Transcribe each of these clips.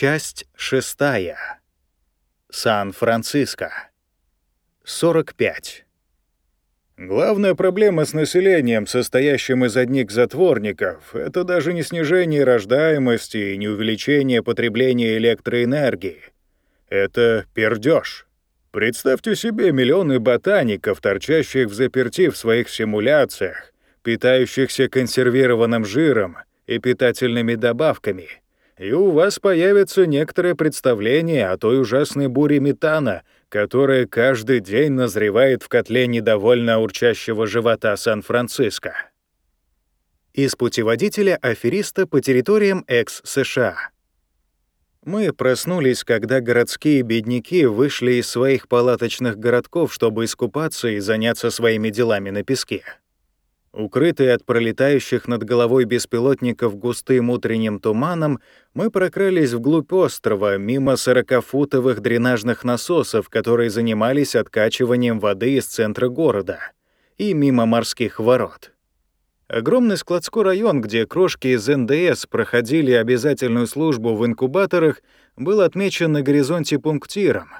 Часть шестая. Сан-Франциско. 45. Главная проблема с населением, состоящим из одних затворников, это даже не снижение рождаемости и не увеличение потребления электроэнергии. Это пердеж. Представьте себе миллионы ботаников, торчащих в заперти в своих симуляциях, питающихся консервированным жиром и питательными добавками — и у вас появится некоторое представление о той ужасной буре метана, которая каждый день назревает в котле недовольно урчащего живота Сан-Франциско. Из путеводителя афериста по территориям экс-США. Мы проснулись, когда городские бедняки вышли из своих палаточных городков, чтобы искупаться и заняться своими делами на песке. Укрытые от пролетающих над головой беспилотников густым утренним туманом, мы прокрались вглубь острова, мимо сорокафутовых дренажных насосов, которые занимались откачиванием воды из центра города, и мимо морских ворот. Огромный складской район, где крошки из НДС проходили обязательную службу в инкубаторах, был отмечен на горизонте пунктиром,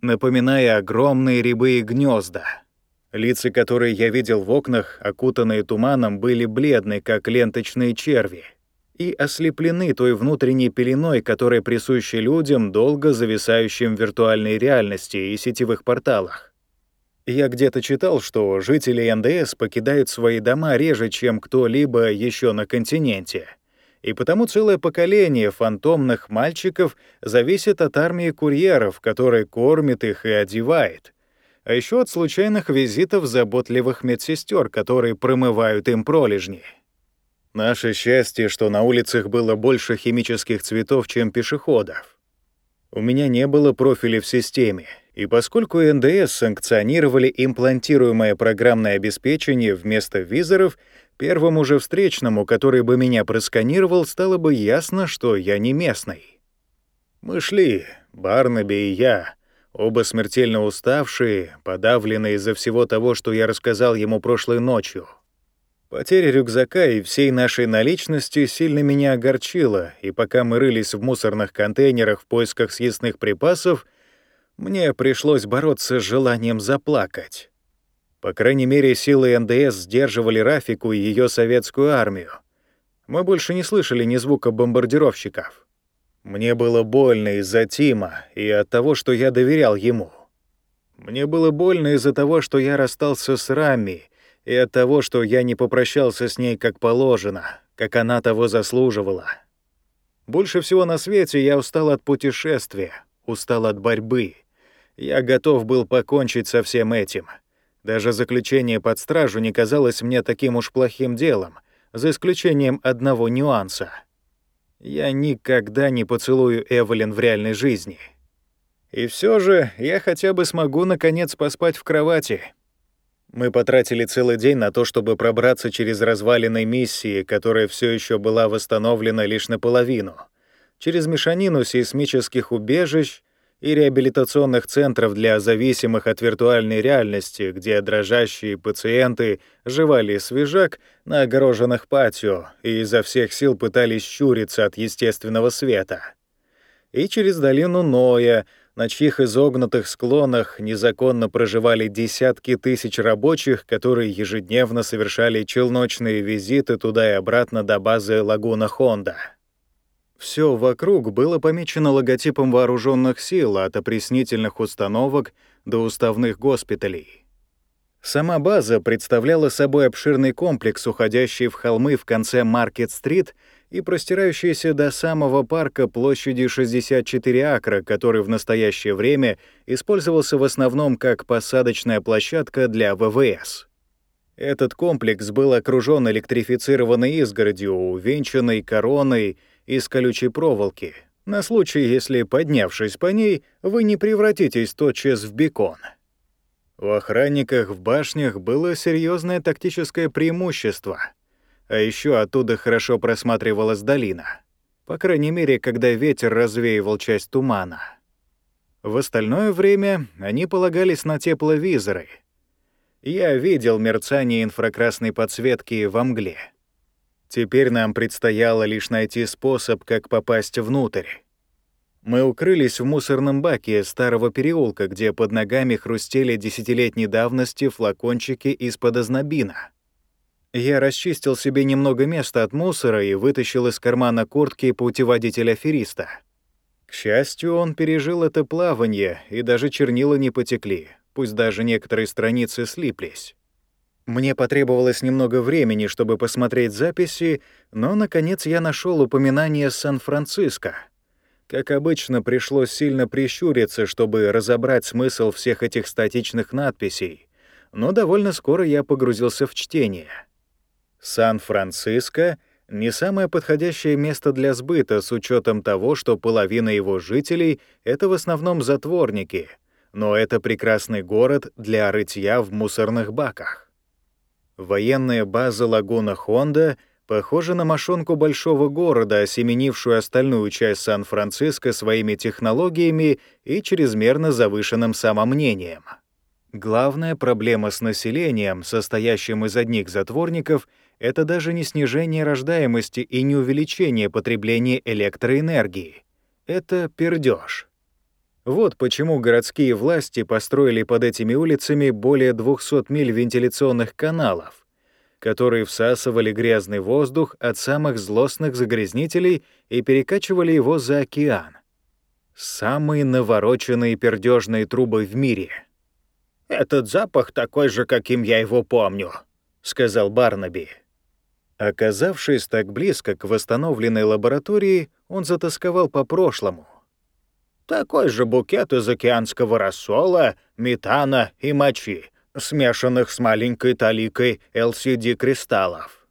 напоминая огромные рябые гнезда. Лица, которые я видел в окнах, окутанные туманом, были бледны, как ленточные черви, и ослеплены той внутренней пеленой, которая присуща людям, долго зависающим в виртуальной реальности и сетевых порталах. Я где-то читал, что жители НДС покидают свои дома реже, чем кто-либо еще на континенте. И потому целое поколение фантомных мальчиков зависит от армии курьеров, которая кормит их и одевает — а еще от случайных визитов заботливых медсестер, которые промывают им пролежни. Наше счастье, что на улицах было больше химических цветов, чем пешеходов. У меня не было профиля в системе, и поскольку НДС санкционировали имплантируемое программное обеспечение вместо визоров, первому же встречному, который бы меня просканировал, стало бы ясно, что я не местный. Мы шли, Барнаби и я, Оба смертельно уставшие, подавленные из-за всего того, что я рассказал ему прошлой ночью. Потеря рюкзака и всей нашей наличности сильно меня огорчила, и пока мы рылись в мусорных контейнерах в поисках съестных припасов, мне пришлось бороться с желанием заплакать. По крайней мере, силы НДС сдерживали Рафику и ее советскую армию. Мы больше не слышали ни звука бомбардировщиков. Мне было больно из-за Тима и от того, что я доверял ему. Мне было больно из-за того, что я расстался с Рами, и от того, что я не попрощался с ней как положено, как она того заслуживала. Больше всего на свете я устал от путешествия, устал от борьбы. Я готов был покончить со всем этим. Даже заключение под стражу не казалось мне таким уж плохим делом, за исключением одного нюанса — я никогда не поцелую Эвелин в реальной жизни. И все же я хотя бы смогу наконец поспать в кровати. Мы потратили целый день на то, чтобы пробраться через развалины миссии, которая все еще была восстановлена лишь наполовину, через мешанину сейсмических убежищ, и реабилитационных центров для зависимых от виртуальной реальности, где дрожащие пациенты жевали свежак на огороженных патио и изо всех сил пытались щуриться от естественного света. И через долину Ноя, на чьих изогнутых склонах незаконно проживали десятки тысяч рабочих, которые ежедневно совершали челночные визиты туда и обратно до базы Лагуна Хонда. Все вокруг было помечено логотипом вооруженных сил от опреснительных установок до уставных госпиталей. Сама база представляла собой обширный комплекс, уходящий в холмы в конце Маркет-стрит и простирающийся до самого парка площадью 64 акра, который в настоящее время использовался в основном как посадочная площадка для ВВС. Этот комплекс был окружен электрифицированной изгородью, увенчанной короной из колючей проволоки, на случай, если, поднявшись по ней, вы не превратитесь тотчас в бекон. У охранниках в башнях было серьезное тактическое преимущество, а еще оттуда хорошо просматривалась долина, по крайней мере, когда ветер развеивал часть тумана. В остальное время они полагались на тепловизоры. Я видел мерцание инфракрасной подсветки во мгле — Теперь нам предстояло лишь найти способ, как попасть внутрь. Мы укрылись в мусорном баке старого переулка, где под ногами хрустели десятилетней давности флакончики из-под ознобина. Я расчистил себе немного места от мусора и вытащил из кармана куртки путеводитель афериста. К счастью, он пережил это плавание, и даже чернила не потекли, пусть даже некоторые страницы слиплись. Мне потребовалось немного времени, чтобы посмотреть записи, но, наконец, я нашел упоминание Сан-Франциско. Как обычно, пришлось сильно прищуриться, чтобы разобрать смысл всех этих статичных надписей, но довольно скоро я погрузился в чтение — Сан-Франциско — не самое подходящее место для сбыта с учетом того, что половина его жителей — это в основном затворники, но это прекрасный город для рытья в мусорных баках. Военная база Лагуна Хонда похожа на мошонку большого города, осеменившую остальную часть Сан-Франциско своими технологиями и чрезмерно завышенным самомнением. Главная проблема с населением, состоящим из одних затворников — это даже не снижение рождаемости и не увеличение потребления электроэнергии. Это пердеж. Вот почему городские власти построили под этими улицами более 200 миль вентиляционных каналов, которые всасывали грязный воздух от самых злостных загрязнителей и перекачивали его за океан. Самые навороченные пердежные трубы в мире. «Этот запах такой же, каким я его помню», — сказал Барнаби. Оказавшись так близко к восстановленной лаборатории, он затасковал по прошлому. Такой же букет из океанского рассола, метана и мочи, смешанных с маленькой таликой LCD-кристаллов.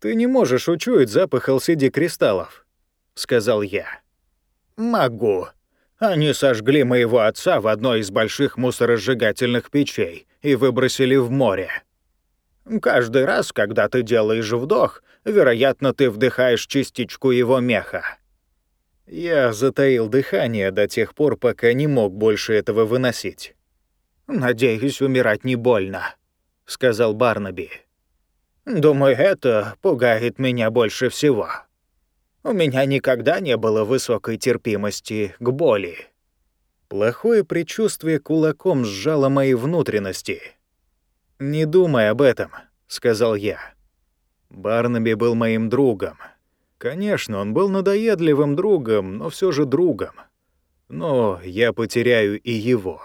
«Ты не можешь учуять запах LCD-кристаллов», — сказал я. «Могу. Они сожгли моего отца в одной из больших мусоросжигательных печей и выбросили в море. Каждый раз, когда ты делаешь вдох, вероятно, ты вдыхаешь частичку его меха. Я затаил дыхание до тех пор, пока не мог больше этого выносить. «Надеюсь, умирать не больно», — сказал Барнаби. «Думаю, это пугает меня больше всего. У меня никогда не было высокой терпимости к боли». Плохое предчувствие кулаком сжало мои внутренности — «Не думай об этом», — сказал я. Барнаби был моим другом. Конечно, он был надоедливым другом, но все же другом. Но я потеряю и его.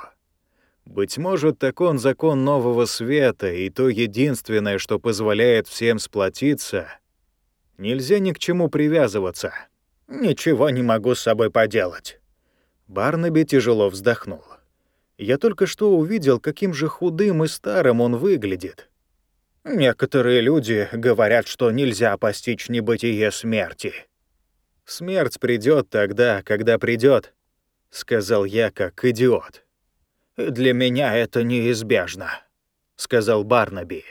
Быть может, так он закон нового света, и то единственное, что позволяет всем сплотиться. Нельзя ни к чему привязываться. Ничего не могу с собой поделать. Барнаби тяжело вздохнул. Я только что увидел, каким же худым и старым он выглядит. Некоторые люди говорят, что нельзя постичь небытие смерти. Смерть придет тогда, когда придет, сказал я как идиот. Для меня это неизбежно, сказал Барнаби.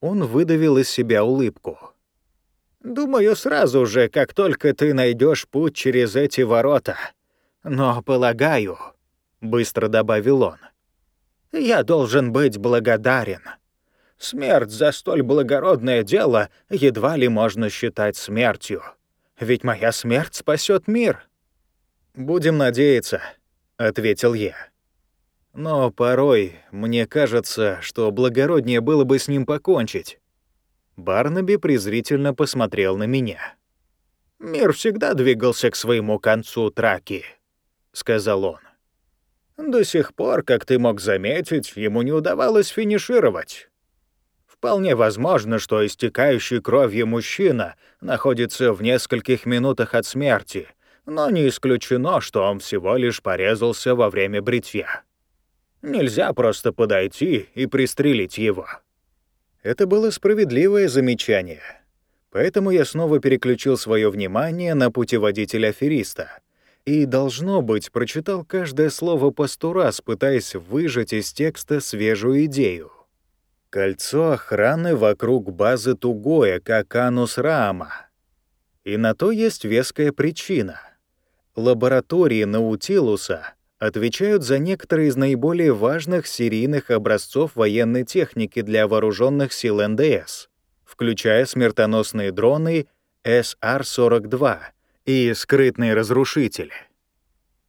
Он выдавил из себя улыбку. Думаю, сразу же, как только ты найдешь путь через эти ворота. Но, полагаю, быстро добавил он. Я должен быть благодарен. Смерть за столь благородное дело едва ли можно считать смертью. Ведь моя смерть спасет мир. Будем надеяться, ответил я. Но порой мне кажется, что благороднее было бы с ним покончить. Барнаби презрительно посмотрел на меня. «Мир всегда двигался к своему концу, Траки», — сказал он. До сих пор, как ты мог заметить, ему не удавалось финишировать. Вполне возможно, что истекающий кровью мужчина находится в нескольких минутах от смерти, но не исключено, что он всего лишь порезался во время бритья. Нельзя просто подойти и пристрелить его. Это было справедливое замечание. Поэтому я снова переключил свое внимание на путеводитель афериста — и, должно быть, прочитал каждое слово по сто раз, пытаясь выжать из текста свежую идею. Кольцо охраны вокруг базы тугое, как анус Раама. И на то есть веская причина. Лаборатории Наутилуса отвечают за некоторые из наиболее важных серийных образцов военной техники для вооруженных сил НДС, включая смертоносные дроны SR-42 и скрытные разрушители.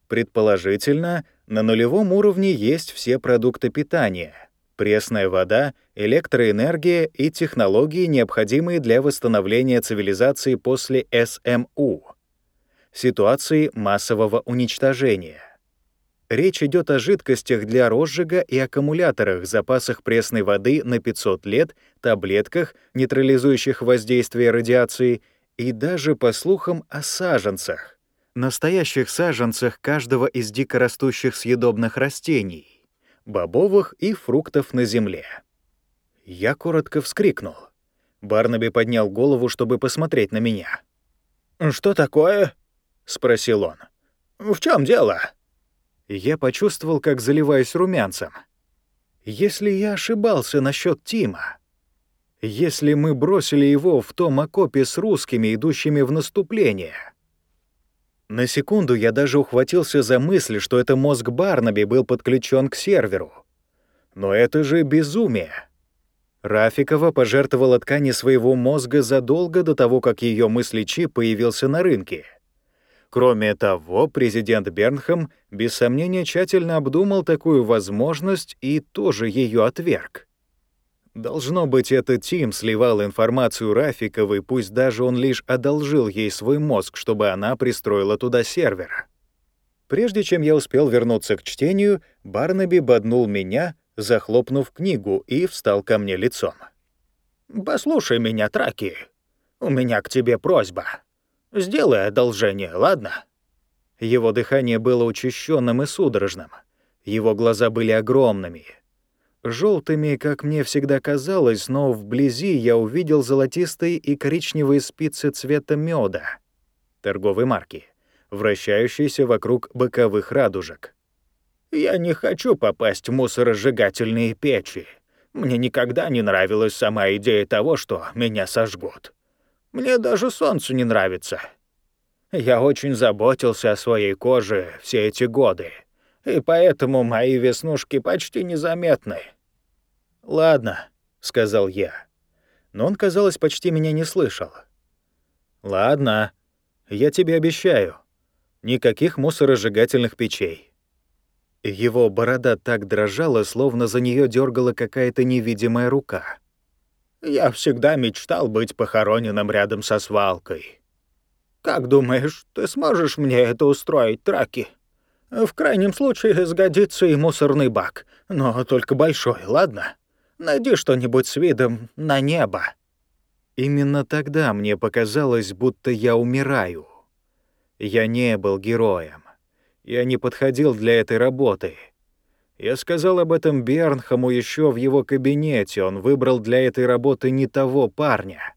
Предположительно, на нулевом уровне есть все продукты питания — пресная вода, электроэнергия и технологии, необходимые для восстановления цивилизации после СМУ — ситуации массового уничтожения. Речь идет о жидкостях для розжига и аккумуляторах, запасах пресной воды на 500 лет, таблетках, нейтрализующих воздействие радиации, и даже, по слухам, о саженцах, настоящих саженцах каждого из дикорастущих съедобных растений, бобовых и фруктов на земле. Я коротко вскрикнул. Барнаби поднял голову, чтобы посмотреть на меня. «Что такое?» — спросил он. «В чем дело?» Я почувствовал, как заливаюсь румянцем. Если я ошибался насчет Тима, если мы бросили его в том окопе с русскими, идущими в наступление. На секунду я даже ухватился за мысль, что это мозг Барнаби был подключен к серверу. Но это же безумие. Рафикова пожертвовала ткани своего мозга задолго до того, как ее мысли-чип появился на рынке. Кроме того, президент Бернхэм без сомнения тщательно обдумал такую возможность и тоже ее отверг. Должно быть, этот Тим сливал информацию Рафиковой, пусть даже он лишь одолжил ей свой мозг, чтобы она пристроила туда сервер. Прежде чем я успел вернуться к чтению, Барнаби боднул меня, захлопнув книгу, и встал ко мне лицом. «Послушай меня, Траки. У меня к тебе просьба. Сделай одолжение, ладно?» Его дыхание было учащенным и судорожным. Его глаза были огромными. Желтыми, как мне всегда казалось, но вблизи я увидел золотистые и коричневые спицы цвета меда торговой марки, вращающиеся вокруг боковых радужек. «Я не хочу попасть в мусоросжигательные печи. Мне никогда не нравилась сама идея того, что меня сожгут. Мне даже солнце не нравится. Я очень заботился о своей коже все эти годы, и поэтому мои веснушки почти незаметны. «Ладно», — сказал я. Но он, казалось, почти меня не слышал. «Ладно, я тебе обещаю. Никаких мусоросжигательных печей». Его борода так дрожала, словно за нее дергала какая-то невидимая рука. Я всегда мечтал быть похороненным рядом со свалкой. Как думаешь, ты сможешь мне это устроить, Траки? В крайнем случае сгодится и мусорный бак, но только большой, ладно? Найди что-нибудь с видом на небо». Именно тогда мне показалось, будто я умираю. Я не был героем. Я не подходил для этой работы. Я сказал об этом Бернхаму еще в его кабинете. Он выбрал для этой работы не того парня.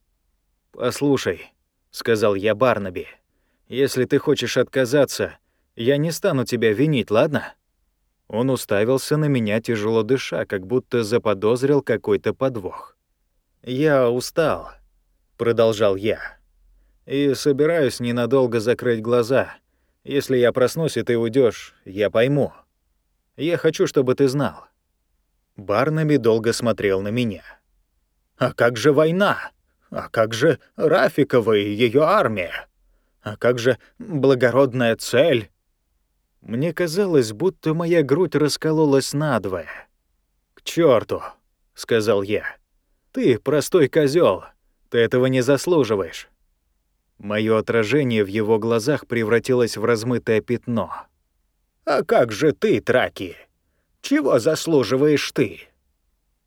«Послушай», — сказал я Барнаби, — «если ты хочешь отказаться, я не стану тебя винить, ладно?» Он уставился на меня, тяжело дыша, как будто заподозрил какой-то подвох. «Я устал», — продолжал я, — «и собираюсь ненадолго закрыть глаза. Если я проснусь, и ты уйдешь, я пойму». Я хочу, чтобы ты знал». Барнаби долго смотрел на меня. «А как же война? А как же Рафикова и ее армия? А как же благородная цель?» Мне казалось, будто моя грудь раскололась надвое. «К черту, сказал я. «Ты простой козел. Ты этого не заслуживаешь». Мое отражение в его глазах превратилось в размытое пятно. «А как же ты, Траки? Чего заслуживаешь ты?»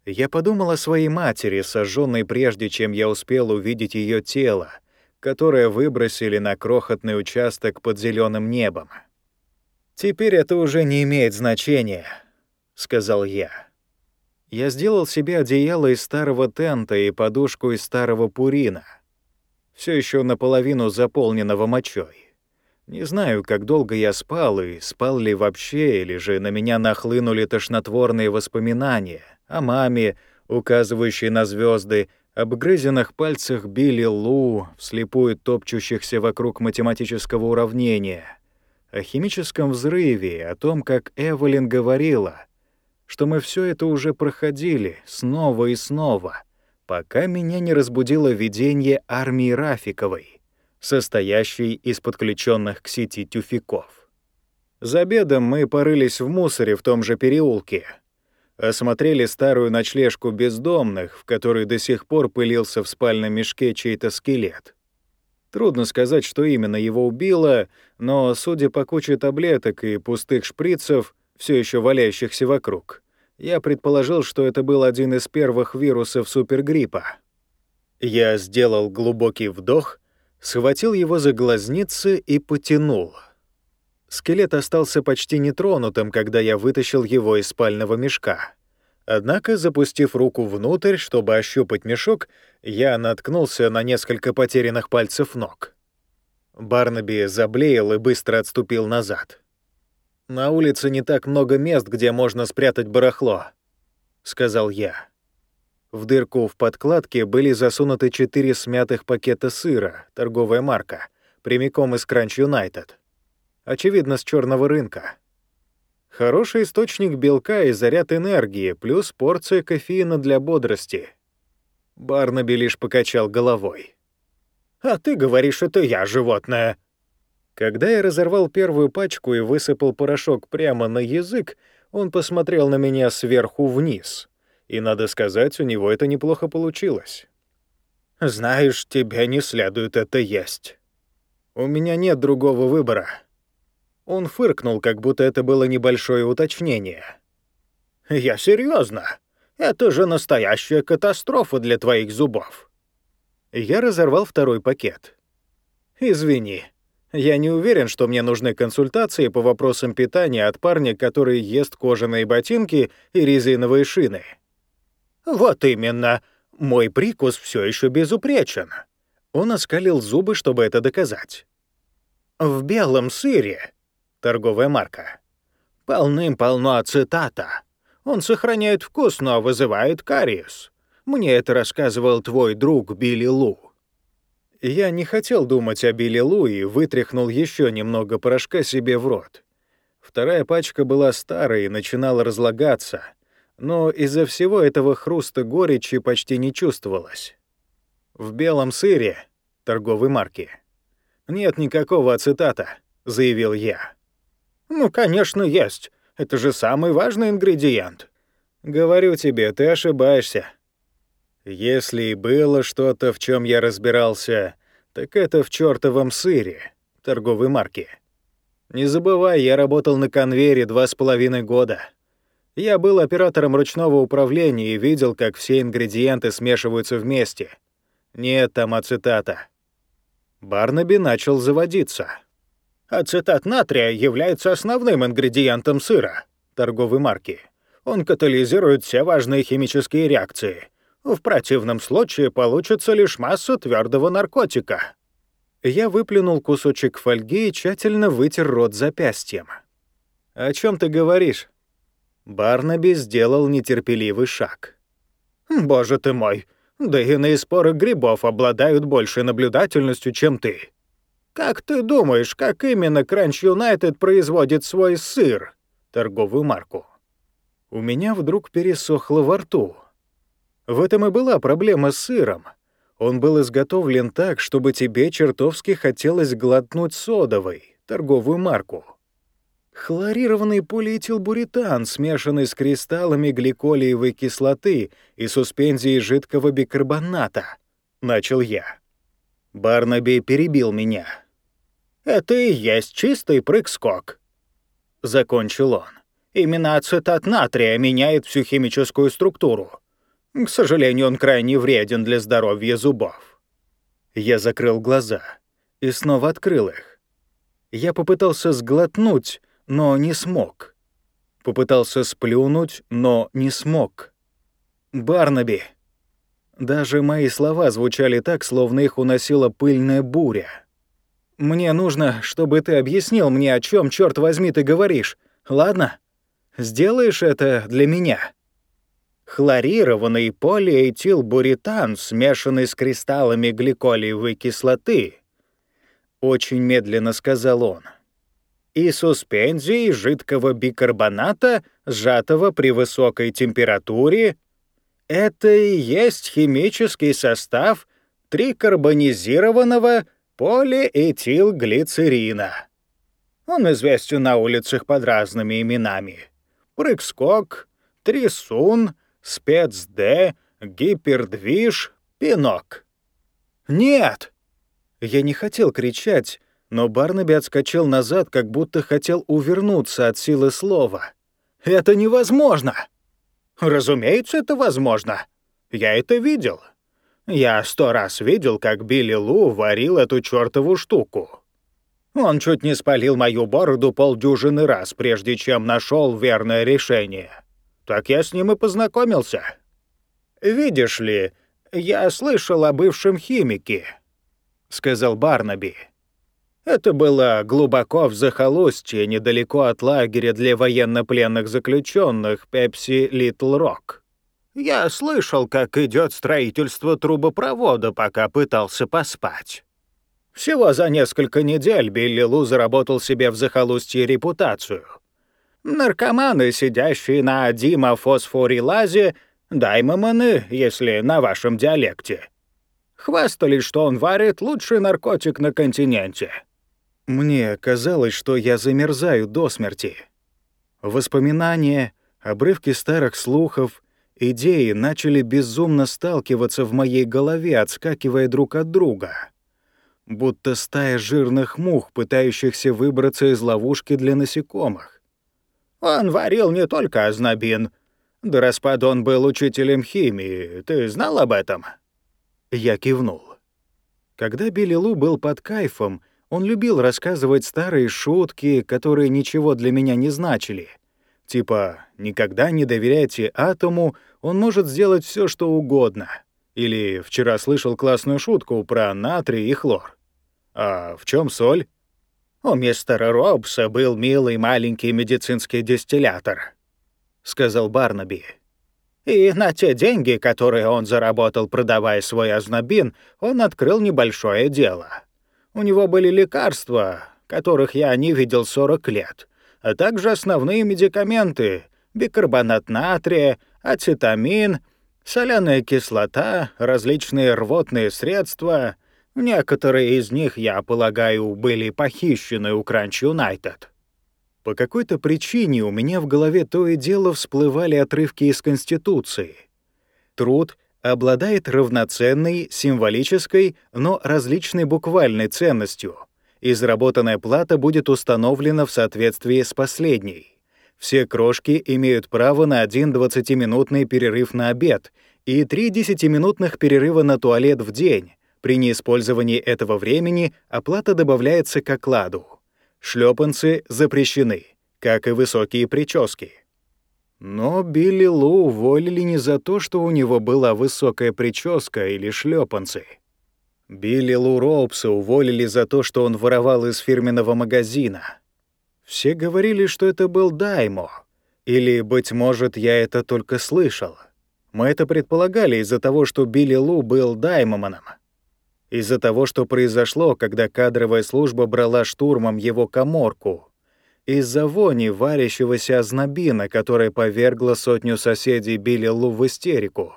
Я подумал о своей матери, сожженной прежде, чем я успел увидеть ее тело, которое выбросили на крохотный участок под зеленым небом. «Теперь это уже не имеет значения», — сказал я. Я сделал себе одеяло из старого тента и подушку из старого пурина, все еще наполовину заполненного мочой. Не знаю, как долго я спал и спал ли вообще, или же на меня нахлынули тошнотворные воспоминания о маме, указывающей на звезды, об грызенных пальцах Билли Лу, вслепую топчущихся вокруг математического уравнения, о химическом взрыве, о том, как Эвелин говорила, что мы все это уже проходили снова и снова, пока меня не разбудило видение армии Рафиковой — состоящий из подключенных к сети тюфяков. За обедом мы порылись в мусоре в том же переулке. Осмотрели старую ночлежку бездомных, в которой до сих пор пылился в спальном мешке чей-то скелет. Трудно сказать, что именно его убило, но, судя по куче таблеток и пустых шприцев, все еще валяющихся вокруг, я предположил, что это был один из первых вирусов супергриппа. Я сделал глубокий вдох, схватил его за глазницы и потянул. Скелет остался почти нетронутым, когда я вытащил его из спального мешка. Однако, запустив руку внутрь, чтобы ощупать мешок, я наткнулся на несколько потерянных пальцев ног. Барнаби заблеял и быстро отступил назад. «На улице не так много мест, где можно спрятать барахло», — сказал я. В дырку в подкладке были засунуты четыре смятых пакета сыра, торговая марка, прямиком из Crunch United. Очевидно, с черного рынка. Хороший источник белка и заряд энергии, плюс порция кофеина для бодрости. Барнаби лишь покачал головой. «А ты говоришь, это я животное!» Когда я разорвал первую пачку и высыпал порошок прямо на язык, он посмотрел на меня сверху вниз — и, надо сказать, у него это неплохо получилось. «Знаешь, тебе не следует это есть. У меня нет другого выбора». Он фыркнул, как будто это было небольшое уточнение. «Я серьезно. Это же настоящая катастрофа для твоих зубов». Я разорвал второй пакет. «Извини, я не уверен, что мне нужны консультации по вопросам питания от парня, который ест кожаные ботинки и резиновые шины». «Вот именно. Мой прикус все еще безупречен». Он оскалил зубы, чтобы это доказать. «В белом сыре, торговая марка, полным-полно ацетата. Он сохраняет вкус, но вызывает кариес. Мне это рассказывал твой друг Билли Лу». Я не хотел думать о Билли Лу и вытряхнул еще немного порошка себе в рот. Вторая пачка была старой и начинала разлагаться — но из-за всего этого хруста горечи почти не чувствовалось. В белом сыре торговой марки нет никакого ацетата, заявил я. Ну, конечно, есть. Это же самый важный ингредиент. Говорю тебе, ты ошибаешься. Если и было что-то, в чем я разбирался, так это в чертовом сыре торговой марки. Не забывай, я работал на конвейере два с половиной года. Я был оператором ручного управления и видел, как все ингредиенты смешиваются вместе. Нет там ацетата. Барнаби начал заводиться. Ацетат натрия является основным ингредиентом сыра торговой марки. Он катализирует все важные химические реакции. В противном случае получится лишь масса твердого наркотика. Я выплюнул кусочек фольги и тщательно вытер рот запястьем. «О чем ты говоришь?» Барнаби сделал нетерпеливый шаг. «Боже ты мой, да иные споры грибов обладают большей наблюдательностью, чем ты. Как ты думаешь, как именно Кранч Юнайтед производит свой сыр, торговую марку?» У меня вдруг пересохло во рту. В этом и была проблема с сыром. Он был изготовлен так, чтобы тебе чертовски хотелось глотнуть содовой, торговую марку. Хлорированный полиэтилбуретан, смешанный с кристаллами гликолиевой кислоты и суспензией жидкого бикарбоната, начал я. Барнаби перебил меня. Это и есть чистый прыг-скок. Закончил он. Именно ацетат натрия меняет всю химическую структуру. К сожалению, он крайне вреден для здоровья зубов. Я закрыл глаза и снова открыл их. Я попытался сглотнуть, но не смог. Попытался сплюнуть, но не смог. «Барнаби!» Даже мои слова звучали так, словно их уносила пыльная буря. «Мне нужно, чтобы ты объяснил мне, о чем, черт возьми, ты говоришь. Ладно? Сделаешь это для меня?» Хлорированный полиэтилбуретан, смешанный с кристаллами гликолиевой кислоты. Очень медленно сказал он и суспензии жидкого бикарбоната, сжатого при высокой температуре. Это и есть химический состав трикарбонизированного полиэтилглицерина. Он известен на улицах под разными именами. Прыг-скок, Трисун, Спец-Д, Гипердвиж, Пинок. «Нет!» Я не хотел кричать, но Барнаби отскочил назад, как будто хотел увернуться от силы слова. «Это невозможно!» «Разумеется, это возможно. Я это видел. Я сто раз видел, как Билли Лу варил эту чёртову штуку. Он чуть не спалил мою бороду полдюжины раз, прежде чем нашел верное решение. Так я с ним и познакомился. Видишь ли, я слышал о бывшем химике», — сказал Барнаби. Это было глубоко в захолустье, недалеко от лагеря для военнопленных заключенных Пепси Литл Рок. Я слышал, как идет строительство трубопровода, пока пытался поспать. Всего за несколько недель Билли Лу заработал себе в захолустье репутацию. Наркоманы, сидящие на димофосфорилазе, даймоманы, если на вашем диалекте, хвастались, что он варит лучший наркотик на континенте. Мне казалось, что я замерзаю до смерти. Воспоминания, обрывки старых слухов, идеи начали безумно сталкиваться в моей голове, отскакивая друг от друга. Будто стая жирных мух, пытающихся выбраться из ловушки для насекомых. Он варил не только ознобин. До распада он был учителем химии. Ты знал об этом? Я кивнул. Когда Билли Лу был под кайфом, он любил рассказывать старые шутки, которые ничего для меня не значили. Типа «никогда не доверяйте атому, он может сделать все, что угодно». Или «вчера слышал классную шутку про натрий и хлор». А в чем соль? «У мистера Робса был милый маленький медицинский дистиллятор», — сказал Барнаби. «И на те деньги, которые он заработал, продавая свой ознобин, он открыл небольшое дело». У него были лекарства, которых я не видел 40 лет, а также основные медикаменты — бикарбонат натрия, ацетамин, соляная кислота, различные рвотные средства. Некоторые из них, я полагаю, были похищены у Кранч Юнайтед. По какой-то причине у меня в голове то и дело всплывали отрывки из Конституции. Труд обладает равноценной, символической, но различной буквальной ценностью, и заработанная плата будет установлена в соответствии с последней. Все крошки имеют право на один 20-минутный перерыв на обед и три 10-минутных перерыва на туалет в день. При неиспользовании этого времени оплата добавляется к окладу. Шлепанцы запрещены, как и высокие прически. Но Билли Лу уволили не за то, что у него была высокая прическа или шлепанцы. Билли Лу Роупса уволили за то, что он воровал из фирменного магазина. Все говорили, что это был Даймо. Или, быть может, я это только слышал. Мы это предполагали из-за того, что Билли Лу был Даймоманом. Из-за того, что произошло, когда кадровая служба брала штурмом его коморку — из-за вони варящегося ознобина, которая повергла сотню соседей Билли Лу в истерику.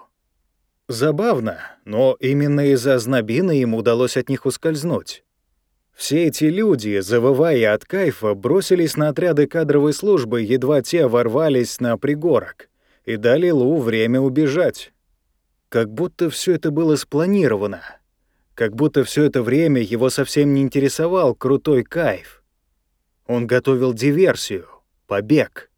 Забавно, но именно из-за ознобина им удалось от них ускользнуть. Все эти люди, завывая от кайфа, бросились на отряды кадровой службы, едва те ворвались на пригорок, и дали Лу время убежать. Как будто все это было спланировано. Как будто все это время его совсем не интересовал крутой кайф. Он готовил диверсию, побег.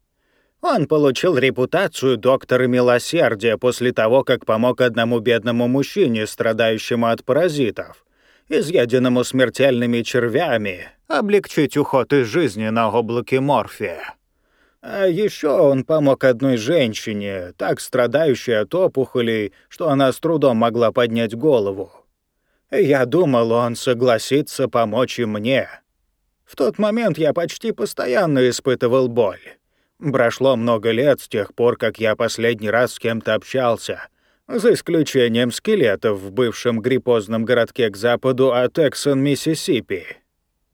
Он получил репутацию доктора милосердия после того, как помог одному бедному мужчине, страдающему от паразитов, изъеденному смертельными червями, облегчить уход из жизни на облаке морфия. А еще он помог одной женщине, так страдающей от опухолей, что она с трудом могла поднять голову. Я думал, он согласится помочь и мне. В тот момент я почти постоянно испытывал боль. Прошло много лет с тех пор, как я последний раз с кем-то общался, за исключением скелетов в бывшем гриппозном городке к западу от Эксон, Миссисипи.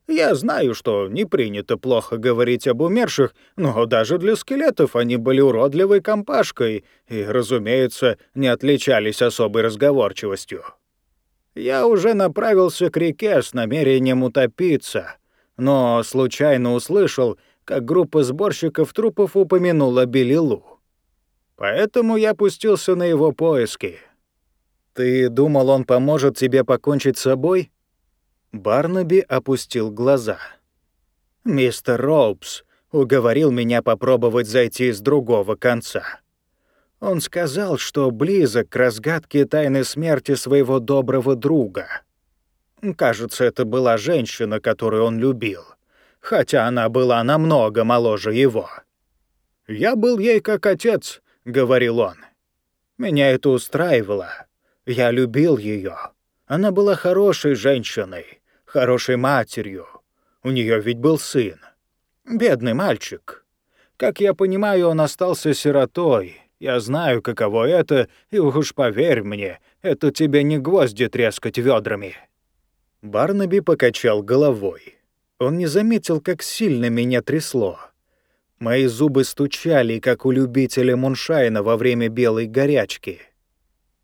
Я знаю, что не принято плохо говорить об умерших, но даже для скелетов они были уродливой компашкой и, разумеется, не отличались особой разговорчивостью. Я уже направился к реке с намерением утопиться — но случайно услышал, как группа сборщиков трупов упомянула Белилу. Поэтому я пустился на его поиски. Ты думал, он поможет тебе покончить с собой? Барнаби опустил глаза. Мистер Роупс уговорил меня попробовать зайти с другого конца. Он сказал, что близок к разгадке тайны смерти своего доброго друга. Кажется, это была женщина, которую он любил, хотя она была намного моложе его. «Я был ей как отец», — говорил он. «Меня это устраивало. Я любил ее. Она была хорошей женщиной, хорошей матерью. У нее ведь был сын. Бедный мальчик. Как я понимаю, он остался сиротой, я знаю, каково это, и уж поверь мне, это тебе не гвозди трескать ведрами». Барнаби покачал головой. Он не заметил, как сильно меня трясло. Мои зубы стучали, как у любителя Муншайна во время белой горячки.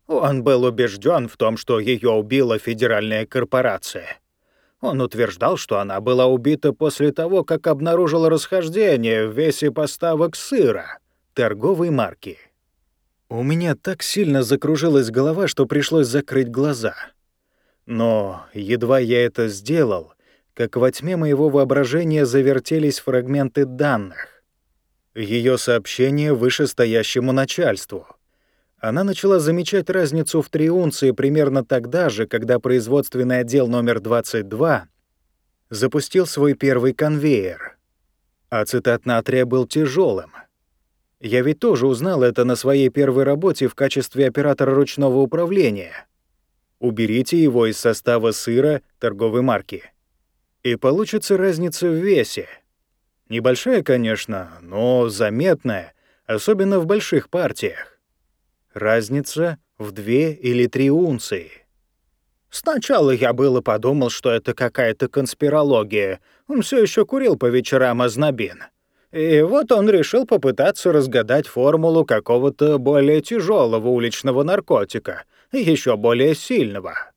Он был убежден в том, что ее убила федеральная корпорация. Он утверждал, что она была убита после того, как обнаружила расхождение в весе поставок сыра торговой марки. У меня так сильно закружилась голова, что пришлось закрыть глаза. Но едва я это сделал, как во тьме моего воображения завертелись фрагменты данных. Ее сообщение вышестоящему начальству. Она начала замечать разницу в три унции примерно тогда же, когда производственный отдел номер 22 запустил свой первый конвейер. Ацетат натрия был тяжелым — я ведь тоже узнал это на своей первой работе в качестве оператора ручного управления. Уберите его из состава сыра торговой марки. И получится разница в весе. Небольшая, конечно, но заметная, особенно в больших партиях. Разница в две или три унции. Сначала я было подумал, что это какая-то конспирология. Он все еще курил по вечерам азнабин. И вот он решил попытаться разгадать формулу какого-то более тяжелого уличного наркотика, еще более сильного.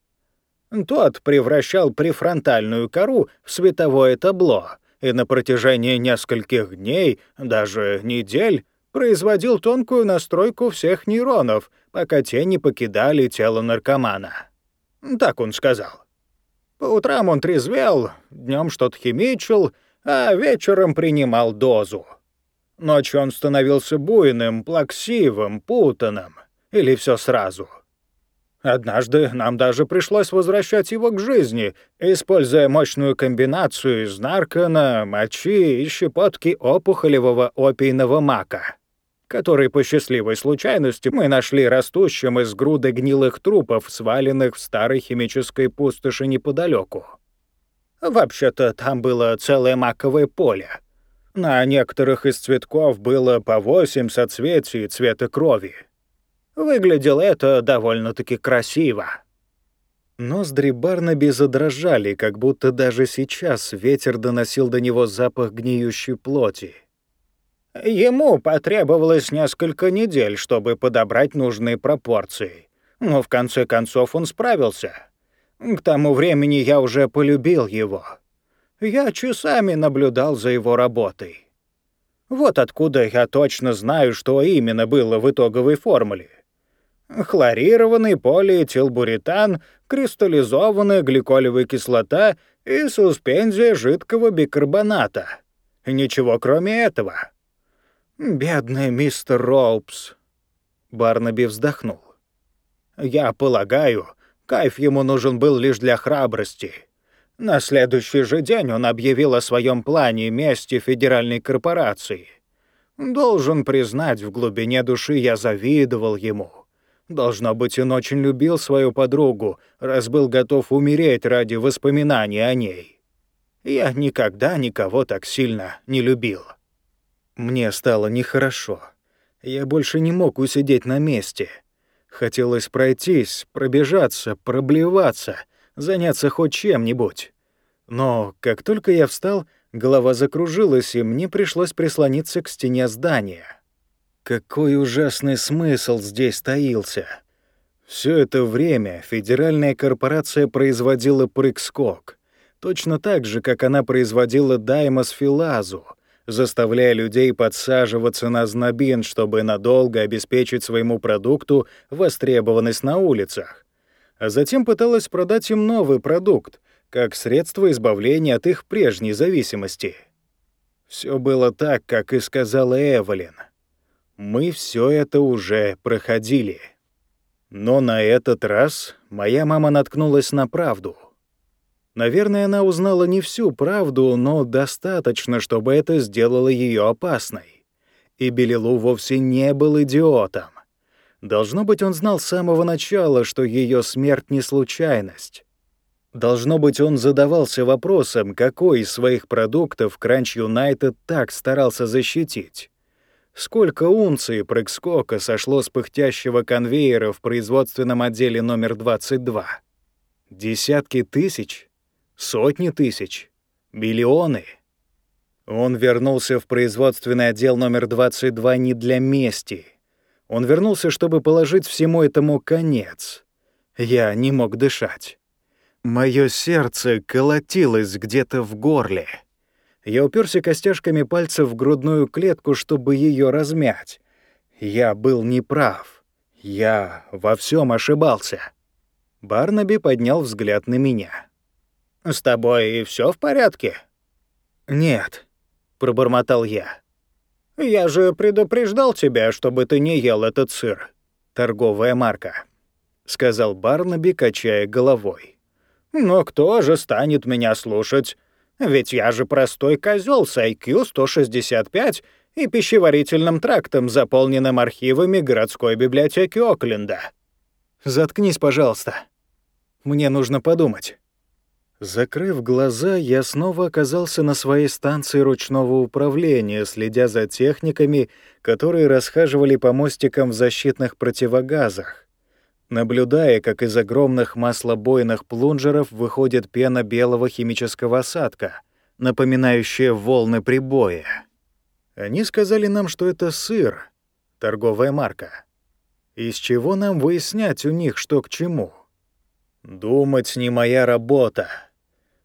Тот превращал префронтальную кору в световое табло и на протяжении нескольких дней, даже недель, производил тонкую настройку всех нейронов, пока те не покидали тело наркомана. Так он сказал. По утрам он трезвел, днем что-то химичил, а вечером принимал дозу. Ночью он становился буйным, плаксивым, путанным. Или все сразу. Однажды нам даже пришлось возвращать его к жизни, используя мощную комбинацию из наркона, мочи и щепотки опухолевого опийного мака, который по счастливой случайности мы нашли растущим из груды гнилых трупов, сваленных в старой химической пустоши неподалеку. Вообще-то там было целое маковое поле. На некоторых из цветков было по восемь соцветий цвета крови. Выглядело это довольно-таки красиво. Ноздри Барнаби задрожали, как будто даже сейчас ветер доносил до него запах гниющей плоти. Ему потребовалось несколько недель, чтобы подобрать нужные пропорции. Но в конце концов он справился. К тому времени я уже полюбил его. Я часами наблюдал за его работой. Вот откуда я точно знаю, что именно было в итоговой формуле. Хлорированный полиэтилбуретан, кристаллизованная гликолевая кислота и суспензия жидкого бикарбоната. Ничего кроме этого. Бедный мистер Роупс. Барнаби вздохнул. Я полагаю, Кайф ему нужен был лишь для храбрости. На следующий же день он объявил о своем плане мести федеральной корпорации. Должен признать, в глубине души я завидовал ему. Должно быть, он очень любил свою подругу, раз был готов умереть ради воспоминаний о ней. Я никогда никого так сильно не любил. Мне стало нехорошо. Я больше не мог усидеть на месте — Хотелось пройтись, пробежаться, проблеваться, заняться хоть чем-нибудь. Но как только я встал, голова закружилась, и мне пришлось прислониться к стене здания. Какой ужасный смысл здесь таился. Все это время федеральная корпорация производила прыг-скок. Точно так же, как она производила даймосфилазу, заставляя людей подсаживаться на знобин, чтобы надолго обеспечить своему продукту востребованность на улицах. А затем пыталась продать им новый продукт, как средство избавления от их прежней зависимости. Все было так, как и сказала Эвелин. Мы все это уже проходили. Но на этот раз моя мама наткнулась на правду. Наверное, она узнала не всю правду, но достаточно, чтобы это сделало ее опасной. И Белилу вовсе не был идиотом. Должно быть, он знал с самого начала, что ее смерть не случайность. Должно быть, он задавался вопросом, какой из своих продуктов Кранч Юнайтед так старался защитить. Сколько унций прыг-скока сошло с пыхтящего конвейера в производственном отделе номер 22? Десятки тысяч? Сотни тысяч? Миллионы? Он вернулся в производственный отдел номер 22 не для мести. Он вернулся, чтобы положить всему этому конец. Я не мог дышать. Моё сердце колотилось где-то в горле. Я уперся костяшками пальцев в грудную клетку, чтобы ее размять. Я был неправ. Я во всем ошибался. Барнаби поднял взгляд на меня. «С тобой все в порядке?» «Нет», — пробормотал я. «Я же предупреждал тебя, чтобы ты не ел этот сыр. Торговая марка», — сказал Барнаби, качая головой. «Но кто же станет меня слушать? Ведь я же простой козел с IQ 165 и пищеварительным трактом, заполненным архивами городской библиотеки Окленда. Заткнись, пожалуйста. Мне нужно подумать. Закрыв глаза, я снова оказался на своей станции ручного управления, следя за техниками, которые расхаживали по мостикам в защитных противогазах наблюдая, как из огромных маслобойных плунжеров выходит пена белого химического осадка, напоминающая волны прибоя. Они сказали нам, что это сыр, торговая марка. Из чего нам выяснять у них, что к чему? Думать не моя работа.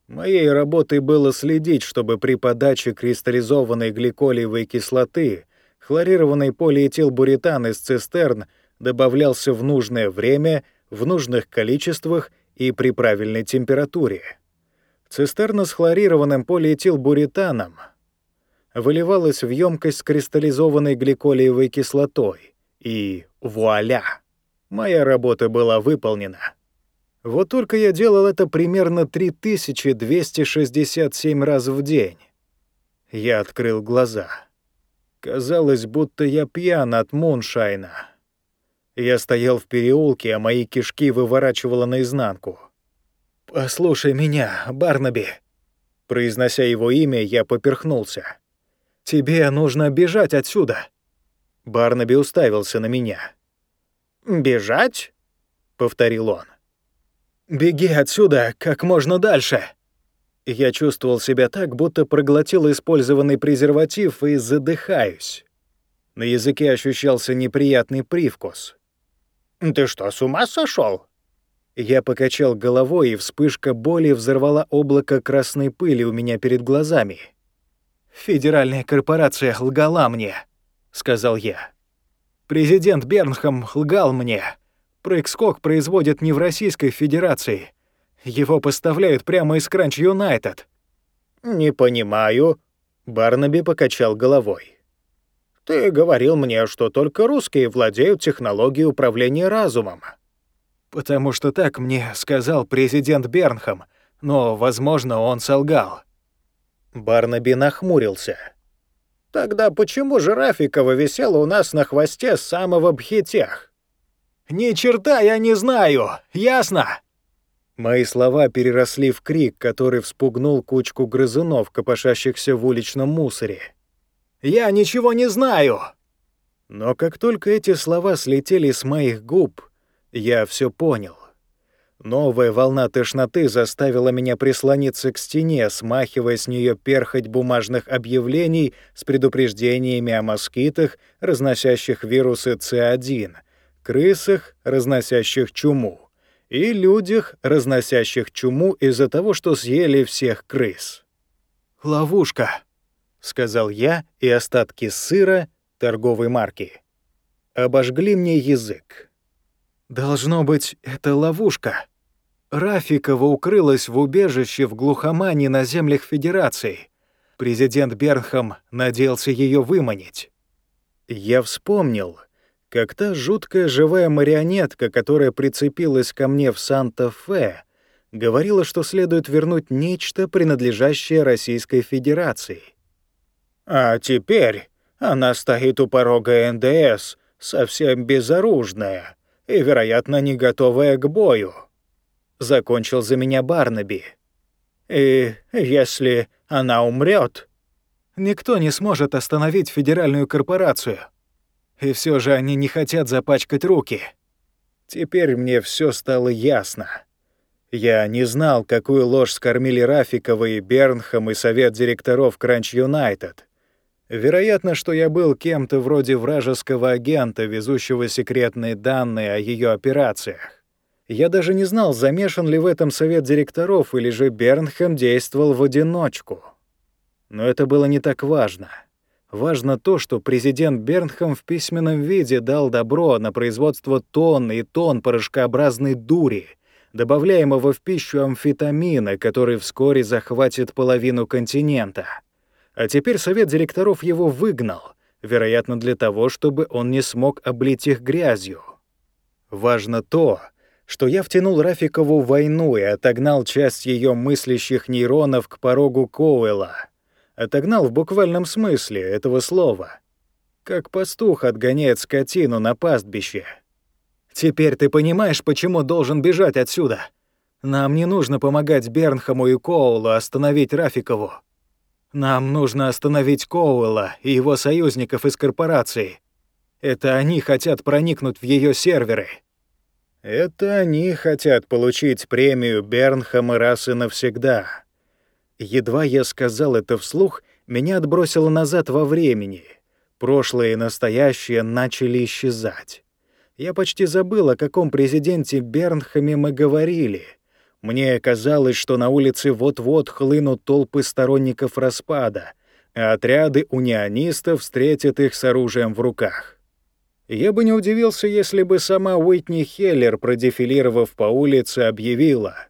Моей работой было следить, чтобы при подаче кристаллизованной гликолиевой кислоты хлорированный полиэтилбуретан из цистерн добавлялся в нужное время, в нужных количествах и при правильной температуре. Цистерна с хлорированным полиэтилбуретаном выливалась в емкость с кристаллизованной гликолиевой кислотой, и вуаля! Моя работа была выполнена. Вот только я делал это примерно 3267 раз в день. Я открыл глаза. Казалось, будто я пьян от муншайна. Я стоял в переулке, а мои кишки выворачивало наизнанку. «Послушай меня, Барнаби!» Произнося его имя, я поперхнулся. «Тебе нужно бежать отсюда!» Барнаби уставился на меня. «Бежать?» — повторил он. «Беги отсюда как можно дальше!» Я чувствовал себя так, будто проглотил использованный презерватив и задыхаюсь. На языке ощущался неприятный привкус. «Ты что, с ума сошел? Я покачал головой, и вспышка боли взорвала облако красной пыли у меня перед глазами. «Федеральная корпорация лгала мне», — сказал я. «Президент Бернхам лгал мне. Прыг-скок производят не в Российской Федерации. Его поставляют прямо из Кранч Юнайтед». «Не понимаю», — Барнаби покачал головой. Ты говорил мне, что только русские владеют технологией управления разумом. Потому что так мне сказал президент Бернхам, но, возможно, он солгал. Барнаби нахмурился. Тогда почему же Рафикова висела у нас на хвосте с самого бхитех? Ни черта я не знаю, ясно? Мои слова переросли в крик, который вспугнул кучку грызунов, копошащихся в уличном мусоре. Я ничего не знаю!» Но как только эти слова слетели с моих губ, я все понял. Новая волна тошноты заставила меня прислониться к стене, смахивая с нее перхоть бумажных объявлений с предупреждениями о москитах, разносящих вирусы С1, крысах, разносящих чуму, и людях, разносящих чуму из-за того, что съели всех крыс. «Ловушка», — сказал я, и остатки сыра торговой марки обожгли мне язык. «Должно быть, это ловушка. Рафикова укрылась в убежище в глухомане на землях Федерации. Президент Бернхам надеялся ее выманить». Я вспомнил, как та жуткая живая марионетка, которая прицепилась ко мне в Санта-Фе, говорила, что следует вернуть нечто, принадлежащее Российской Федерации. А теперь она стоит у порога НДС, совсем безоружная и, вероятно, не готовая к бою. Закончил за меня Барнаби. И если она умрет, никто не сможет остановить федеральную корпорацию. И все же они не хотят запачкать руки. Теперь мне все стало ясно. Я не знал, какую ложь скормили Рафикова и Бернхам и совет директоров Кранч Юнайтед. Вероятно, что я был кем-то вроде вражеского агента, везущего секретные данные о ее операциях. Я даже не знал, замешан ли в этом совет директоров или же Бернхэм действовал в одиночку. Но это было не так важно. Важно то, что президент Бернхэм в письменном виде дал добро на производство тонн и тонн порошкообразной дури, добавляемого в пищу амфетамина, который вскоре захватит половину континента. А теперь совет директоров его выгнал, вероятно, для того, чтобы он не смог облить их грязью. Важно то, что я втянул Рафикову в войну и отогнал часть ее мыслящих нейронов к порогу Коуэлла — Отогнал в буквальном смысле этого слова. Как пастух отгоняет скотину на пастбище. Теперь ты понимаешь, почему должен бежать отсюда? Нам не нужно помогать Бернхаму и Коулу остановить Рафикову. Нам нужно остановить Коуэлла и его союзников из корпорации. Это они хотят проникнуть в ее серверы. Это они хотят получить премию Бернхама раз и навсегда. Едва я сказал это вслух, меня отбросило назад во времени. Прошлое и настоящее начали исчезать. Я почти забыл, о каком президенте Бернхаме мы говорили. Мне казалось, что на улице вот-вот хлынут толпы сторонников распада, а отряды унионистов встретят их с оружием в руках. Я бы не удивился, если бы сама Уитни Хеллер, продефилировав по улице, объявила —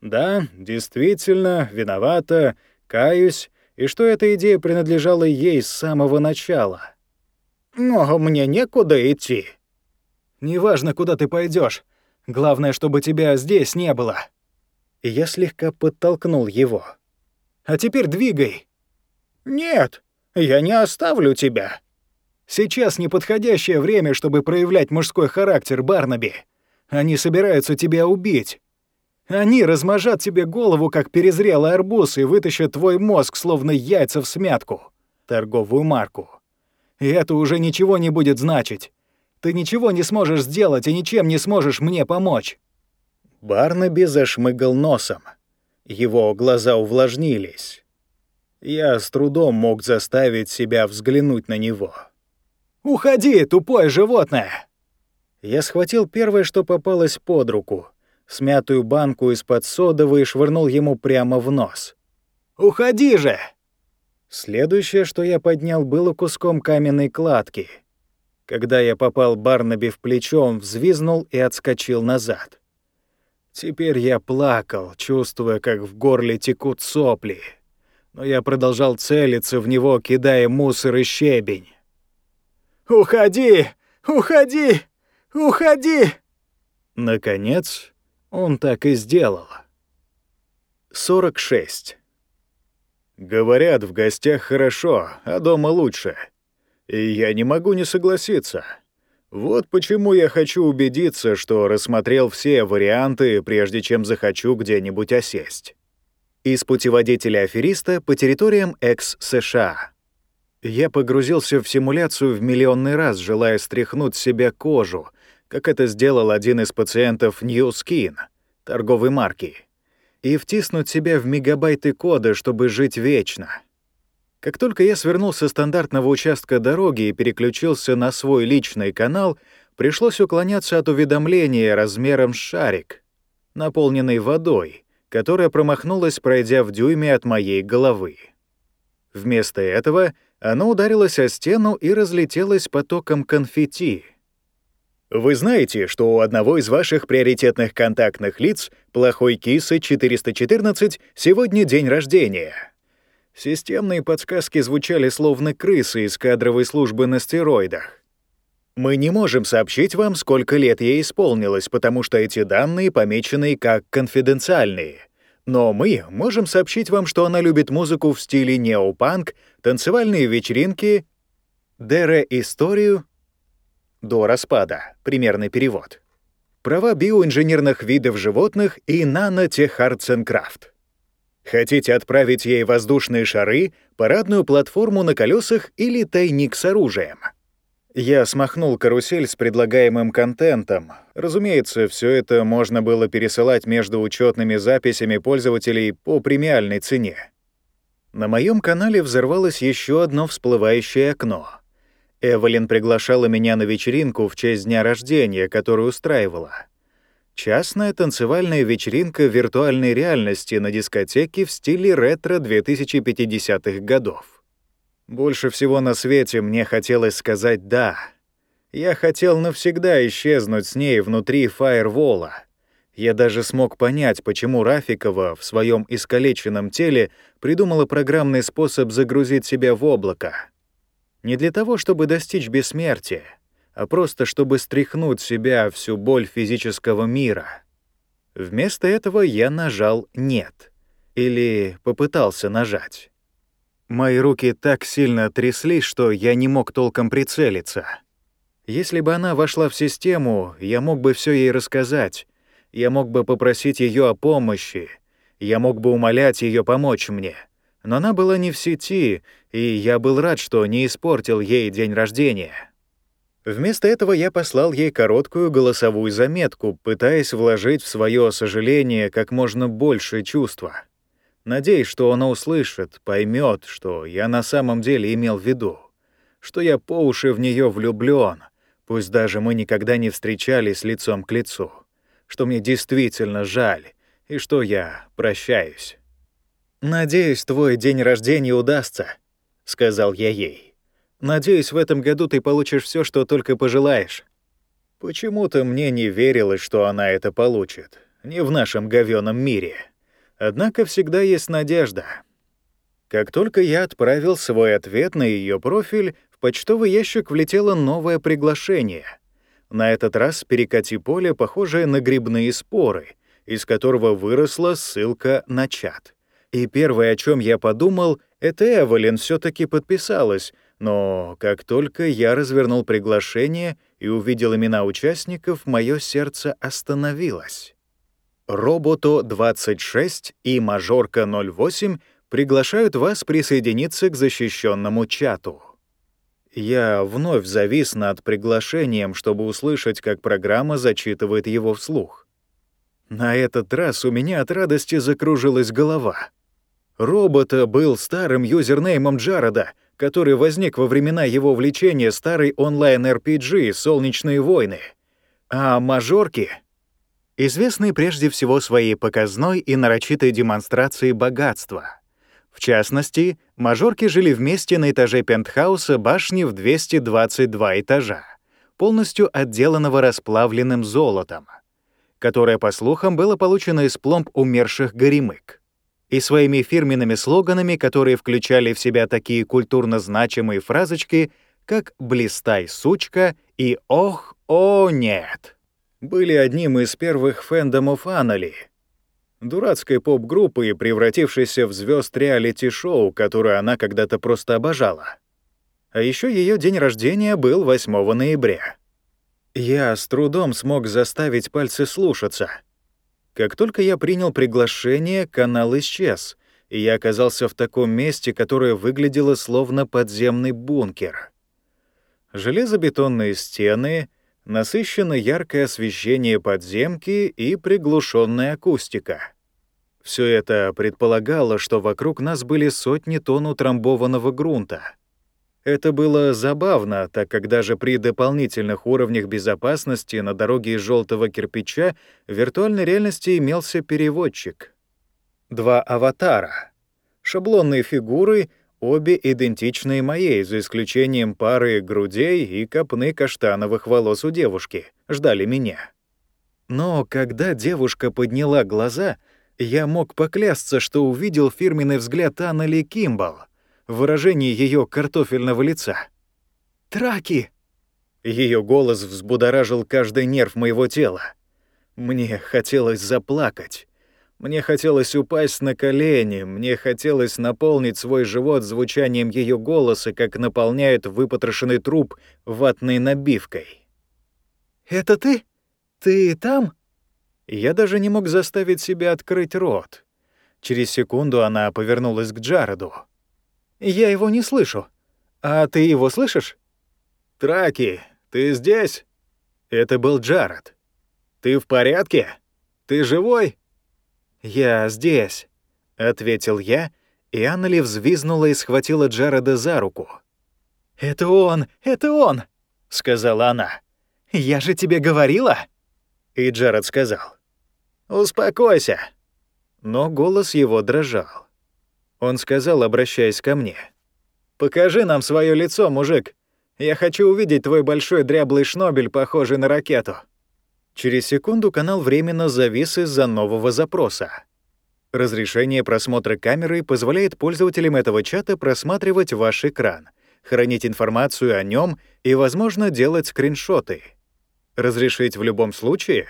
да, действительно, виновата, каюсь, и что эта идея принадлежала ей с самого начала. Но мне некуда идти. Неважно, куда ты пойдешь. Главное, чтобы тебя здесь не было. И я слегка подтолкнул его. А теперь двигай. Нет, я не оставлю тебя. Сейчас неподходящее время, чтобы проявлять мужской характер, Барнаби. Они собираются тебя убить. Они размажат тебе голову, как перезрелый арбуз, и вытащат твой мозг, словно яйца в смятку. Торговую марку. И это уже ничего не будет значить. Ты ничего не сможешь сделать и ничем не сможешь мне помочь». Барнаби зашмыгал носом. Его глаза увлажнились. Я с трудом мог заставить себя взглянуть на него. «Уходи, тупое животное!» Я схватил первое, что попалось под руку — смятую банку из-под содовой и швырнул ему прямо в нос. «Уходи же!» Следующее, что я поднял, было куском каменной кладки. Когда я попал Барнаби в плечо, он взвизнул и отскочил назад. Теперь я плакал, чувствуя, как в горле текут сопли. Но я продолжал целиться в него, кидая мусор и щебень. «Уходи! Уходи! Уходи!» Наконец, он так и сделал. 46. Говорят, в гостях хорошо, а дома лучше. И я не могу не согласиться. Вот почему я хочу убедиться, что рассмотрел все варианты, прежде чем захочу где-нибудь осесть. Из путеводителя афериста по территориям экс-США. Я погрузился в симуляцию в миллионный раз, желая стряхнуть с себя кожу — как это сделал один из пациентов New Skin, торговой марки, и втиснуть себя в мегабайты кода, чтобы жить вечно. Как только я свернул со стандартного участка дороги и переключился на свой личный канал, пришлось уклоняться от уведомления размером с шарик. наполненной водой, которая промахнулась, пройдя в дюйме от моей головы. Вместо этого оно ударилось о стену и разлетелось потоком конфетти. Вы знаете, что у одного из ваших приоритетных контактных лиц, плохой кисы 414, сегодня день рождения. Системные подсказки звучали словно крысы из кадровой службы на стероидах. Мы не можем сообщить вам, сколько лет ей исполнилось, потому что эти данные помечены как конфиденциальные. Но мы можем сообщить вам, что она любит музыку в стиле неопанк, танцевальные вечеринки, дере-историю до распада, примерный перевод. Права биоинженерных видов животных и нанотехарценкрафт. Хотите отправить ей воздушные шары, парадную платформу на колесах или тайник с оружием? Я смахнул карусель с предлагаемым контентом. Разумеется, все это можно было пересылать между учетными записями пользователей по премиальной цене. На моем канале взорвалось еще одно всплывающее окно — Эвелин приглашала меня на вечеринку в честь дня рождения, которую устраивала. Частная танцевальная вечеринка виртуальной реальности на дискотеке в стиле ретро 2050-х годов. Больше всего на свете мне хотелось сказать «да». Я хотел навсегда исчезнуть с ней внутри фаервола. Я даже смог понять, почему Рафикова в своем искалеченном теле придумала программный способ загрузить себя в облако. Не для того, чтобы достичь бессмертия, а просто чтобы стряхнуть себя всю боль физического мира. Вместо этого я нажал «нет» или попытался нажать. Мои руки так сильно тряслись, что я не мог толком прицелиться. Если бы она вошла в систему, я мог бы все ей рассказать, я мог бы попросить ее о помощи, я мог бы умолять ее помочь мне — но она была не в сети, и я был рад, что не испортил ей день рождения. Вместо этого я послал ей короткую голосовую заметку, пытаясь вложить в свое сожаление как можно больше чувства. Надеюсь, что она услышит, поймет, что я на самом деле имел в виду, что я по уши в нее влюблен, пусть даже мы никогда не встречались лицом к лицу, что мне действительно жаль и что я прощаюсь. «Надеюсь, твой день рождения удастся», — сказал я ей. «Надеюсь, в этом году ты получишь все, что только пожелаешь». Почему-то мне не верилось, что она это получит. Не в нашем говёном мире. Однако всегда есть надежда. Как только я отправил свой ответ на ее профиль, в почтовый ящик влетело новое приглашение. На этот раз перекати поле, похожее на грибные споры, из которого выросла ссылка на чат. И первое, о чем я подумал, это Эвелин все таки подписалась, но как только я развернул приглашение и увидел имена участников, мое сердце остановилось. Робото-26 и Мажорка-08 приглашают вас присоединиться к защищенному чату. Я вновь завис над приглашением, чтобы услышать, как программа зачитывает его вслух. На этот раз у меня от радости закружилась голова. Робота был старым юзернеймом Джарода, который возник во времена его влечения старой онлайн-RPG «Солнечные войны». А мажорки — известны прежде всего своей показной и нарочитой демонстрацией богатства. В частности, мажорки жили вместе на этаже пентхауса башни в 222 этажа, полностью отделанного расплавленным золотом, которое, по слухам, было получено из пломб умерших горемык и своими фирменными слоганами, которые включали в себя такие культурно значимые фразочки, как «блистай, сучка» и «ох, о, нет», были одним из первых фэндомов Аннели, дурацкой поп-группы, превратившейся в звезд реалити-шоу, которую она когда-то просто обожала. А еще ее день рождения был 8 ноября. Я с трудом смог заставить пальцы слушаться — как только я принял приглашение, канал исчез, и я оказался в таком месте, которое выглядело словно подземный бункер. Железобетонные стены, насыщенно яркое освещение подземки и приглушенная акустика. Все это предполагало, что вокруг нас были сотни тонн утрамбованного грунта. Это было забавно, так как даже при дополнительных уровнях безопасности на дороге из желтого кирпича в виртуальной реальности имелся переводчик. Два аватара. Шаблонные фигуры, обе идентичные моей, за исключением пары грудей и копны каштановых волос у девушки, ждали меня. Но когда девушка подняла глаза, я мог поклясться, что увидел фирменный взгляд Аннели Кимбал — выражении ее картофельного лица. «Траки!» Ее голос взбудоражил каждый нерв моего тела. Мне хотелось заплакать. Мне хотелось упасть на колени, мне хотелось наполнить свой живот звучанием ее голоса, как наполняют выпотрошенный труп ватной набивкой. «Это ты? Ты там?» Я даже не мог заставить себя открыть рот. Через секунду она повернулась к Джареду. Я его не слышу. А ты его слышишь? Траки, ты здесь? Это был Джаред. Ты в порядке? Ты живой? Я здесь, ответил я, и Аннели взвизнула и схватила Джареда за руку. «Это он! Это он!» — сказала она. «Я же тебе говорила!» И Джаред сказал. «Успокойся!» Но голос его дрожал. Он сказал, обращаясь ко мне. «Покажи нам свое лицо, мужик. Я хочу увидеть твой большой дряблый шнобель, похожий на ракету». Через секунду канал временно завис из-за нового запроса. Разрешение просмотра камеры позволяет пользователям этого чата просматривать ваш экран, хранить информацию о нем и, возможно, делать скриншоты. Разрешить в любом случае?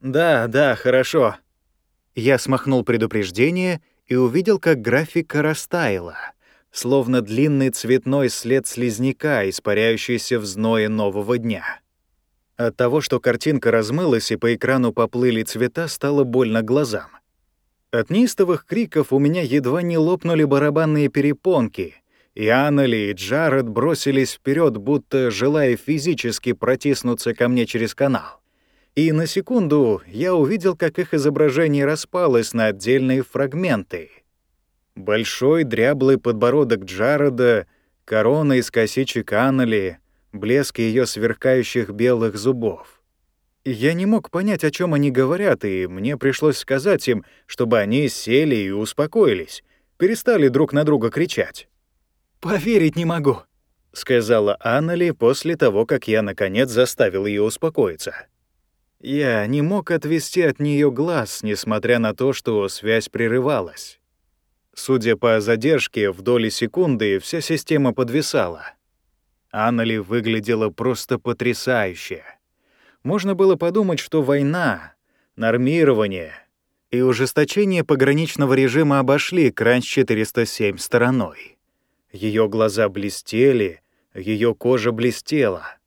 Да, да, хорошо. Я смахнул предупреждение и увидел, как графика растаяла, словно длинный цветной след слизняка, испаряющийся в зное нового дня. От того, что картинка размылась и по экрану поплыли цвета, стало больно глазам. От неистовых криков у меня едва не лопнули барабанные перепонки, и Аннели и Джаред бросились вперед, будто желая физически протиснуться ко мне через канал и на секунду я увидел, как их изображение распалось на отдельные фрагменты. Большой дряблый подбородок Джареда, корона из косичек Аннели, блеск ее сверкающих белых зубов. Я не мог понять, о чем они говорят, и мне пришлось сказать им, чтобы они сели и успокоились, перестали друг на друга кричать. «Поверить не могу», — сказала Аннели после того, как я, наконец, заставил ее успокоиться. Я не мог отвести от нее глаз, несмотря на то, что связь прерывалась. Судя по задержке, в доли секунды вся система подвисала. Аннели выглядела просто потрясающе. Можно было подумать, что война, нормирование и ужесточение пограничного режима обошли Кранч-407 стороной. Ее глаза блестели, ее кожа блестела.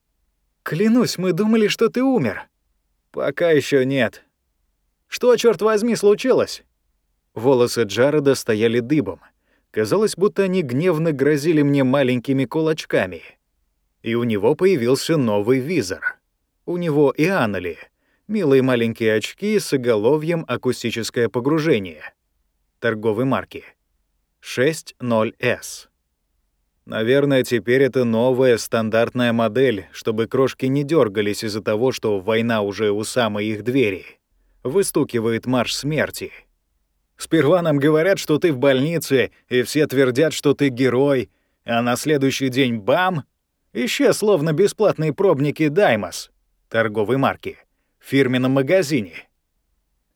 «Клянусь, мы думали, что ты умер», «Пока еще нет». «Что, черт возьми, случилось?» Волосы Джареда стояли дыбом. Казалось, будто они гневно грозили мне маленькими кулачками. И у него появился новый визор. У него и Аннели. Милые маленькие очки с оголовьем акустическое погружение. Торговой марки. 60S. Наверное, теперь это новая стандартная модель, чтобы крошки не дергались из-за того, что война уже у самой их двери. Выстукивает марш смерти. Сперва нам говорят, что ты в больнице, и все твердят, что ты герой, а на следующий день — бам! Исчез словно бесплатные пробники «Даймос» торговой марки в фирменном магазине.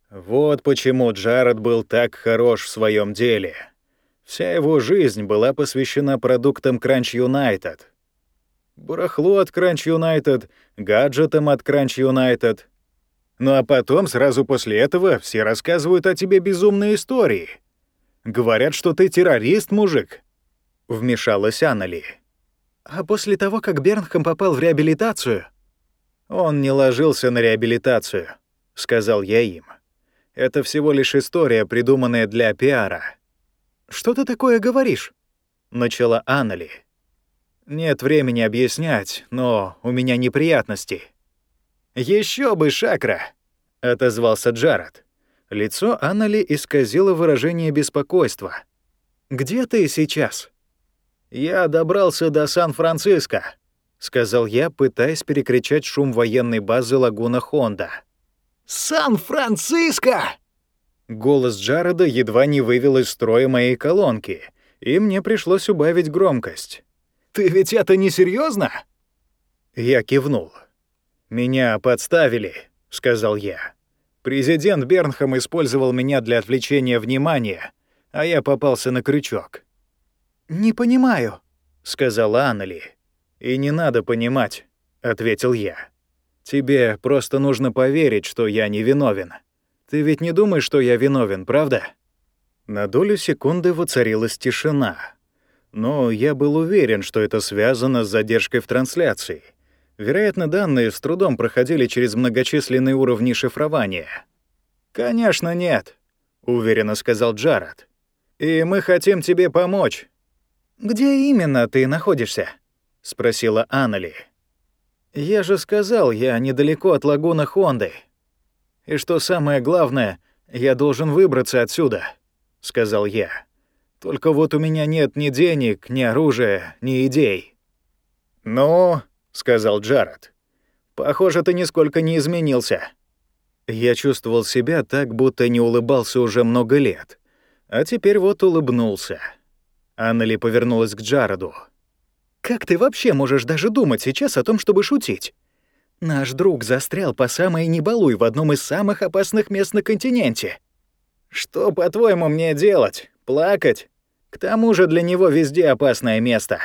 Вот почему Джаред был так хорош в своем деле. Вся его жизнь была посвящена продуктам Crunch United. Барахло от Crunch United, гаджетам от Crunch United. Ну а потом, сразу после этого, все рассказывают о тебе безумные истории. Говорят, что ты террорист, мужик. Вмешалась Аннели. А после того, как Бернхэм попал в реабилитацию... Он не ложился на реабилитацию, сказал я им. Это всего лишь история, придуманная для пиара. «Что ты такое говоришь?» — начала Аннели. «Нет времени объяснять, но у меня неприятности». Еще бы, Шакра!» — отозвался Джаред. Лицо Аннели исказило выражение беспокойства. «Где ты сейчас?» «Я добрался до Сан-Франциско», — сказал я, пытаясь перекричать шум военной базы Лагуна Хонда. «Сан-Франциско!» Голос Джареда едва не вывел из строя моей колонки, и мне пришлось убавить громкость. «Ты ведь это не серьезно? Я кивнул. «Меня подставили», — сказал я. «Президент Бернхам использовал меня для отвлечения внимания, а я попался на крючок». «Не понимаю», — сказала Аннели. «И не надо понимать», — ответил я. «Тебе просто нужно поверить, что я не виновен. Ты ведь не думаешь, что я виновен, правда?» На долю секунды воцарилась тишина. Но я был уверен, что это связано с задержкой в трансляции. Вероятно, данные с трудом проходили через многочисленные уровни шифрования. «Конечно, нет», — уверенно сказал Джаред. «И мы хотим тебе помочь. «Где именно ты находишься?» — спросила Аннели. «Я же сказал, я недалеко от лагуна Хонды. И что самое главное, я должен выбраться отсюда», — сказал я. «Только вот у меня нет ни денег, ни оружия, ни идей». «Ну», — сказал Джаред, — «похоже, ты нисколько не изменился». Я чувствовал себя так, будто не улыбался уже много лет, а теперь вот улыбнулся. Аннели повернулась к Джароду. «Как ты вообще можешь даже думать сейчас о том, чтобы шутить? Наш друг застрял по самой небалуй в одном из самых опасных мест на континенте. Что, по-твоему, мне делать? Плакать? К тому же для него везде опасное место».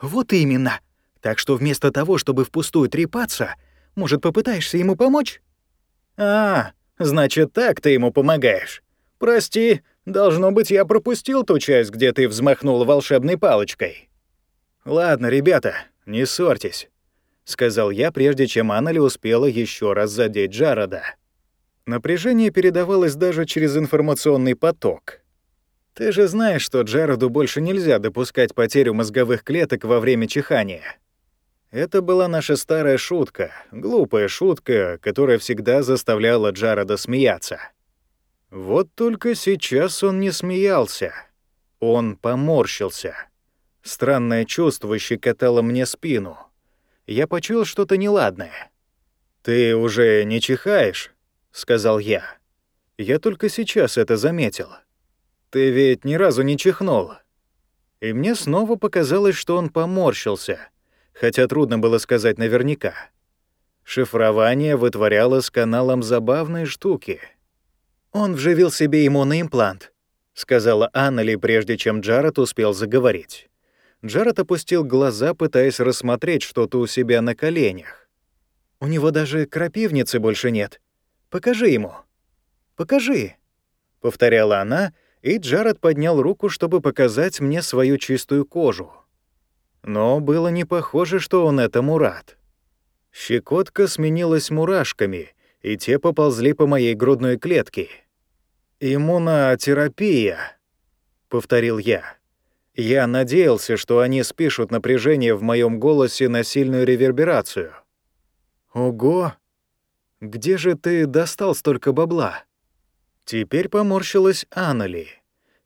«Вот именно. Так что вместо того, чтобы впустую трепаться, может, попытаешься ему помочь?» «А, значит, так ты ему помогаешь. Прости, Должно быть, я пропустил ту часть, где ты взмахнул волшебной палочкой. Ладно, ребята, не ссорьтесь, сказал я, прежде чем Аннели успела еще раз задеть Джарода. Напряжение передавалось даже через информационный поток. Ты же знаешь, что Джароду больше нельзя допускать потерю мозговых клеток во время чихания. Это была наша старая шутка, глупая шутка, которая всегда заставляла Джарода смеяться. Вот только сейчас он не смеялся. Он поморщился. Странное чувство щекотало мне спину. Я почуял что-то неладное. «Ты уже не чихаешь?» — сказал я. Я только сейчас это заметил. «Ты ведь ни разу не чихнул». И мне снова показалось, что он поморщился, хотя трудно было сказать наверняка. Шифрование вытворяло с каналом забавные штуки — «Он вживил себе иммунный имплант», — сказала Аннели, прежде чем Джаред успел заговорить. Джаред опустил глаза, пытаясь рассмотреть что-то у себя на коленях. «У него даже крапивницы больше нет. Покажи ему. Покажи», — повторяла она, и Джаред поднял руку, чтобы показать мне свою чистую кожу. Но было не похоже, что он этому рад. Щекотка сменилась мурашками, и те поползли по моей грудной клетке. «Иммунотерапия», — повторил я. Я надеялся, что они спишут напряжение в моем голосе на сильную реверберацию. «Ого! Где же ты достал столько бабла?» Теперь поморщилась Аннели,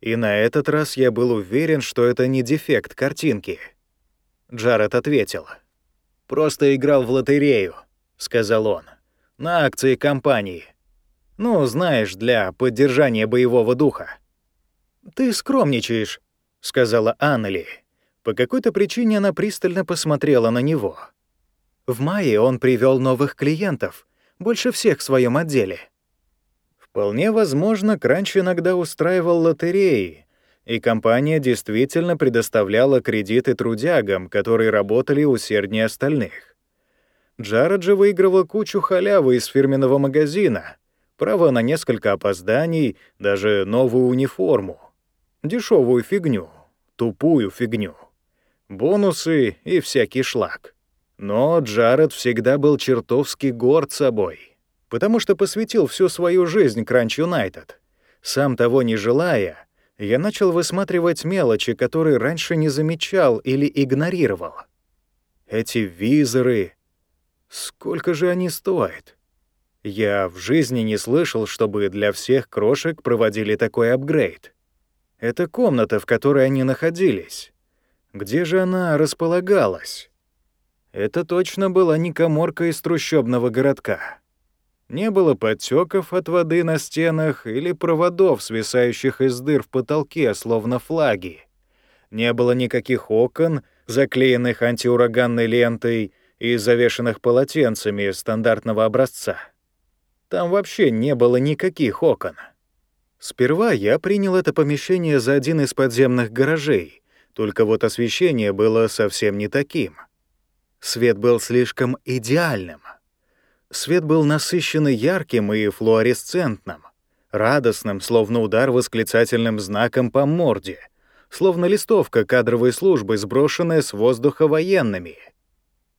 и на этот раз я был уверен, что это не дефект картинки. Джаред ответил. «Просто играл в лотерею», — сказал он, — «на акции компании. Ну, знаешь, для поддержания боевого духа. «Ты скромничаешь», — сказала Аннели. По какой-то причине она пристально посмотрела на него. В мае он привел новых клиентов, больше всех в своем отделе. Вполне возможно, Кранч иногда устраивал лотереи, и компания действительно предоставляла кредиты трудягам, которые работали усерднее остальных. Джаред же выигрывал кучу халявы из фирменного магазина, право на несколько опозданий, даже новую униформу. Дешевую фигню, тупую фигню. Бонусы и всякий шлак. Но Джаред всегда был чертовски горд собой, потому что посвятил всю свою жизнь Кранч Юнайтед. Сам того не желая, я начал высматривать мелочи, которые раньше не замечал или игнорировал. Эти визоры... Сколько же они стоят? Я в жизни не слышал, чтобы для всех крошек проводили такой апгрейд. Это комната, в которой они находились. Где же она располагалась? Это точно была не коморка из трущобного городка. Не было подтеков от воды на стенах или проводов, свисающих из дыр в потолке, словно флаги. Не было никаких окон, заклеенных антиураганной лентой и завешенных полотенцами стандартного образца. Там вообще не было никаких окон. Сперва я принял это помещение за один из подземных гаражей, только вот освещение было совсем не таким. Свет был слишком идеальным — Свет был насыщенно ярким и флуоресцентным, радостным, словно удар восклицательным знаком по морде, словно листовка кадровой службы, сброшенная с воздуха военными.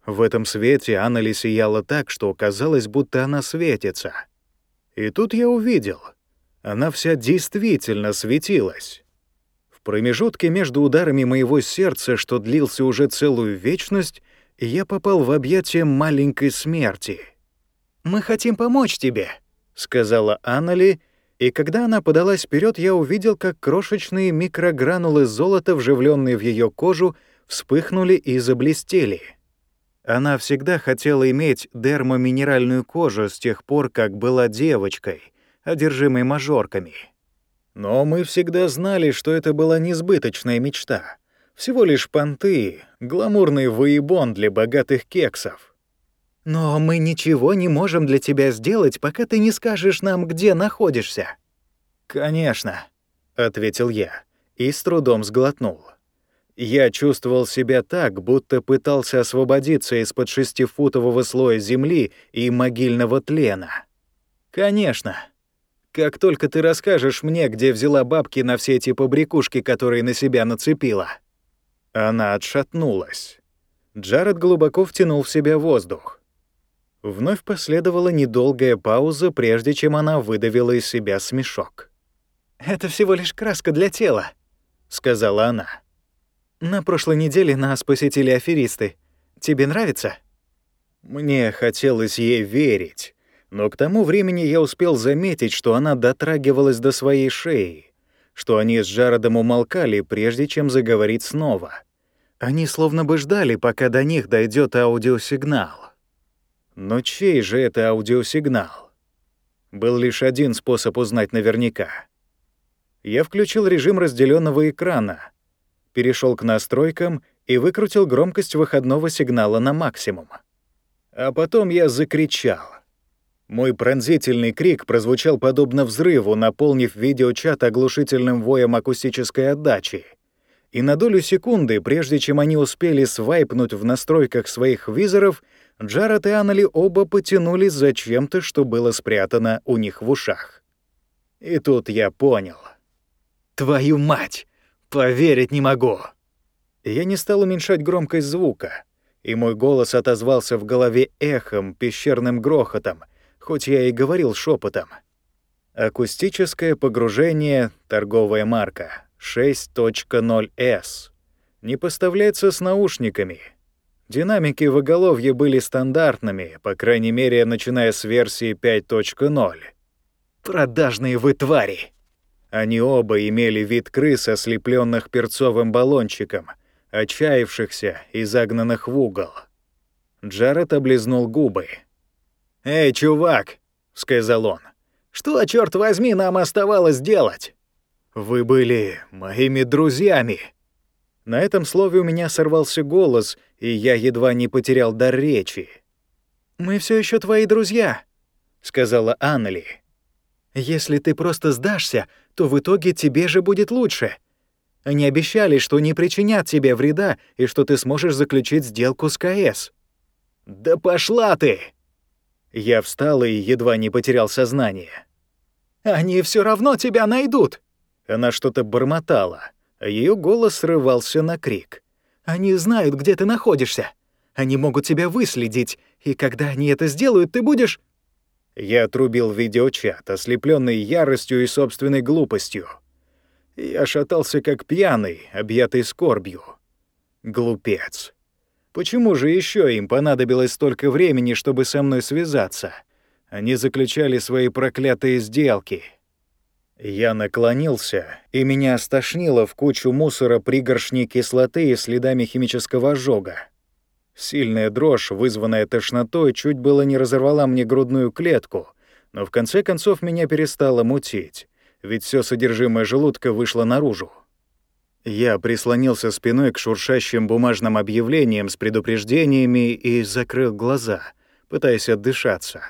В этом свете Аннели сияла так, что казалось, будто она светится. И тут я увидел. Она вся действительно светилась. В промежутке между ударами моего сердца, что длился уже целую вечность, я попал в объятия маленькой смерти — «Мы хотим помочь тебе», — сказала Аннели, и когда она подалась вперед, я увидел, как крошечные микрогранулы золота, вживленные в ее кожу, вспыхнули и заблестели. Она всегда хотела иметь дермоминеральную кожу с тех пор, как была девочкой, одержимой мажорками. Но мы всегда знали, что это была несбыточная мечта. Всего лишь понты, гламурный воебон для богатых кексов. Но мы ничего не можем для тебя сделать, пока ты не скажешь нам, где находишься. Конечно, ответил я и с трудом сглотнул. Я чувствовал себя так, будто пытался освободиться из-под шестифутового слоя земли и могильного тлена. Конечно. Как только ты расскажешь мне, где взяла бабки на все эти побрякушки, которые на себя нацепила. Она отшатнулась. Джаред глубоко втянул в себя воздух. Вновь последовала недолгая пауза, прежде чем она выдавила из себя смешок. «Это всего лишь краска для тела», — сказала она. «На прошлой неделе нас посетили аферисты. Тебе нравится?» Мне хотелось ей верить, но к тому времени я успел заметить, что она дотрагивалась до своей шеи, что они с Джаредом умолкали, прежде чем заговорить снова. Они словно бы ждали, пока до них дойдет аудиосигнал. Но чей же это аудиосигнал? Был лишь один способ узнать наверняка. Я включил режим разделенного экрана, перешел к настройкам и выкрутил громкость выходного сигнала на максимум. А потом я закричал. Мой пронзительный крик прозвучал подобно взрыву, наполнив видеочат оглушительным воем акустической отдачи. И на долю секунды, прежде чем они успели свайпнуть в настройках своих визоров, Джаред и Аннели оба потянулись за чем-то, что было спрятано у них в ушах. И тут я понял. «Твою мать! Поверить не могу!» Я не стал уменьшать громкость звука, и мой голос отозвался в голове эхом, пещерным грохотом, хоть я и говорил шепотом. Акустическое погружение, торговая марка, 6.0S. Не поставляется с наушниками — Динамики в оголовье были стандартными, по крайней мере, начиная с версии 5.0. Продажные вы твари! Они оба имели вид крыс, ослепленных перцовым баллончиком, отчаявшихся и загнанных в угол. Джаред облизнул губы. «Эй, чувак!» — сказал он. «Что, черт возьми, нам оставалось делать?» «Вы были моими друзьями!» На этом слове у меня сорвался голос, и я едва не потерял дар речи. «Мы все еще твои друзья», — сказала Аннели. «Если ты просто сдашься, то в итоге тебе же будет лучше. Они обещали, что не причинят тебе вреда и что ты сможешь заключить сделку с КС». «Да пошла ты!» Я встал и едва не потерял сознание. «Они все равно тебя найдут!» Она что-то бормотала. Ее голос срывался на крик. «Они знают, где ты находишься. Они могут тебя выследить, и когда они это сделают, ты будешь...» Я отрубил видеочат, ослепленный яростью и собственной глупостью. Я шатался как пьяный, объятый скорбью. Глупец. Почему же еще им понадобилось столько времени, чтобы со мной связаться? Они заключали свои проклятые сделки. Я наклонился, и меня стошнило в кучу мусора пригоршни кислоты и следами химического ожога. Сильная дрожь, вызванная тошнотой, чуть было не разорвала мне грудную клетку, но в конце концов меня перестало мутить, ведь все содержимое желудка вышло наружу. Я прислонился спиной к шуршащим бумажным объявлениям с предупреждениями и закрыл глаза, пытаясь отдышаться.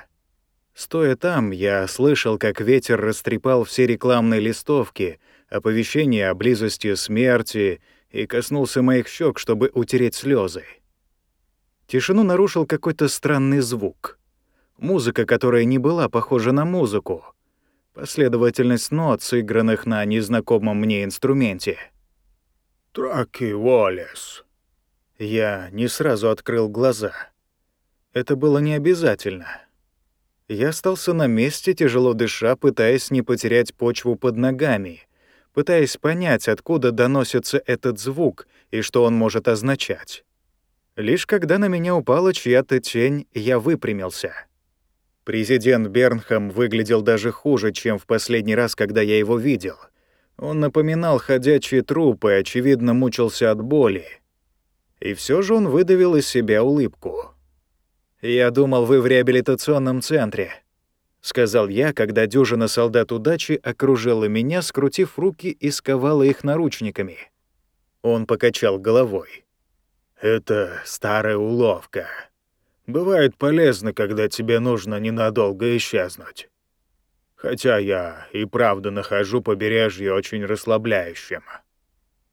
Стоя там, я слышал, как ветер растрепал все рекламные листовки, оповещения о близости смерти и коснулся моих щек, чтобы утереть слезы. Тишину нарушил какой-то странный звук. Музыка, которая не была похожа на музыку. Последовательность нот, сыгранных на незнакомом мне инструменте. «Траки Уоллес». Я не сразу открыл глаза. Это было не обязательно. Я остался на месте, тяжело дыша, пытаясь не потерять почву под ногами, пытаясь понять, откуда доносится этот звук и что он может означать. Лишь когда на меня упала чья-то тень, я выпрямился. Президент Бернхам выглядел даже хуже, чем в последний раз, когда я его видел. Он напоминал ходячий труп и, очевидно, мучился от боли. И все же он выдавил из себя улыбку. «Я думал, вы в реабилитационном центре», — сказал я, когда дюжина солдат удачи окружила меня, скрутив руки и сковала их наручниками. Он покачал головой. «Это старая уловка. Бывает полезно, когда тебе нужно ненадолго исчезнуть. Хотя я и правда нахожу побережье очень расслабляющим.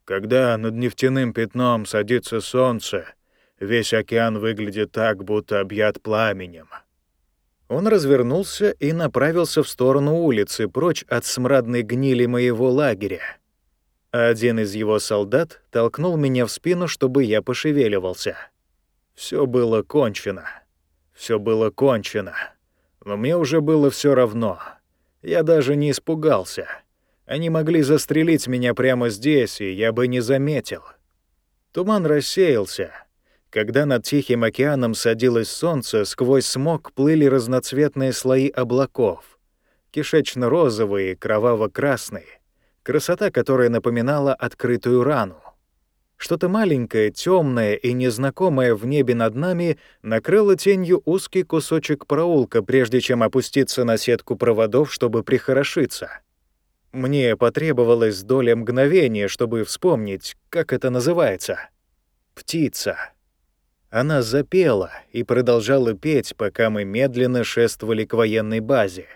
Когда над нефтяным пятном садится солнце — Весь океан выглядит так, будто объят пламенем. Он развернулся и направился в сторону улицы, прочь от смрадной гнили моего лагеря. Один из его солдат толкнул меня в спину, чтобы я пошевеливался. Все было кончено. Все было кончено. Но мне уже было все равно. Я даже не испугался. Они могли застрелить меня прямо здесь, и я бы не заметил. Туман рассеялся. Когда над Тихим океаном садилось солнце, сквозь смог плыли разноцветные слои облаков. Кишечно-розовые, кроваво-красные. Красота, которая напоминала открытую рану. Что-то маленькое, темное и незнакомое в небе над нами накрыло тенью узкий кусочек проулка, прежде чем опуститься на сетку проводов, чтобы прихорошиться. Мне потребовалось доля мгновения, чтобы вспомнить, как это называется. Птица. Она запела и продолжала петь, пока мы медленно шествовали к военной базе.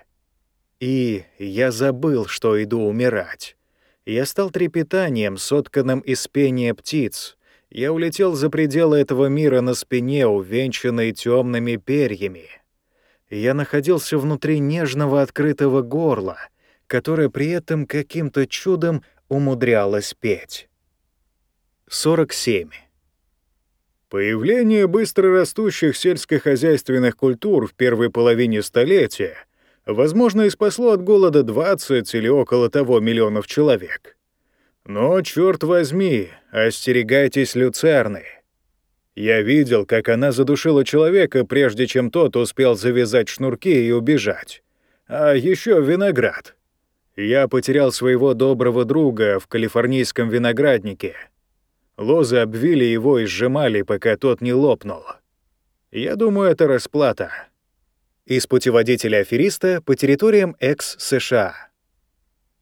И я забыл, что иду умирать. Я стал трепетанием, сотканным из пения птиц. Я улетел за пределы этого мира на спине, увенчанной темными перьями. Я находился внутри нежного открытого горла, которое при этом каким-то чудом умудрялось петь. 47. Появление быстрорастущих сельскохозяйственных культур в первой половине столетия, возможно, и спасло от голода 20 или около того миллионов человек. Но, черт возьми, остерегайтесь люцерны. Я видел, как она задушила человека, прежде чем тот успел завязать шнурки и убежать. А еще виноград. Я потерял своего доброго друга в калифорнийском винограднике — Лозы обвили его и сжимали, пока тот не лопнул. Я думаю, это расплата. Из путеводителя афериста по территориям экс-США.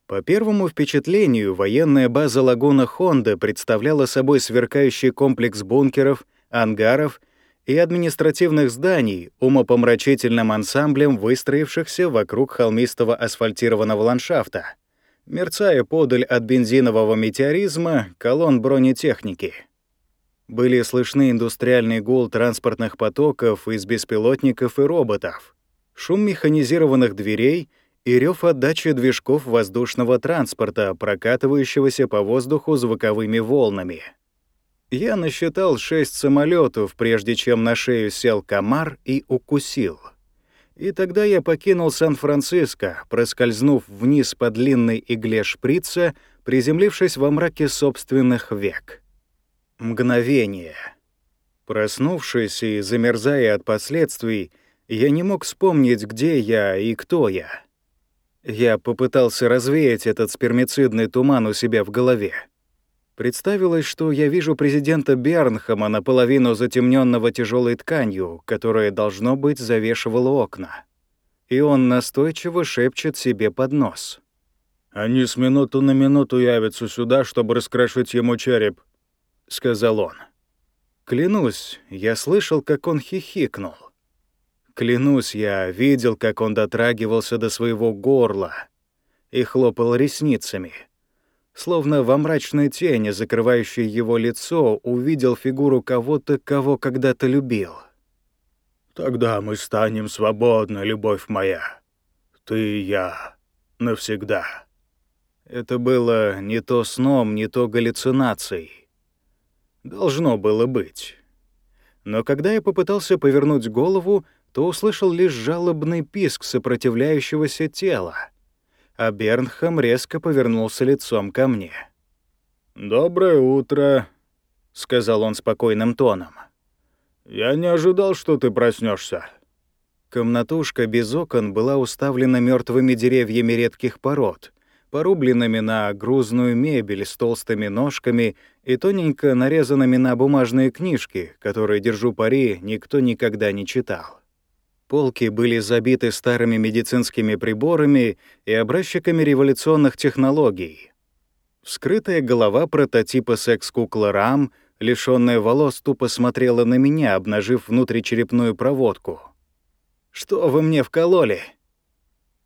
По первому впечатлению, военная база Лагуна Хонда представляла собой сверкающий комплекс бункеров, ангаров и административных зданий, умопомрачительным ансамблем выстроившихся вокруг холмистого асфальтированного ландшафта — мерцая подаль от бензинового метеоризма колонн бронетехники. Были слышны индустриальный гул транспортных потоков из беспилотников и роботов, шум механизированных дверей и рев отдачи движков воздушного транспорта, прокатывающегося по воздуху звуковыми волнами. Я насчитал шесть самолетов, прежде чем на шею сел комар и укусил — и тогда я покинул Сан-Франциско, проскользнув вниз по длинной игле шприца, приземлившись во мраке собственных век. Мгновение. Проснувшись и замерзая от последствий, я не мог вспомнить, где я и кто я. Я попытался развеять этот спермицидный туман у себя в голове. Представилось, что я вижу президента Бернхама наполовину затемненного тяжелой тканью, которая, должно быть, завешивала окна. И он настойчиво шепчет себе под нос. «Они с минуту на минуту явятся сюда, чтобы раскрошить ему череп», — сказал он. Клянусь, я слышал, как он хихикнул. Клянусь, я видел, как он дотрагивался до своего горла и хлопал ресницами. Словно во мрачной тени, закрывающей его лицо, увидел фигуру кого-то, кого когда-то любил. «Тогда мы станем свободны, любовь моя. Ты и я. Навсегда». Это было не то сном, не то галлюцинацией. Должно было быть. Но когда я попытался повернуть голову, то услышал лишь жалобный писк сопротивляющегося тела, а Бернхам резко повернулся лицом ко мне. «Доброе утро», — сказал он спокойным тоном. «Я не ожидал, что ты проснешься. Комнатушка без окон была уставлена мертвыми деревьями редких пород, порубленными на грузную мебель с толстыми ножками и тоненько нарезанными на бумажные книжки, которые, держу пари, никто никогда не читал. Полки были забиты старыми медицинскими приборами и образчиками революционных технологий. Вскрытая голова прототипа секс-куклы Рам, лишённая волос, тупо смотрела на меня, обнажив внутричерепную проводку. «Что вы мне вкололи?»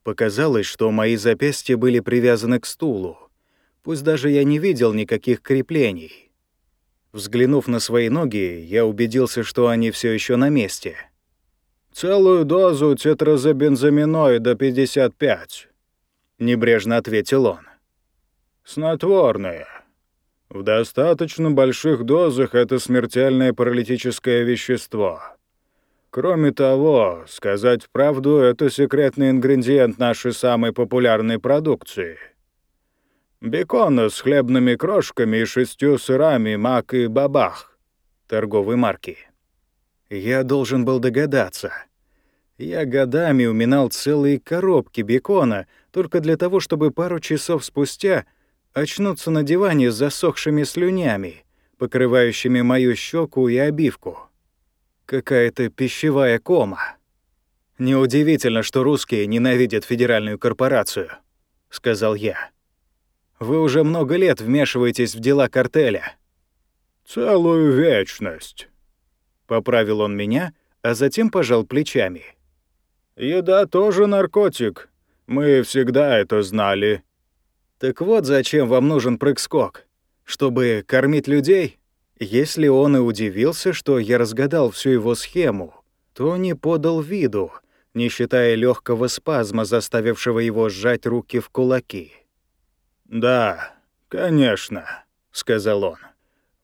Показалось, что мои запястья были привязаны к стулу, пусть даже я не видел никаких креплений. Взглянув на свои ноги, я убедился, что они все еще на месте — «Целую дозу тетразобензаминоида 55», — небрежно ответил он. «Снотворное. В достаточно больших дозах это смертельное паралитическое вещество. Кроме того, сказать правду, это секретный ингредиент нашей самой популярной продукции. Бекона с хлебными крошками и шестью сырами «Мак» и «Бабах» торговой марки. Я должен был догадаться. Я годами уминал целые коробки бекона только для того, чтобы пару часов спустя очнуться на диване с засохшими слюнями, покрывающими мою щеку и обивку. Какая-то пищевая кома. «Неудивительно, что русские ненавидят федеральную корпорацию», — сказал я. «Вы уже много лет вмешиваетесь в дела картеля». «Целую вечность», — поправил он меня, а затем пожал плечами. «Еда тоже наркотик. Мы всегда это знали». «Так вот зачем вам нужен прыг-скок? Чтобы кормить людей?» Если он и удивился, что я разгадал всю его схему, то не подал виду, не считая легкого спазма, заставившего его сжать руки в кулаки. «Да, конечно», — сказал он.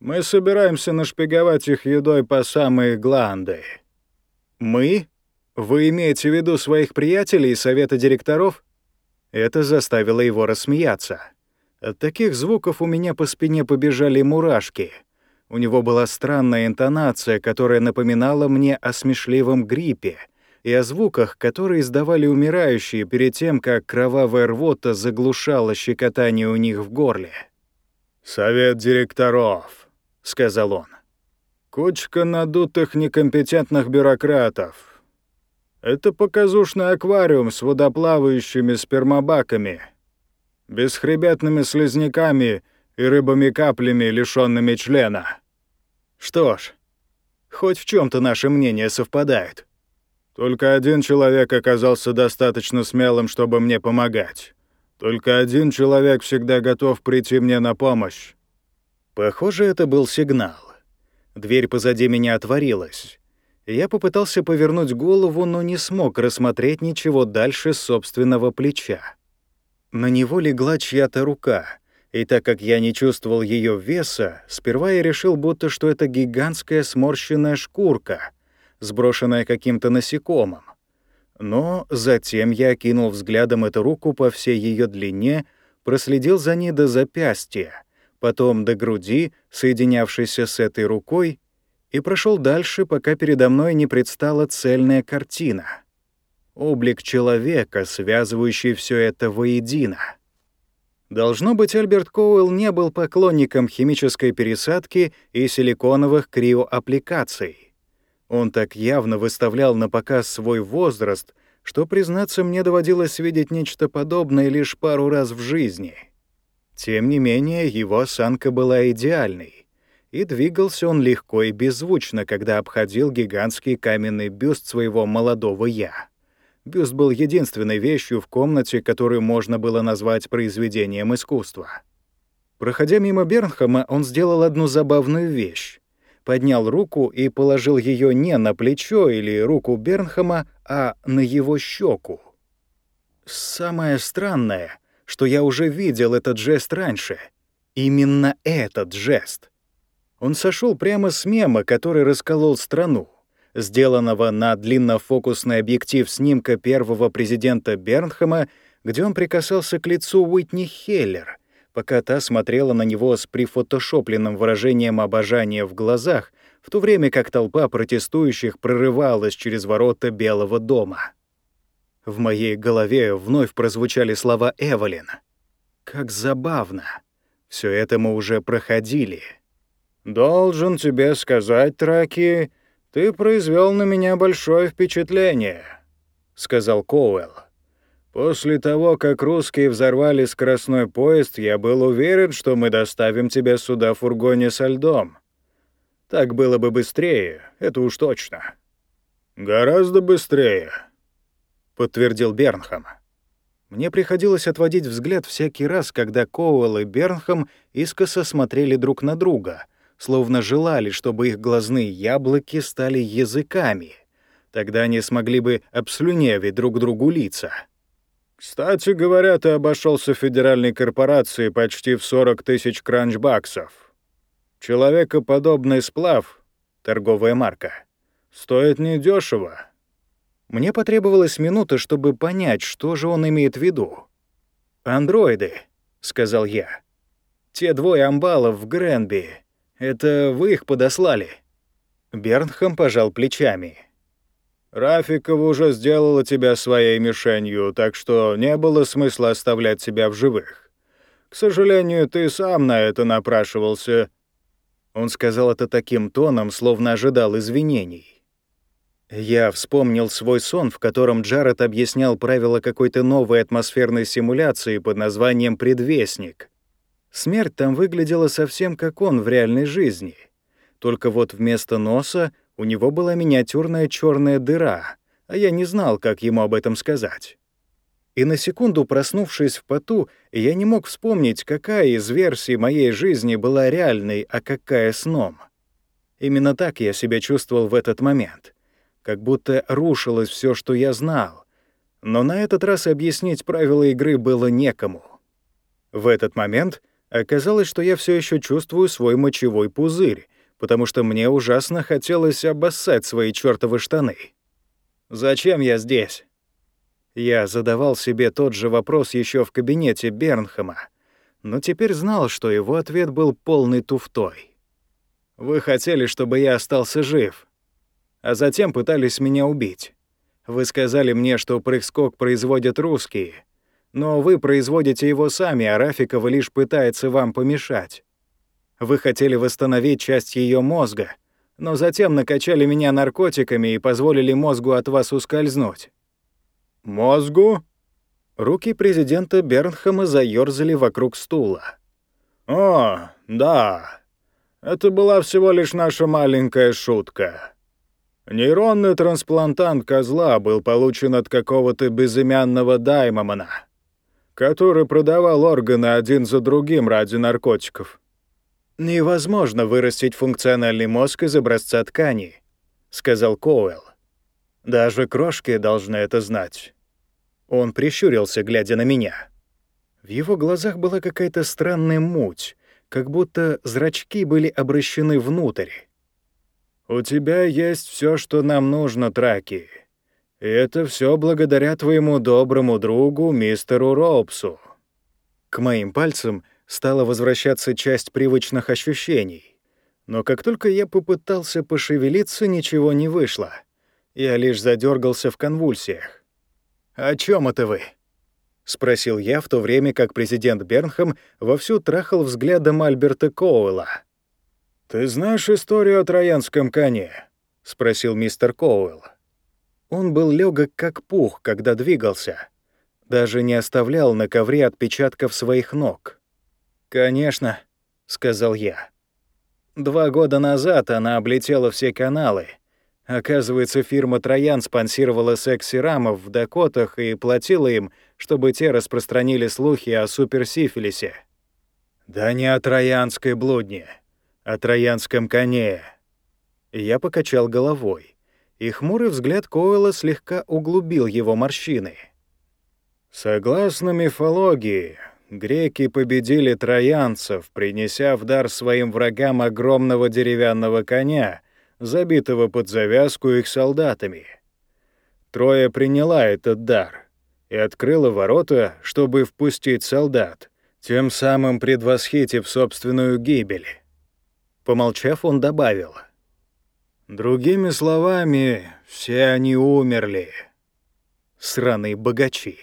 Мы собираемся нашпиговать их едой по самые гланды». «Мы? Вы имеете в виду своих приятелей и совета директоров?» Это заставило его рассмеяться. От таких звуков у меня по спине побежали мурашки. У него была странная интонация, которая напоминала мне о смешливом гриппе и о звуках, которые издавали умирающие перед тем, как кровавая рвота заглушала щекотание у них в горле. «Совет директоров», — сказал он. «Кучка надутых некомпетентных бюрократов. Это показушный аквариум с водоплавающими спермобаками, бесхребетными слизняками и рыбами-каплями, лишёнными члена». «Что ж, хоть в чем то наши мнения совпадают». «Только один человек оказался достаточно смелым, чтобы мне помогать. Только один человек всегда готов прийти мне на помощь. Похоже, это был сигнал. Дверь позади меня отворилась. Я попытался повернуть голову, но не смог рассмотреть ничего дальше собственного плеча. На него легла чья-то рука, и так как я не чувствовал ее веса, сперва я решил, будто что это гигантская сморщенная шкурка, сброшенная каким-то насекомым. Но затем я окинул взглядом эту руку по всей ее длине, проследил за ней до запястья — потом до груди, соединявшейся с этой рукой, и прошел дальше, пока передо мной не предстала цельная картина. облик человека, связывающий все это воедино. Должно быть, Альберт Коуэлл не был поклонником химической пересадки и силиконовых криоаппликаций. Он так явно выставлял на показ свой возраст, что, признаться, мне доводилось видеть нечто подобное лишь пару раз в жизни. Тем не менее, его осанка была идеальной, и двигался он легко и беззвучно, когда обходил гигантский каменный бюст своего молодого «я». Бюст был единственной вещью в комнате, которую можно было назвать произведением искусства. Проходя мимо Бернхама, он сделал одну забавную вещь. Поднял руку и положил ее не на плечо или руку Бернхама, а на его щеку. Самое странное, что я уже видел этот жест раньше. Именно этот жест. Он сошел прямо с мема, который расколол страну сделанного на длиннофокусный объектив снимка первого президента Бернхэма, где он прикасался к лицу Уитни Хеллер, пока та смотрела на него с прифотошопленным выражением обожания в глазах, в то время как толпа протестующих прорывалась через ворота Белого дома. В моей голове вновь прозвучали слова Эвелин. «Как забавно! Все это мы уже проходили». «Должен тебе сказать, Траки, «Ты произвел на меня большое впечатление», — сказал Коуэлл. «После того, как русские взорвали скоростной поезд, я был уверен, что мы доставим тебя сюда в фургоне со льдом. Так было бы быстрее, это уж точно». «Гораздо быстрее», — подтвердил Бернхам. Мне приходилось отводить взгляд всякий раз, когда Коуэлл и Бернхам искоса смотрели друг на друга, словно желали, чтобы их глазные яблоки стали языками. Тогда они смогли бы обслюнявить друг другу лица. «Кстати говоря, ты обошелся федеральной корпорации почти в 40 тысяч кранч-баксов. Человекоподобный сплав, торговая марка, стоит недешево. Мне потребовалась минута, чтобы понять, что же он имеет в виду. «Андроиды», — сказал я. «Те двое амбалов в Гренби. Это вы их подослали?» Бернхам пожал плечами. «Рафикова уже сделала тебя своей мишенью, так что не было смысла оставлять тебя в живых. К сожалению, ты сам на это напрашивался». Он сказал это таким тоном, словно ожидал извинений. Я вспомнил свой сон, в котором Джаред объяснял правила какой-то новой атмосферной симуляции под названием «Предвестник», Смерть там выглядела совсем как он в реальной жизни. Только вот вместо носа у него была миниатюрная черная дыра, а я не знал, как ему об этом сказать. И на секунду, проснувшись в поту, я не мог вспомнить, какая из версий моей жизни была реальной, а какая сном. Именно так я себя чувствовал в этот момент. Как будто рушилось все, что я знал. Но на этот раз объяснить правила игры было некому. В этот момент Оказалось, что я все еще чувствую свой мочевой пузырь, потому что мне ужасно хотелось обоссать свои чёртовы штаны. Зачем я здесь? Я задавал себе тот же вопрос еще в кабинете Бернхэма, но теперь знал, что его ответ был полный туфтой. Вы хотели, чтобы я остался жив, а затем пытались меня убить. Вы сказали мне, что прыг-скок производят русские — но вы производите его сами, а Рафикова лишь пытается вам помешать. Вы хотели восстановить часть ее мозга, но затем накачали меня наркотиками и позволили мозгу от вас ускользнуть. Мозгу? Руки президента Бернхэма заёрзали вокруг стула. О, да. Это была всего лишь наша маленькая шутка. Нейронный трансплантант козла был получен от какого-то безымянного даймомана который продавал органы один за другим ради наркотиков. «Невозможно вырастить функциональный мозг из образца ткани», — сказал Коуэлл. «Даже крошки должны это знать». Он прищурился, глядя на меня. В его глазах была какая-то странная муть, как будто зрачки были обращены внутрь. «У тебя есть все, что нам нужно, Траки», это все благодаря твоему доброму другу, мистеру Роупсу. К моим пальцам стала возвращаться часть привычных ощущений. Но как только я попытался пошевелиться, ничего не вышло. Я лишь задергался в конвульсиях. «О чем это вы?» — спросил я, в то время как президент Бернхэм вовсю трахал взглядом Альберта Коуэлла. «Ты знаешь историю о троянском коне?» — спросил мистер Коуэлл. Он был легок как пух, когда двигался. Даже не оставлял на ковре отпечатков своих ног. «Конечно», — сказал я. «Два года назад она облетела все каналы. Оказывается, фирма «Троян» спонсировала секс-сирамов в Дакотах и платила им, чтобы те распространили слухи о суперсифилисе. «Да не о троянской блудне, о троянском коне». Я покачал головой, и хмурый взгляд Коэла слегка углубил его морщины. Согласно мифологии, греки победили троянцев, принеся в дар своим врагам огромного деревянного коня, забитого под завязку их солдатами. Троя приняла этот дар и открыла ворота, чтобы впустить солдат, тем самым предвосхитив собственную гибель. Помолчав, он добавил. «Другими словами, все они умерли». Сраные богачи.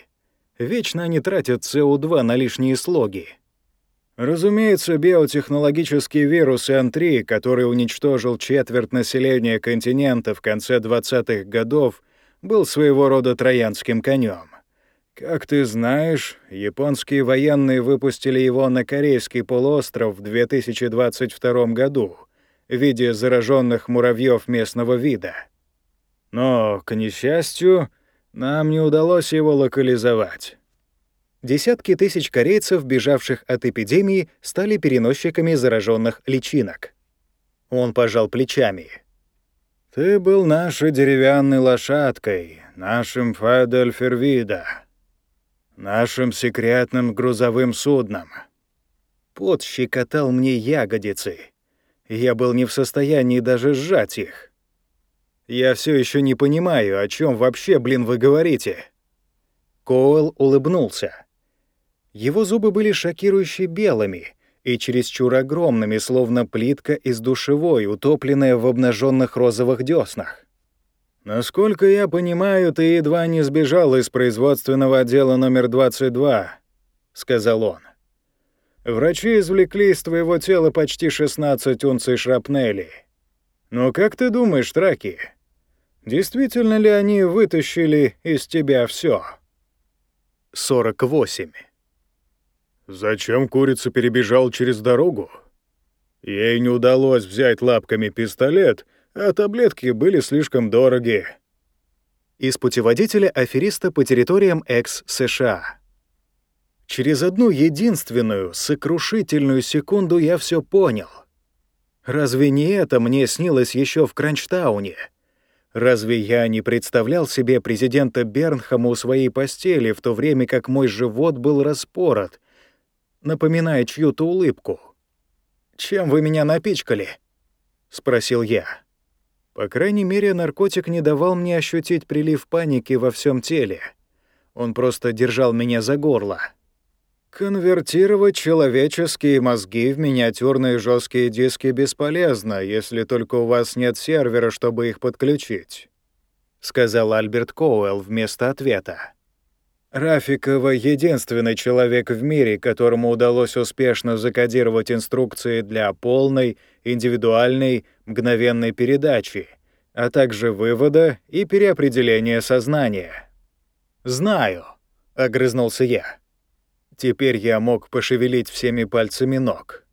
Вечно они тратят СО2 на лишние слоги. Разумеется, биотехнологический вирус N3, который уничтожил четверть населения континента в конце 20-х годов, был своего рода троянским конем. Как ты знаешь, японские военные выпустили его на Корейский полуостров в 2022 году в виде зараженных муравьев местного вида. Но, к несчастью, нам не удалось его локализовать. Десятки тысяч корейцев, бежавших от эпидемии, стали переносчиками зараженных личинок. Он пожал плечами. «Ты был нашей деревянной лошадкой, нашим Фадельфервида, нашим секретным грузовым судном». Пот щекотал мне ягодицы. Я был не в состоянии даже сжать их. Я все еще не понимаю, о чем вообще, блин, вы говорите. Коэл улыбнулся. Его зубы были шокирующе белыми и чересчур огромными, словно плитка из душевой, утопленная в обнаженных розовых деснах. «Насколько я понимаю, ты едва не сбежал из производственного отдела номер 22», — сказал он. «Врачи извлекли из твоего тела почти 16 унций шрапнели. Но как ты думаешь, Траки, Действительно ли они вытащили из тебя все? 48. Зачем курица перебежал через дорогу? Ей не удалось взять лапками пистолет, а таблетки были слишком дороги. Из путеводителя афериста по территориям экс-США. Через одну единственную, сокрушительную секунду я все понял. Разве не это мне снилось еще в Кранчтауне? Разве я не представлял себе президента Бернхама у своей постели, в то время как мой живот был распорот, напоминая чью-то улыбку? «Чем вы меня напичкали?» — спросил я. По крайней мере, наркотик не давал мне ощутить прилив паники во всем теле. Он просто держал меня за горло. Конвертировать человеческие мозги в миниатюрные жесткие диски бесполезно, если только у вас нет сервера, чтобы их подключить», — сказал Альберт Коуэлл вместо ответа. Рафикова — единственный человек в мире, которому удалось успешно закодировать инструкции для полной, индивидуальной, мгновенной передачи, а также вывода и переопределения сознания. «Знаю», — огрызнулся я. Теперь я мог пошевелить всеми пальцами ног.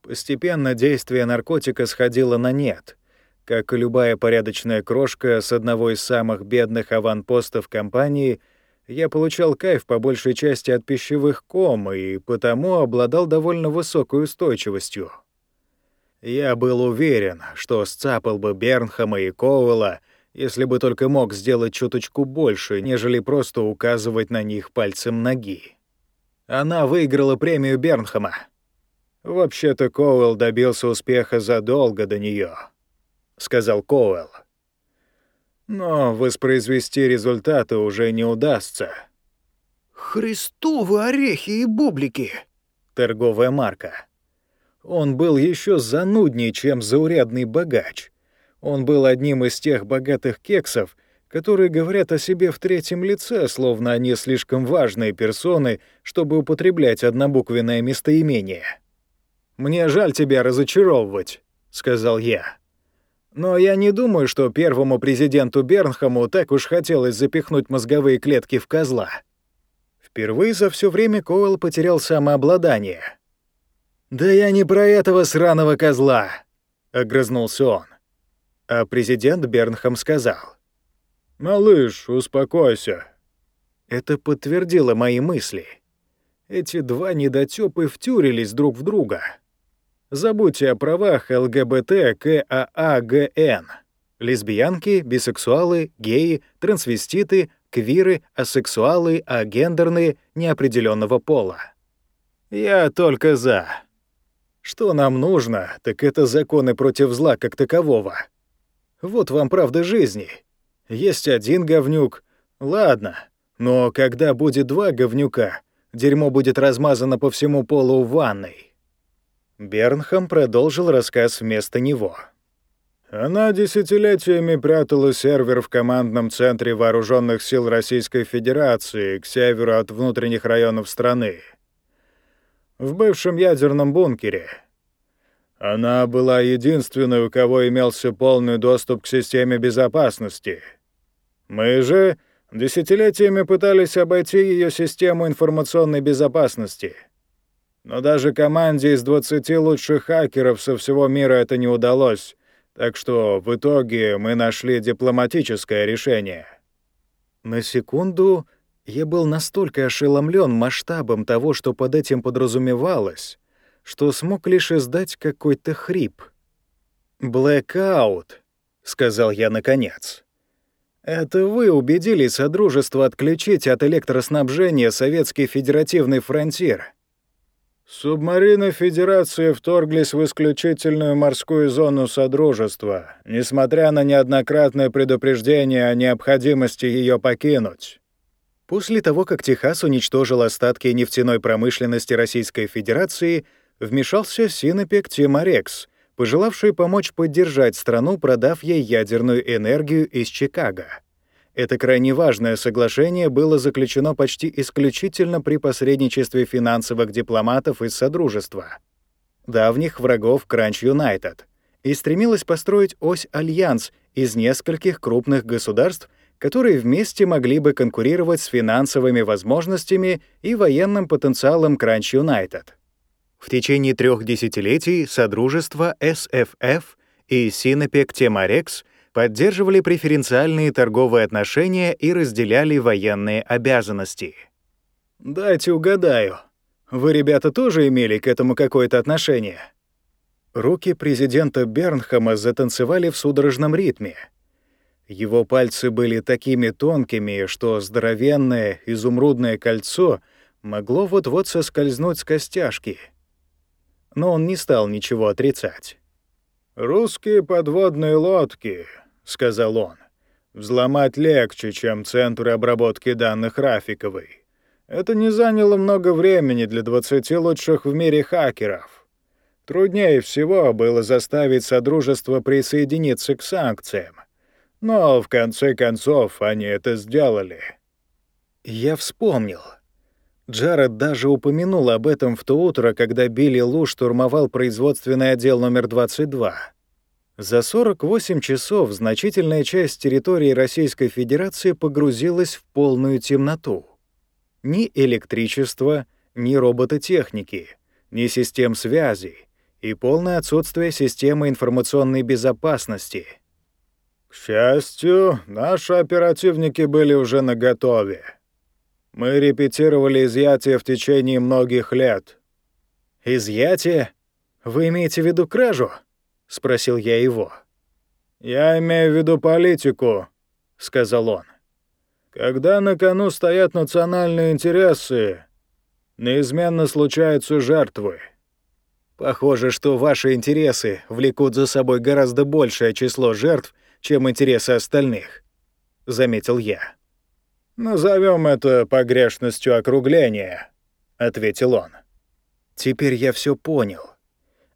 Постепенно действие наркотика сходило на нет. Как и любая порядочная крошка с одного из самых бедных аванпостов компании, я получал кайф по большей части от пищевых ком и потому обладал довольно высокой устойчивостью. Я был уверен, что сцапал бы Бернхама и Коуэлла, если бы только мог сделать чуточку больше, нежели просто указывать на них пальцем ноги. Она выиграла премию Бернхэма. Вообще-то Коуэлл добился успеха задолго до нее, сказал Коуэлл. Но воспроизвести результаты уже не удастся. Христовы орехи и бублики! Торговая марка. Он был еще зануднее, чем заурядный богач. Он был одним из тех богатых кексов, которые говорят о себе в третьем лице, словно они слишком важные персоны, чтобы употреблять однобуквенное местоимение. «Мне жаль тебя разочаровывать», — сказал я. «Но я не думаю, что первому президенту Бернхаму так уж хотелось запихнуть мозговые клетки в козла». Впервые за все время Коэл потерял самообладание. «Да я не про этого сраного козла», — огрызнулся он. А президент Бернхам сказал. «Малыш, успокойся». Это подтвердило мои мысли. Эти два недотёпы втюрились друг в друга. Забудьте о правах ЛГБТ КААГН. Лесбиянки, бисексуалы, геи, трансвеститы, квиры, асексуалы, агендерные, неопределенного пола. Я только за. Что нам нужно, так это законы против зла как такового. Вот вам правда жизни. Есть один говнюк. Ладно. Но когда будет два говнюка, дерьмо будет размазано по всему полу в ванной. Бернхам продолжил рассказ вместо него. Она десятилетиями прятала сервер в командном центре вооруженных сил Российской Федерации к северу от внутренних районов страны. В бывшем ядерном бункере. Она была единственной, у кого имелся полный доступ к системе безопасности. Мы же десятилетиями пытались обойти ее систему информационной безопасности. Но даже команде из 20 лучших хакеров со всего мира это не удалось, так что в итоге мы нашли дипломатическое решение. На секунду я был настолько ошеломлен масштабом того, что под этим подразумевалось, что смог лишь издать какой-то хрип. «Блэкаут», — сказал я наконец. «Это вы убедили Содружество отключить от электроснабжения Советский Федеративный фронтир. Субмарины Федерации вторглись в исключительную морскую зону Содружества, несмотря на неоднократное предупреждение о необходимости ее покинуть. После того, как Техас уничтожил остатки нефтяной промышленности Российской Федерации, вмешался Синопек Тимарекс, пожелавший помочь поддержать страну, продав ей ядерную энергию из Чикаго. Это крайне важное соглашение было заключено почти исключительно при посредничестве финансовых дипломатов из Содружества, давних врагов Кранч Юнайтед, и стремилось построить ось альянс из нескольких крупных государств, которые вместе могли бы конкурировать с финансовыми возможностями и военным потенциалом Кранч Юнайтед. В течение трех десятилетий Содружество СФФ и Синопек Темарекс — поддерживали преференциальные торговые отношения и разделяли военные обязанности. «Дайте угадаю. Вы, ребята, тоже имели к этому какое-то отношение?» Руки президента Бернхама затанцевали в судорожном ритме. Его пальцы были такими тонкими, что здоровенное изумрудное кольцо могло вот-вот соскользнуть с костяшки. Но он не стал ничего отрицать. «Русские подводные лодки — сказал он. «Взломать легче, чем центр обработки данных Рафиковой. Это не заняло много времени для 20 лучших в мире хакеров. Труднее всего было заставить Содружество присоединиться к санкциям. Но, в конце концов, они это сделали». Я вспомнил. Джаред даже упомянул об этом в то утро, когда Билли Лу штурмовал производственный отдел номер 22. За 48 часов значительная часть территории Российской Федерации погрузилась в полную темноту. Ни электричества, ни робототехники, ни систем связи и полное отсутствие системы информационной безопасности. К счастью, наши оперативники были уже наготове. Мы репетировали изъятие в течение многих лет. Изъятие? Вы имеете в виду кражу? — спросил я его. «Я имею в виду политику», — сказал он. «Когда на кону стоят национальные интересы, неизменно случаются жертвы». «Похоже, что ваши интересы влекут за собой гораздо большее число жертв, чем интересы остальных», — заметил я. «Назовем это погрешностью округления», — ответил он. Теперь я все понял.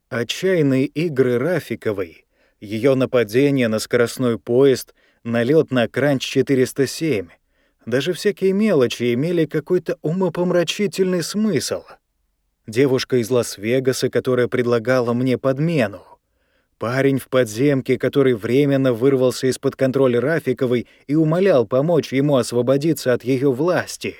Отчаянные игры Рафиковой ее нападение на скоростной поезд, налет на Кранч-407. Даже всякие мелочи имели какой-то умопомрачительный смысл. Девушка из Лас-Вегаса, которая предлагала мне подмену. Парень в подземке, который временно вырвался из-под контроля Рафиковой и умолял помочь ему освободиться от ее власти.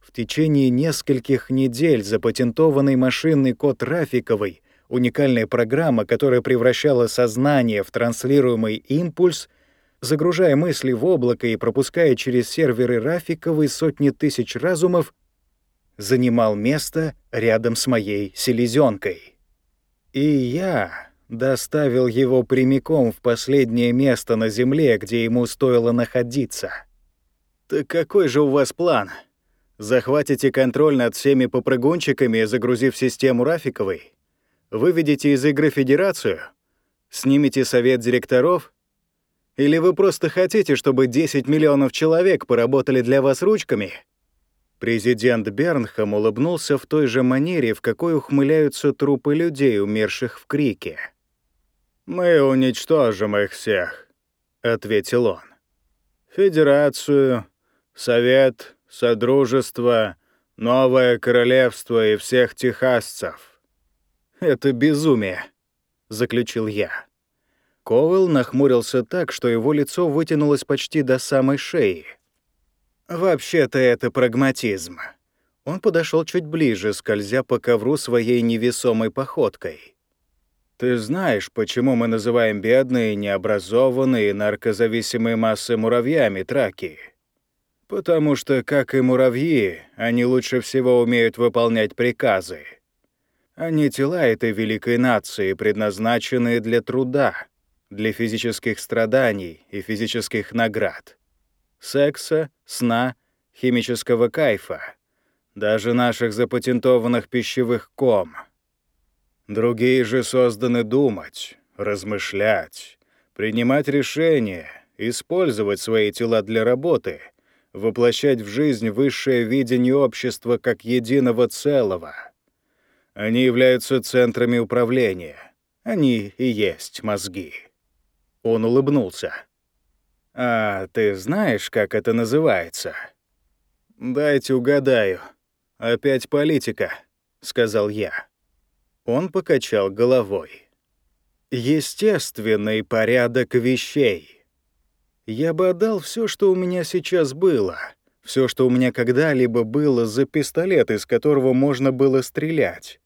В течение нескольких недель запатентованный машинный код Рафиковой, уникальная программа, которая превращала сознание в транслируемый импульс, загружая мысли в облако и пропуская через серверы Рафиковой сотни тысяч разумов, занимал место рядом с моей селезенкой. И я доставил его прямиком в последнее место на Земле, где ему стоило находиться. «Так какой же у вас план? Захватите контроль над всеми попрыгунчиками, загрузив систему Рафиковой? Выведите из игры Федерацию? Снимете совет директоров? Или вы просто хотите, чтобы 10 миллионов человек поработали для вас ручками?» Президент Бернхам улыбнулся в той же манере, в какой ухмыляются трупы людей, умерших в крике. «Мы уничтожим их всех», — ответил он. «Федерацию, Совет, Содружество, Новое Королевство и всех техасцев». «Это безумие», — заключил я. Коуэлл нахмурился так, что его лицо вытянулось почти до самой шеи. «Вообще-то это прагматизм». Он подошел чуть ближе, скользя по ковру своей невесомой походкой. Ты знаешь, почему мы называем бедные, необразованные, наркозависимые массы муравьями траки? Потому что, как и муравьи, они лучше всего умеют выполнять приказы. Они тела этой великой нации, предназначенные для труда, для физических страданий и физических наград. Секса, сна, химического кайфа. Даже наших запатентованных пищевых ком — Другие же созданы думать, размышлять, принимать решения, использовать свои тела для работы, воплощать в жизнь высшее видение общества как единого целого. Они являются центрами управления. Они и есть мозги. Он улыбнулся. «А ты знаешь, как это называется?» «Дайте угадаю. Опять политика», — сказал я. Он покачал головой. Естественный порядок вещей. Я бы отдал все, что у меня сейчас было, все, что у меня когда-либо было за пистолет, из которого можно было стрелять,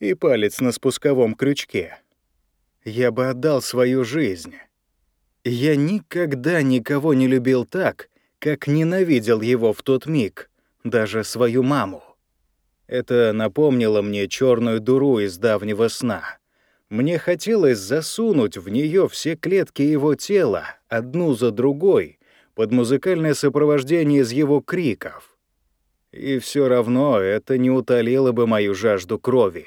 и палец на спусковом крючке. Я бы отдал свою жизнь. Я никогда никого не любил так, как ненавидел его в тот миг, даже свою маму. Это напомнило мне черную дуру из давнего сна. Мне хотелось засунуть в нее все клетки его тела, одну за другой, под музыкальное сопровождение из его криков. И все равно это не утолило бы мою жажду крови.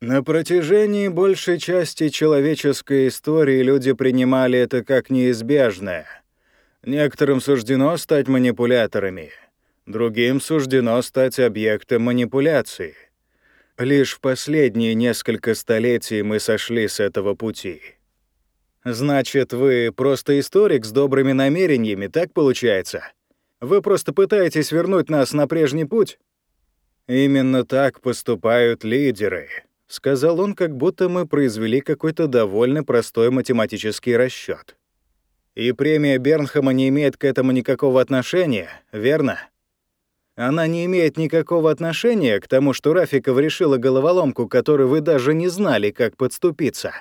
На протяжении большей части человеческой истории люди принимали это как неизбежное. Некоторым суждено стать манипуляторами — Другим суждено стать объектом манипуляции. Лишь в последние несколько столетий мы сошли с этого пути. Значит, вы просто историк с добрыми намерениями, так получается? Вы просто пытаетесь вернуть нас на прежний путь? Именно так поступают лидеры, сказал он, как будто мы произвели какой-то довольно простой математический расчет. И премия Бернхама не имеет к этому никакого отношения, верно? Она не имеет никакого отношения к тому, что Рафиков решила головоломку, которую вы даже не знали, как подступиться.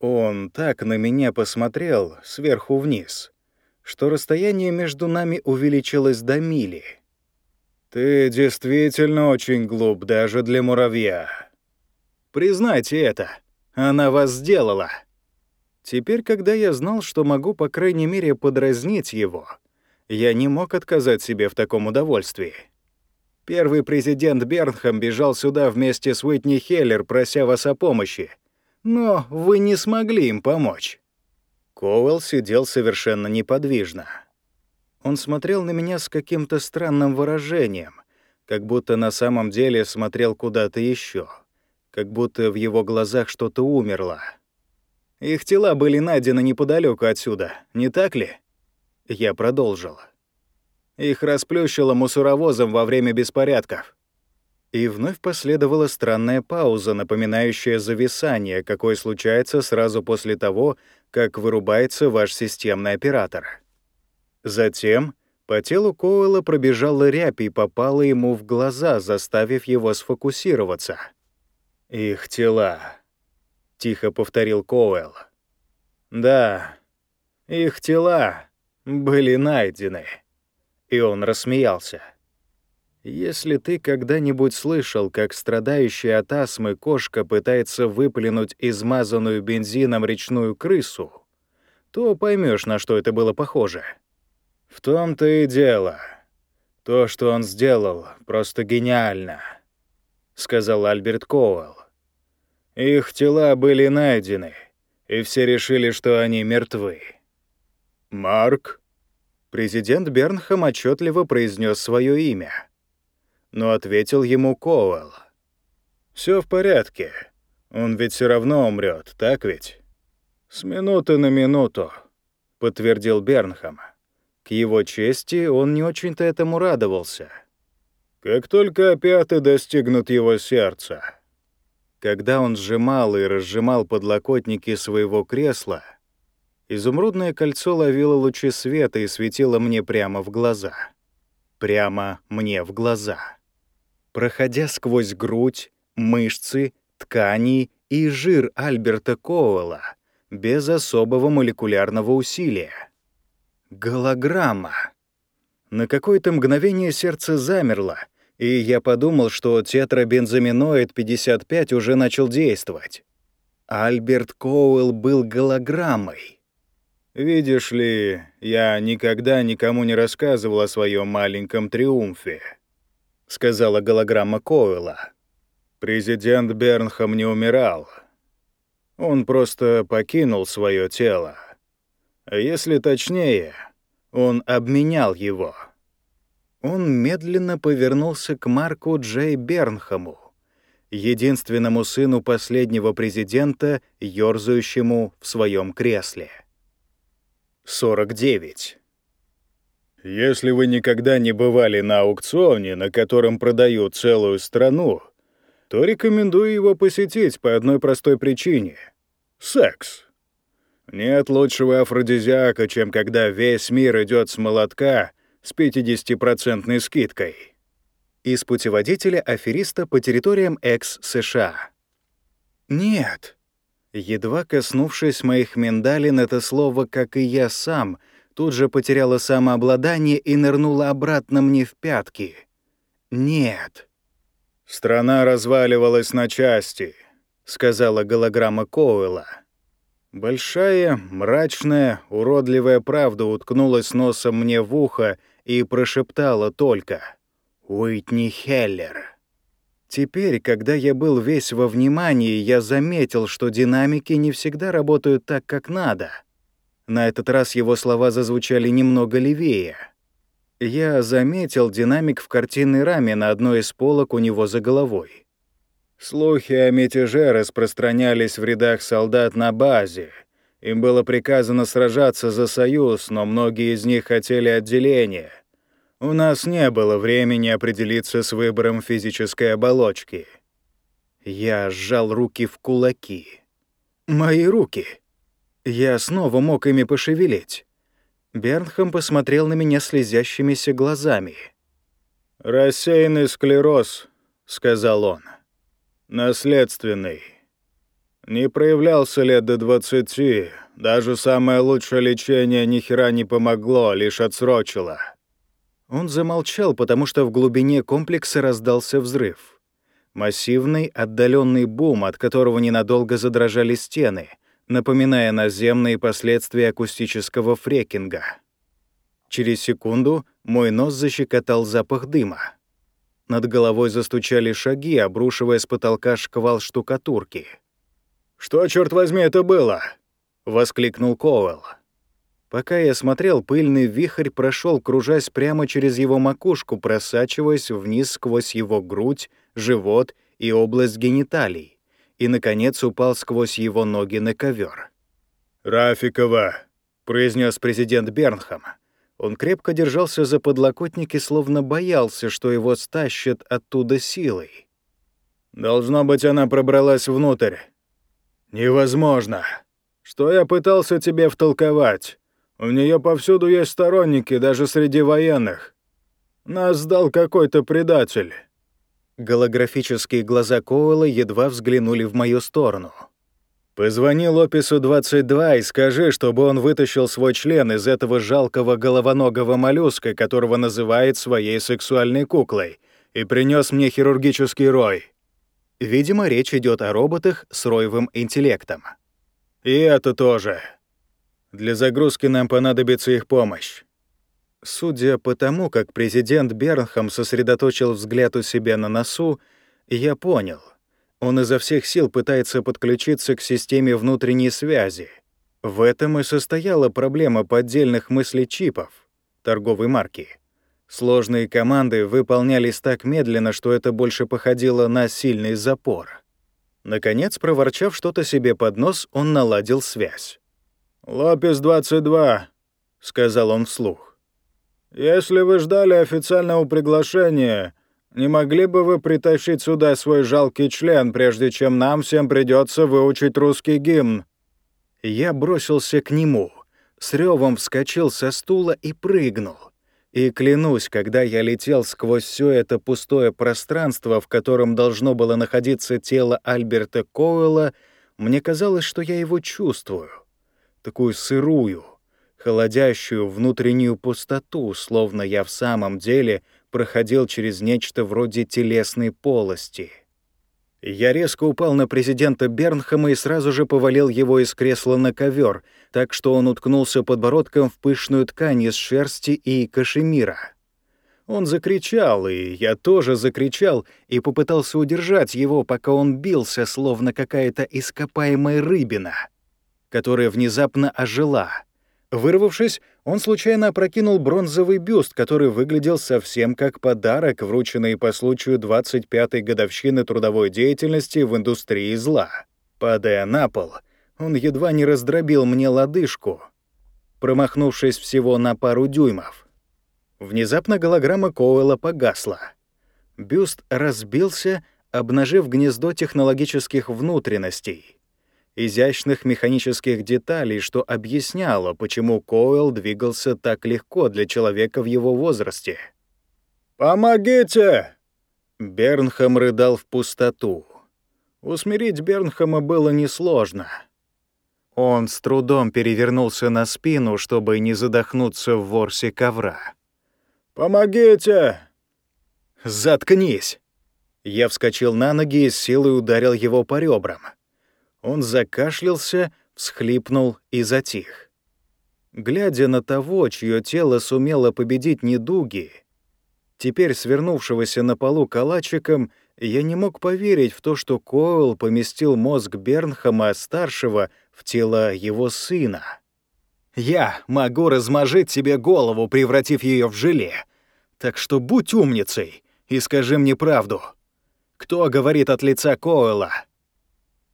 Он так на меня посмотрел сверху вниз, что расстояние между нами увеличилось до мили. «Ты действительно очень глуп даже для муравья. Признайте это, она вас сделала». Теперь, когда я знал, что могу, по крайней мере, подразнить его — я не мог отказать себе в таком удовольствии. Первый президент Бернхам бежал сюда вместе с Уитни Хеллер, прося вас о помощи. Но вы не смогли им помочь. Коуэлл сидел совершенно неподвижно. Он смотрел на меня с каким-то странным выражением, как будто на самом деле смотрел куда-то еще, как будто в его глазах что-то умерло. Их тела были найдены неподалеку отсюда, не так ли? Я продолжил. Их расплющило мусоровозом во время беспорядков. И вновь последовала странная пауза, напоминающая зависание, какое случается сразу после того, как вырубается ваш системный оператор. Затем по телу Коуэлла пробежала рябь и попала ему в глаза, заставив его сфокусироваться. «Их тела», — тихо повторил Коуэлл. «Да, их тела были найдены». И он рассмеялся. Если ты когда-нибудь слышал, как страдающая от астмы кошка пытается выплюнуть измазанную бензином речную крысу, то поймешь, на что это было похоже. В том-то и дело. То, что он сделал, просто гениально, сказал Альберт Коуэлл. Их тела были найдены, и все решили, что они мертвы. Марк, президент Бернхам отчетливо произнес свое имя но ответил ему Коуэлл. Все в порядке. Он ведь все равно умрет, так ведь?» «С минуты на минуту», — подтвердил Бернхам. К его чести он не очень-то этому радовался. «Как только опяты достигнут его сердца». Когда он сжимал и разжимал подлокотники своего кресла, изумрудное кольцо ловило лучи света и светило мне прямо в глаза. Прямо мне в глаза проходя сквозь грудь, мышцы, ткани и жир Альберта Коуэлла без особого молекулярного усилия. Голограмма. На какое-то мгновение сердце замерло, и я подумал, что тетрабензаминоид 55 уже начал действовать. Альберт Коуэлл был голограммой. Видишь ли, я никогда никому не рассказывал о своем маленьком триумфе сказала голограмма Коуэлла. Президент Бернхам не умирал. Он просто покинул свое тело. Если точнее, он обменял его. Он медленно повернулся к Марку Джей Бернхаму, единственному сыну последнего президента, ёрзающему в своем кресле. 49. Если вы никогда не бывали на аукционе, на котором продают целую страну, то рекомендую его посетить по одной простой причине — секс. Нет лучшего афродизиака, чем когда весь мир идет с молотка с 50% скидкой. Из путеводителя афериста по территориям экс-США. Нет. Едва коснувшись моих миндалин, это слово, как и я сам — тут же потеряла самообладание и нырнула обратно мне в пятки. «Нет». «Страна разваливалась на части», — сказала голограмма Коуэлла. Большая, мрачная, уродливая правда уткнулась носом мне в ухо и прошептала только «Уитни Хеллер». Теперь, когда я был весь во внимании, я заметил, что динамики не всегда работают так, как надо — на этот раз его слова зазвучали немного левее. Я заметил динамик в картинной раме на одной из полок у него за головой. Слухи о мятеже распространялись в рядах солдат на базе. Им было приказано сражаться за Союз, но многие из них хотели отделения. У нас не было времени определиться с выбором физической оболочки. Я сжал руки в кулаки. Мои руки. Я снова мог ими пошевелить. Бернхам посмотрел на меня слезящимися глазами. «Рассеянный склероз», — сказал он. «Наследственный. Не проявлялся лет до двадцати. Даже самое лучшее лечение ни хера не помогло, лишь отсрочило». Он замолчал, потому что в глубине комплекса раздался взрыв. Массивный, отдаленный бум, от которого ненадолго задрожали стены — напоминая наземные последствия акустического фрекинга. Через секунду мой нос защекотал запах дыма. Над головой застучали шаги, обрушивая с потолка шквал штукатурки. «Что, черт возьми, это было?» — воскликнул Коуэлл. Пока я смотрел, пыльный вихрь прошел, кружась прямо через его макушку, просачиваясь вниз сквозь его грудь, живот и область гениталий и, наконец, упал сквозь его ноги на ковер. «Рафикова», — произнес президент Бернхам. Он крепко держался за подлокотники, словно боялся, что его стащат оттуда силой. «Должно быть, она пробралась внутрь». «Невозможно. Что я пытался тебе втолковать? У нее повсюду есть сторонники, даже среди военных. Нас сдал какой-то предатель». Голографические глаза Коуэлла едва взглянули в мою сторону. «Позвони Лопесу-22 и скажи, чтобы он вытащил свой член из этого жалкого головоногого моллюска, которого называет своей сексуальной куклой, и принес мне хирургический рой». Видимо, речь идет о роботах с роевым интеллектом. «И это тоже. Для загрузки нам понадобится их помощь. Судя по тому, как президент Бернхам сосредоточил взгляд у себя на носу, я понял. Он изо всех сил пытается подключиться к системе внутренней связи. В этом и состояла проблема поддельных мыслечипов торговой марки. Сложные команды выполнялись так медленно, что это больше походило на сильный запор. Наконец, проворчав что-то себе под нос, он наладил связь. «Лопес-22», — сказал он вслух. «Если вы ждали официального приглашения, не могли бы вы притащить сюда свой жалкий член, прежде чем нам всем придется выучить русский гимн?» Я бросился к нему, с ревом вскочил со стула и прыгнул. И клянусь, когда я летел сквозь все это пустое пространство, в котором должно было находиться тело Альберта Коуэлла, мне казалось, что я его чувствую. Такую сырую, холодящую внутреннюю пустоту, словно я в самом деле проходил через нечто вроде телесной полости. Я резко упал на президента Бернхама и сразу же повалил его из кресла на ковер, так что он уткнулся подбородком в пышную ткань из шерсти и кашемира. Он закричал, и я тоже закричал, и попытался удержать его, пока он бился, словно какая-то ископаемая рыбина, которая внезапно ожила — Вырвавшись, он случайно опрокинул бронзовый бюст, который выглядел совсем как подарок, врученный по случаю 25-й годовщины трудовой деятельности в индустрии зла. Падая на пол, он едва не раздробил мне лодыжку, промахнувшись всего на пару дюймов. Внезапно голограмма Коуэлла погасла. Бюст разбился, обнажив гнездо технологических внутренностей — изящных механических деталей, что объясняло, почему Койл двигался так легко для человека в его возрасте. «Помогите!» Бернхам рыдал в пустоту. Усмирить Бернхама было несложно. Он с трудом перевернулся на спину, чтобы не задохнуться в ворсе ковра. «Помогите!» «Заткнись!» Я вскочил на ноги и с силой ударил его по ребрам. Он закашлялся, всхлипнул и затих. Глядя на того, чье тело сумело победить недуги, теперь свернувшегося на полу калачиком, я не мог поверить в то, что Койл поместил мозг Бернхама-старшего в тело его сына. «Я могу размажить тебе голову, превратив ее в желе. Так что будь умницей и скажи мне правду. Кто говорит от лица Коэла?»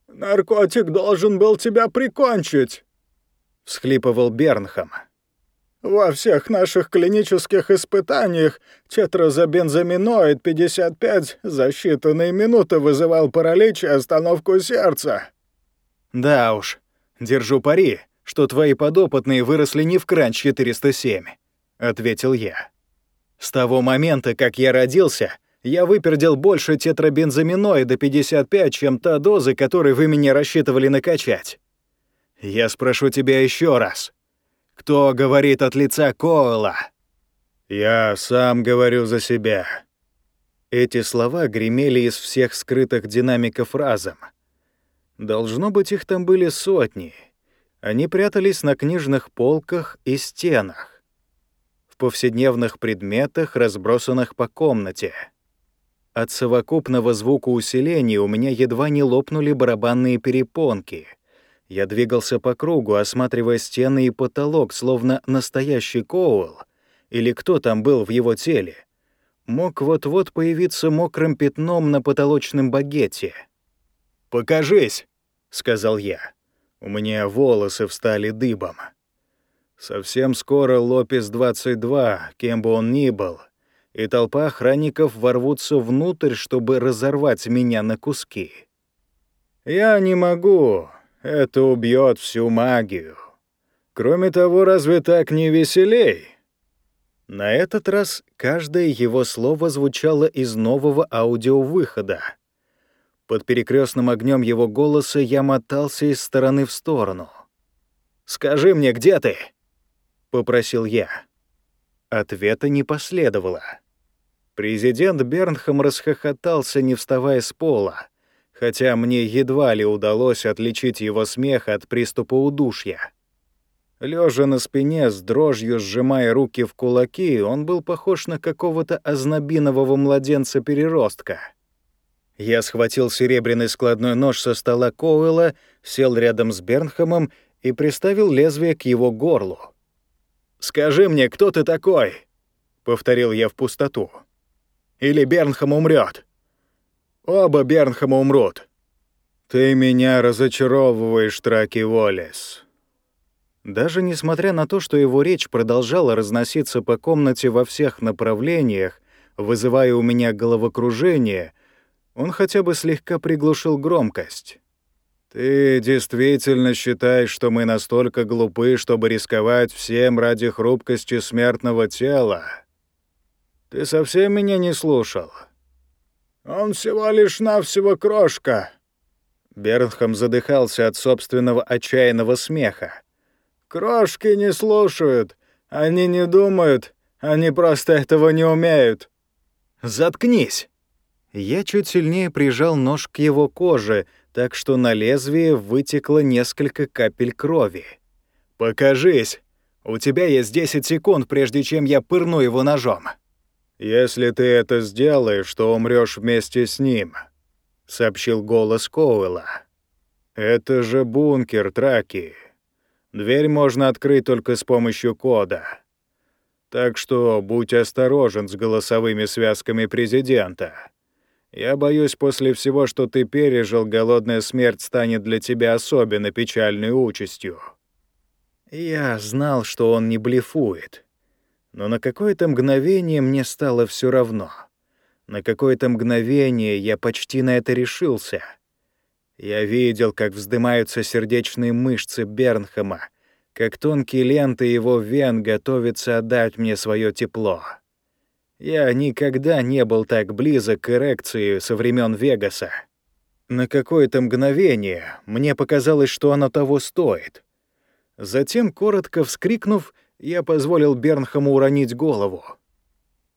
«Наркотик должен был тебя прикончить», — всхлипывал Бернхам. «Во всех наших клинических испытаниях тетрозобензаминоид 55 за считанные минуты вызывал паралич и остановку сердца». «Да уж, держу пари, что твои подопытные выросли не в кран 407», — ответил я. «С того момента, как я родился, я выпердел больше тетрабензаминоида 55, чем та доза, которой вы меня рассчитывали накачать. Я спрошу тебя еще раз. Кто говорит от лица Коэла? Я сам говорю за себя. Эти слова гремели из всех скрытых динамиков разом. Должно быть, их там были сотни. Они прятались на книжных полках и стенах, в повседневных предметах, разбросанных по комнате. От совокупного звукоусиления у меня едва не лопнули барабанные перепонки. Я двигался по кругу, осматривая стены и потолок, словно настоящий Коуэлл, или кто там был в его теле. Мог вот-вот появиться мокрым пятном на потолочном багете. «Покажись!» — сказал я. У меня волосы встали дыбом. Совсем скоро Лопес-22, кем бы он ни был, и толпа охранников ворвутся внутрь, чтобы разорвать меня на куски. Я не могу. Это убьет всю магию. Кроме того, разве так не веселей? На этот раз каждое его слово звучало из нового аудиовыхода. Под перекрестным огнем его голоса я мотался из стороны в сторону. «Скажи мне, где ты?» — попросил я. Ответа не последовало. Президент Бернхам расхохотался, не вставая с пола, хотя мне едва ли удалось отличить его смех от приступа удушья. Лежа на спине, с дрожью сжимая руки в кулаки, он был похож на какого-то ознобинового младенца-переростка. Я схватил серебряный складной нож со стола Коуэлла, сел рядом с Бернхамом и приставил лезвие к его горлу. «Скажи мне, кто ты такой?» — повторил я в пустоту. «Или Бернхам умрет. Оба Бернхама умрут». «Ты меня разочаровываешь, Траки Уоллес», даже несмотря на то, что его речь продолжала разноситься по комнате во всех направлениях, вызывая у меня головокружение, он хотя бы слегка приглушил громкость. «Ты действительно считаешь, что мы настолько глупы, чтобы рисковать всем ради хрупкости смертного тела? Ты совсем меня не слушал?» «Он всего лишь навсего крошка!» Бернхам задыхался от собственного отчаянного смеха. Крошки не слушают. Они не думают. Они просто этого не умеют. Заткнись. Я чуть сильнее прижал нож к его коже, так что на лезвие вытекло несколько капель крови. «Покажись! У тебя есть 10 секунд, прежде чем я пырну его ножом». «Если ты это сделаешь, то умрёшь вместе с ним», — сообщил голос Коуэлла. «Это же бункер, Траки. Дверь можно открыть только с помощью кода. Так что будь осторожен с голосовыми связками президента. Я боюсь, после всего, что ты пережил, голодная смерть станет для тебя особенно печальной участью. Я знал, что он не блефует. Но на какое-то мгновение мне стало все равно. На какое-то мгновение я почти на это решился — я видел, как вздымаются сердечные мышцы Бернхэма, как тонкие ленты его вен готовятся отдать мне свое тепло. Я никогда не был так близок к эрекции со времен Вегаса. На какое-то мгновение мне показалось, что оно того стоит. Затем, коротко вскрикнув, я позволил Бернхаму уронить голову.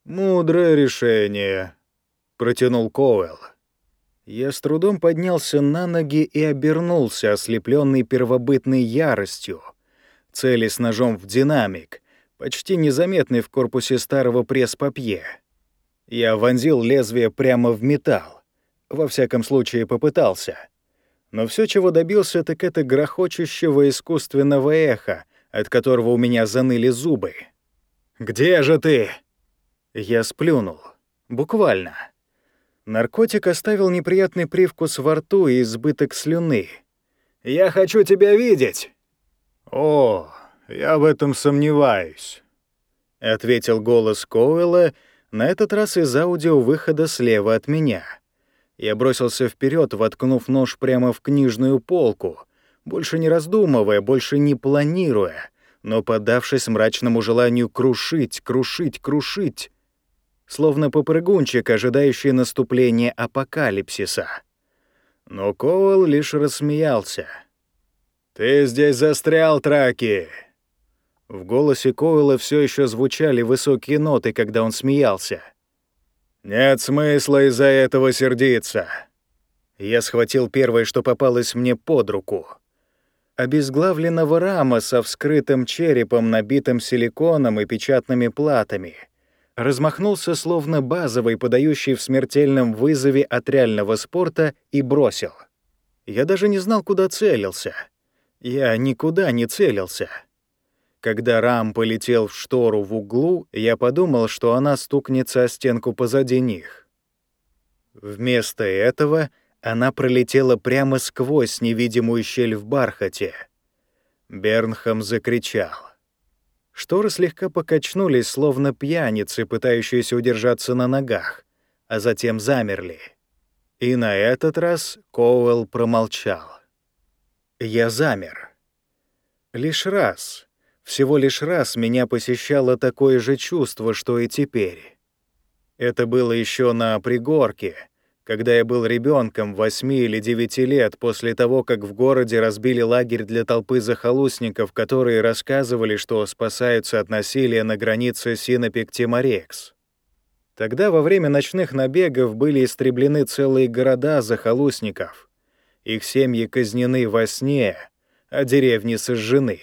«Мудрое решение», — протянул Коуэлл. Я с трудом поднялся на ноги и обернулся, ослепленный первобытной яростью. Цели с ножом в динамик, почти незаметный в корпусе старого пресс-папье. Я вонзил лезвие прямо в металл. Во всяком случае, попытался. Но все, чего добился, так это грохочущего искусственного эха, от которого у меня заныли зубы. «Где же ты?» Я сплюнул. Буквально. Наркотик оставил неприятный привкус во рту и избыток слюны. «Я хочу тебя видеть!» «О, я в этом сомневаюсь», — ответил голос Коуэлла, на этот раз из аудиовыхода слева от меня. Я бросился вперед, воткнув нож прямо в книжную полку, больше не раздумывая, больше не планируя, но поддавшись мрачному желанию крушить, крушить, крушить словно попрыгунчик, ожидающий наступления апокалипсиса. Но Коул лишь рассмеялся. «Ты здесь застрял, Траки!» В голосе Коула все еще звучали высокие ноты, когда он смеялся. «Нет смысла из-за этого сердиться». Я схватил первое, что попалось мне под руку. Обезглавленного рама со вскрытым черепом, набитым силиконом и печатными платами — размахнулся словно базовый, подающий в смертельном вызове от реального спорта, и бросил. Я даже не знал, куда целился. Я никуда не целился. Когда рам полетел в штору в углу, я подумал, что она стукнется о стенку позади них. Вместо этого Она пролетела прямо сквозь невидимую щель в бархате. Бернхам закричал. Шторы слегка покачнулись, словно пьяницы, пытающиеся удержаться на ногах, а затем замерли. И на этот раз Коуэлл промолчал. Я замер. Лишь раз, всего лишь раз меня посещало такое же чувство, что и теперь. Это было еще на пригорке, когда я был ребенком восьми или девяти лет после того, как в городе разбили лагерь для толпы захолустников, которые рассказывали, что спасаются от насилия на границе Синопик-Тиморекс. Тогда во время ночных набегов были истреблены целые города захолустников. Их семьи казнены во сне, а деревни сожжены.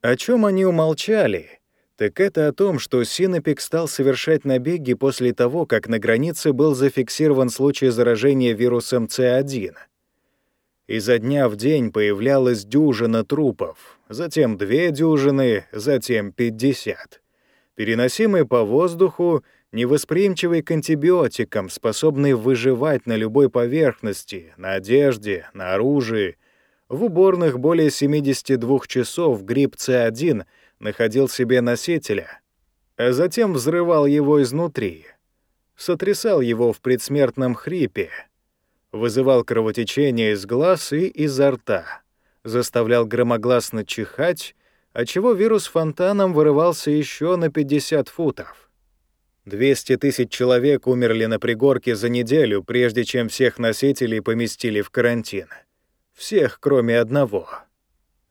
О чем они умолчали, так это о том, что Синопик стал совершать набеги после того, как на границе был зафиксирован случай заражения вирусом С1. Изо дня в день появлялась дюжина трупов, затем две дюжины, затем 50. Переносимые по воздуху невосприимчивый к антибиотикам, способный выживать на любой поверхности, на одежде, на оружии. В уборных более 72 часов гриб С1 находил себе носителя, а затем взрывал его изнутри, сотрясал его в предсмертном хрипе, вызывал кровотечение из глаз и изо рта, заставлял громогласно чихать, отчего вирус фонтаном вырывался еще на 50 футов. 200 тысяч человек умерли на пригорке за неделю, прежде чем всех носителей поместили в карантин. Всех, кроме одного.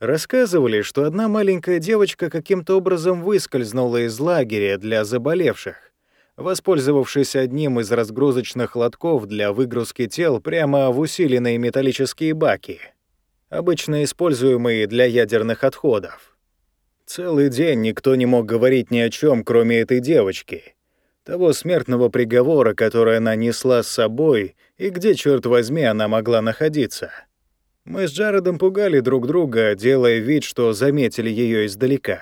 Рассказывали, что одна маленькая девочка каким-то образом выскользнула из лагеря для заболевших, воспользовавшись одним из разгрузочных лотков для выгрузки тел прямо в усиленные металлические баки, обычно используемые для ядерных отходов. Целый день никто не мог говорить ни о чем, кроме этой девочки — того смертного приговора, который она несла с собой, и где, черт возьми, она могла находиться. Мы с Джаредом пугали друг друга, делая вид, что заметили ее издалека.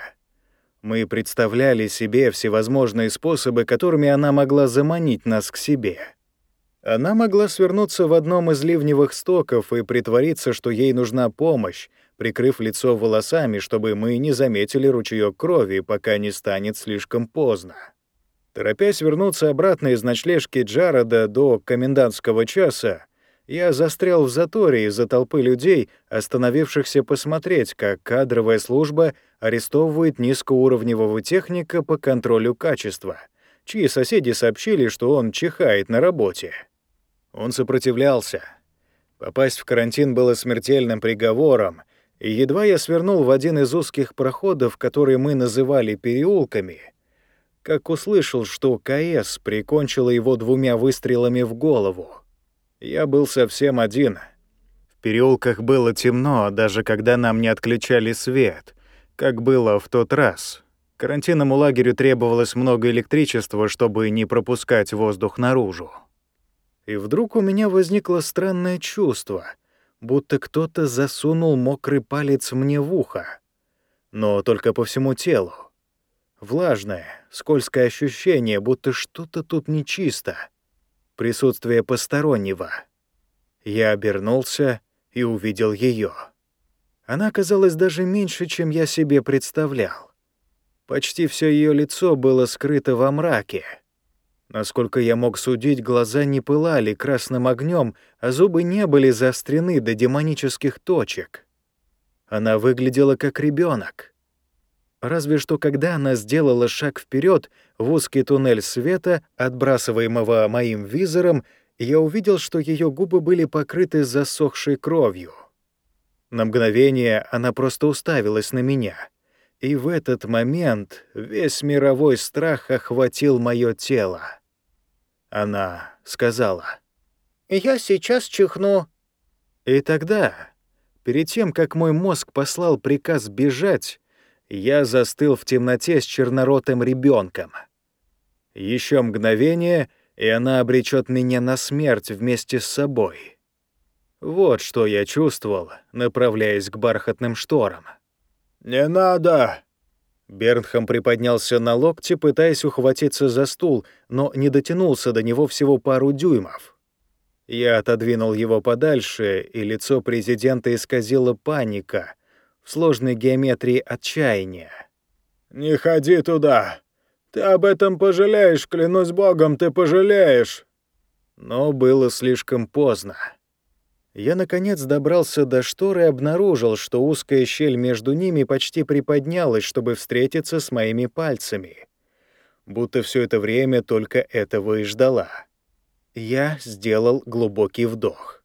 Мы представляли себе всевозможные способы, которыми она могла заманить нас к себе. Она могла свернуться в одном из ливневых стоков и притвориться, что ей нужна помощь, прикрыв лицо волосами, чтобы мы не заметили ручеёк крови, пока не станет слишком поздно. Торопясь вернуться обратно из ночлежки Джарода до комендантского часа, я застрял в заторе из-за толпы людей, остановившихся посмотреть, как кадровая служба арестовывает низкоуровневого техника по контролю качества, чьи соседи сообщили, что он чихает на работе. Он сопротивлялся. Попасть в карантин было смертельным приговором, и едва я свернул в один из узких проходов, которые мы называли переулками — как услышал, что КС прикончила его двумя выстрелами в голову. Я был совсем один. В переулках было темно, даже когда нам не отключали свет, как было в тот раз. Карантинному лагерю требовалось много электричества, чтобы не пропускать воздух наружу. И вдруг у меня возникло странное чувство, будто кто-то засунул мокрый палец мне в ухо, но только по всему телу. Влажное, скользкое ощущение, будто что-то тут нечисто. Присутствие постороннего. Я обернулся и увидел ее. Она казалась даже меньше, чем я себе представлял. Почти все ее лицо было скрыто во мраке. Насколько я мог судить, глаза не пылали красным огнем, а зубы не были заострены до демонических точек. Она выглядела как ребенок. Разве что когда она сделала шаг вперед в узкий туннель света, отбрасываемого моим визором, я увидел, что ее губы были покрыты засохшей кровью. На мгновение она просто уставилась на меня. И в этот момент весь мировой страх охватил мое тело. Она сказала. «Я сейчас чихну». И тогда, перед тем, как мой мозг послал приказ бежать, я застыл в темноте с черноротым ребенком. Еще мгновение, и она обречет меня на смерть вместе с собой. Вот что я чувствовал, направляясь к бархатным шторам. «Не надо!» Бернхам приподнялся на локте, пытаясь ухватиться за стул, но не дотянулся до него всего пару дюймов. Я отодвинул его подальше, и лицо президента исказило паника в сложной геометрии отчаяния. «Не ходи туда! Ты об этом пожалеешь, клянусь богом, ты пожалеешь!» Но было слишком поздно. Я, наконец, добрался до шторы и обнаружил, что узкая щель между ними почти приподнялась, чтобы встретиться с моими пальцами. Будто все это время только этого и ждала. Я сделал глубокий вдох.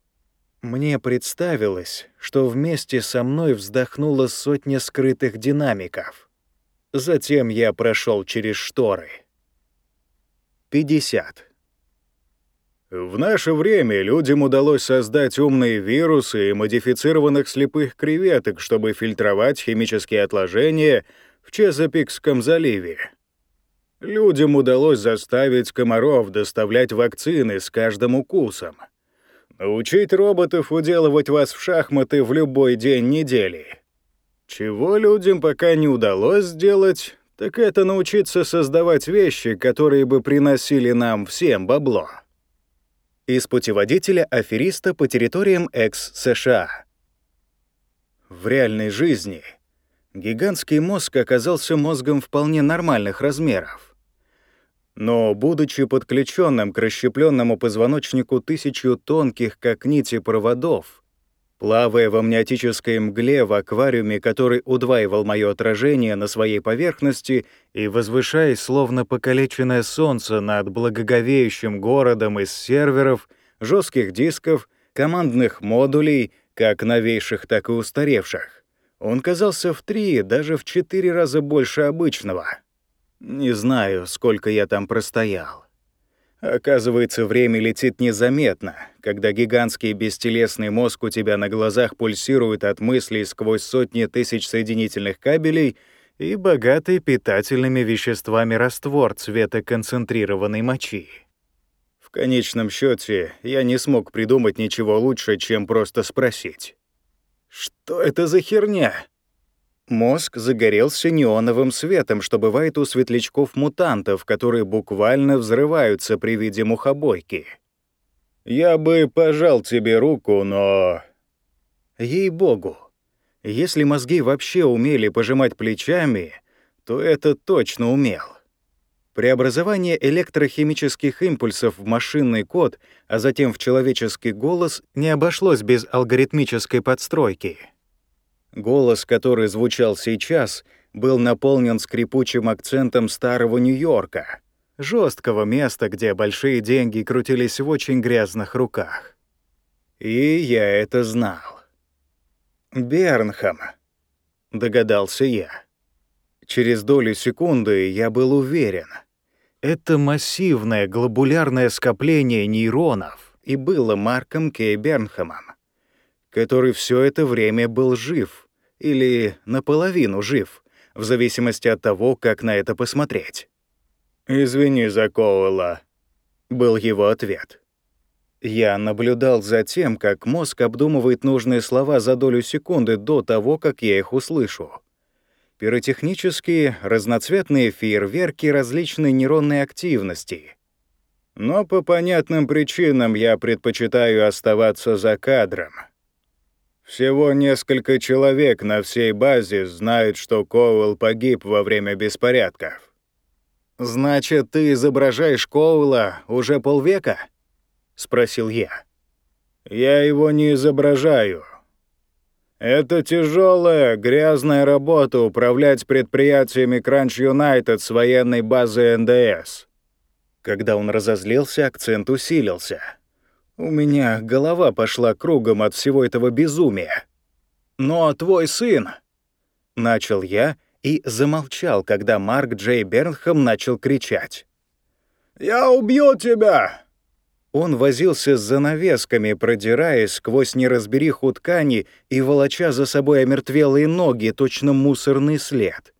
Мне представилось, что вместе со мной вздохнула сотня скрытых динамиков. Затем я прошел через шторы. 50. В наше время людям удалось создать умные вирусы и модифицированных слепых креветок, чтобы фильтровать химические отложения в Чезапикском заливе. Людям удалось заставить комаров доставлять вакцины с каждым укусом. Научить роботов уделывать вас в шахматы в любой день недели. Чего людям пока не удалось сделать, так это научиться создавать вещи, которые бы приносили нам всем бабло из путеводителя афериста по территориям экс-США. В реальной жизни гигантский мозг оказался мозгом вполне нормальных размеров. Но, будучи подключенным к расщепленному позвоночнику тысячу тонких, как нити, проводов, Плавая в амниотической мгле в аквариуме, который удваивал мое отражение на своей поверхности и возвышаясь, словно покалеченное солнце над благоговеющим городом из серверов, жестких дисков, командных модулей, как новейших, так и устаревших, он казался в три, даже в четыре раза больше обычного. Не знаю, сколько я там простоял. Оказывается, время летит незаметно, когда гигантский бестелесный мозг у тебя на глазах пульсирует от мыслей сквозь сотни тысяч соединительных кабелей и богатый питательными веществами раствор цвета концентрированной мочи. В конечном счете я не смог придумать ничего лучше, чем просто спросить. «Что это за херня?» Мозг загорелся неоновым светом, что бывает у светлячков-мутантов, которые буквально взрываются при виде мухобойки. «Я бы пожал тебе руку, но...» Ей-богу, если мозги вообще умели пожимать плечами, то это точно умел. Преобразование электрохимических импульсов в машинный код, а затем в человеческий голос, не обошлось без алгоритмической подстройки — Голос, который звучал сейчас, был наполнен скрипучим акцентом старого Нью-Йорка, жесткого места, где большие деньги крутились в очень грязных руках. И я это знал. «Бернхам», — догадался я. Через долю секунды я был уверен. Это массивное глобулярное скопление нейронов и было Марком Кей Бернхамом который все это время был жив или наполовину жив, в зависимости от того, как на это посмотреть. «Извини за Коуэлла», — был его ответ. Я наблюдал за тем, как мозг обдумывает нужные слова за долю секунды до того, как я их услышу. Пиротехнические, разноцветные фейерверки различной нейронной активности. Но по понятным причинам я предпочитаю оставаться за кадром. Всего несколько человек на всей базе знают, что Коуэлл погиб во время беспорядков. «Значит, ты изображаешь Коуэлла уже полвека?» — спросил я. «Я его не изображаю. Это тяжелая, грязная работа управлять предприятиями Кранч Юнайтед с военной базы НДС». Когда он разозлился, акцент усилился — у меня голова пошла кругом от всего этого безумия. «Но твой сын...» — начал я и замолчал, когда Марк Джей Бернхэм начал кричать. «Я убью тебя!» Он возился с занавесками, продираясь сквозь неразбериху ткани и волоча за собой омертвелые ноги, точно мусорный след.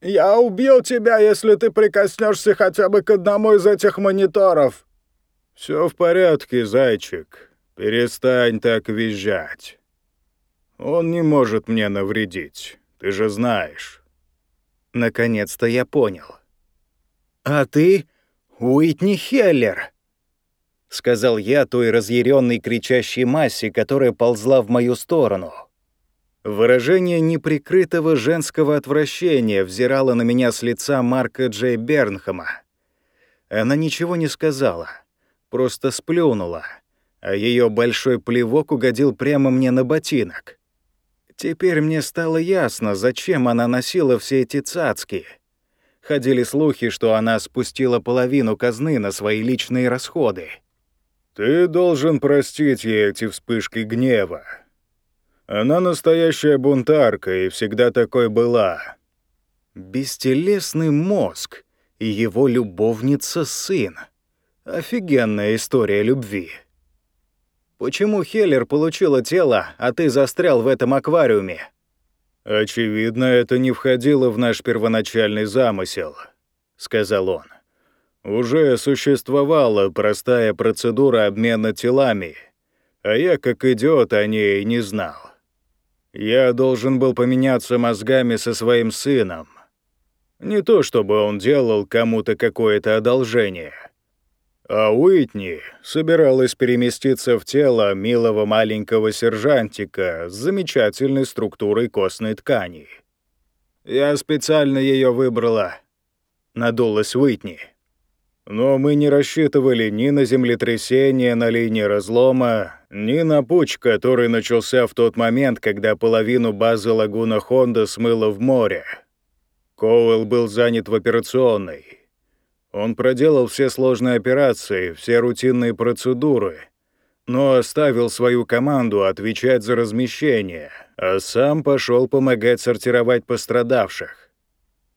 «Я убью тебя, если ты прикоснешься хотя бы к одному из этих мониторов!» Все в порядке, зайчик. Перестань так визжать. Он не может мне навредить, ты же знаешь. Наконец-то я понял. А ты Уитни Хеллер. — сказал я той разъяренной кричащей массе, которая ползла в мою сторону. Выражение неприкрытого женского отвращения взирало на меня с лица Марка Джей Бернхэма. Она ничего не сказала, просто сплюнула, а ее большой плевок угодил прямо мне на ботинок. Теперь мне стало ясно, зачем она носила все эти цацки. Ходили слухи, что она спустила половину казны на свои личные расходы. Ты должен простить ей эти вспышки гнева. Она настоящая бунтарка и всегда такой была. Бестелесный мозг и его любовница-сын. Офигенная история любви. Почему Хеллер получила тело, а ты застрял в этом аквариуме? Очевидно, это не входило в наш первоначальный замысел, сказал он уже существовала простая процедура обмена телами, а я, как идиот, о ней не знал. Я должен был поменяться мозгами со своим сыном. Не то чтобы он делал кому-то какое-то одолжение. А Уитни собиралась переместиться в тело милого маленького сержантика с замечательной структурой костной ткани. Я специально ее выбрала. Надулась Уитни. Но мы не рассчитывали ни на землетрясение на линии разлома, ни на путь, который начался в тот момент, когда половину базы лагуна Хонда смыло в море. Коуэлл был занят в операционной. Он проделал все сложные операции, все рутинные процедуры, но оставил свою команду отвечать за размещение, а сам пошел помогать сортировать пострадавших.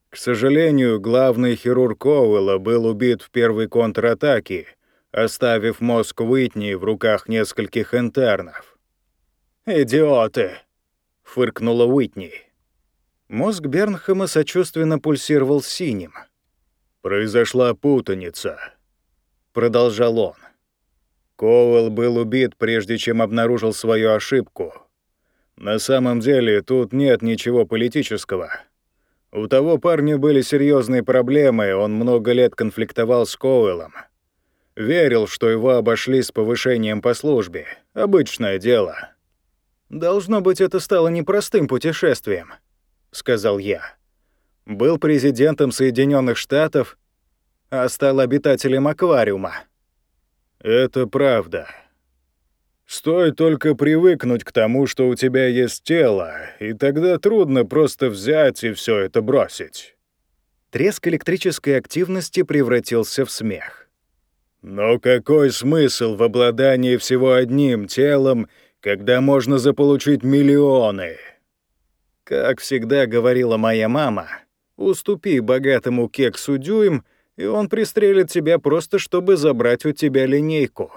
К сожалению, главный хирург Оуэлла был убит в первой контратаке, оставив мозг Уитни в руках нескольких интернов. «Идиоты!» — фыркнула Уитни. Мозг Бернхэма сочувственно пульсировал синим. «Произошла путаница», — продолжал он. Коуэлл был убит, прежде чем обнаружил свою ошибку. На самом деле тут нет ничего политического. У того парня были серьезные проблемы, он много лет конфликтовал с Коуэллом. Верил, что его обошли с повышением по службе. Обычное дело. «Должно быть, это стало непростым путешествием», — сказал я. «Был президентом Соединенных Штатов, а стал обитателем аквариума». «Это правда», Стоит только привыкнуть к тому, что у тебя есть тело, и тогда трудно просто взять и все это бросить. Треск электрической активности превратился в смех. Но какой смысл в обладании всего одним телом, когда можно заполучить миллионы? Как всегда говорила моя мама, уступи богатому кексу дюйм, и он пристрелит тебя просто, чтобы забрать у тебя линейку.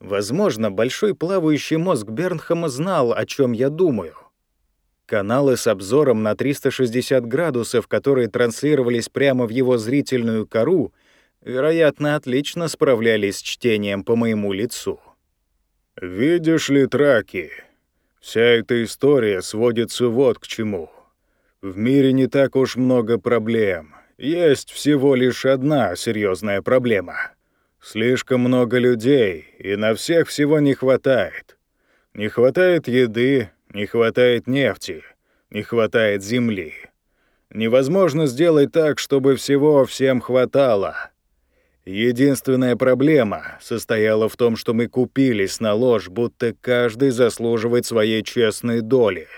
Возможно, большой плавающий мозг Бернхэма знал, о чем я думаю. Каналы с обзором на 360 градусов, которые транслировались прямо в его зрительную кору, вероятно, отлично справлялись с чтением по моему лицу. «Видишь ли, Траки, вся эта история сводится вот к чему. В мире не так уж много проблем. Есть всего лишь одна серьезная проблема — Слишком много людей, и на всех всего не хватает. Не хватает еды, не хватает нефти, не хватает земли. Невозможно сделать так, чтобы всего всем хватало. Единственная проблема состояла в том, что мы купились на ложь, будто каждый заслуживает своей честной доли.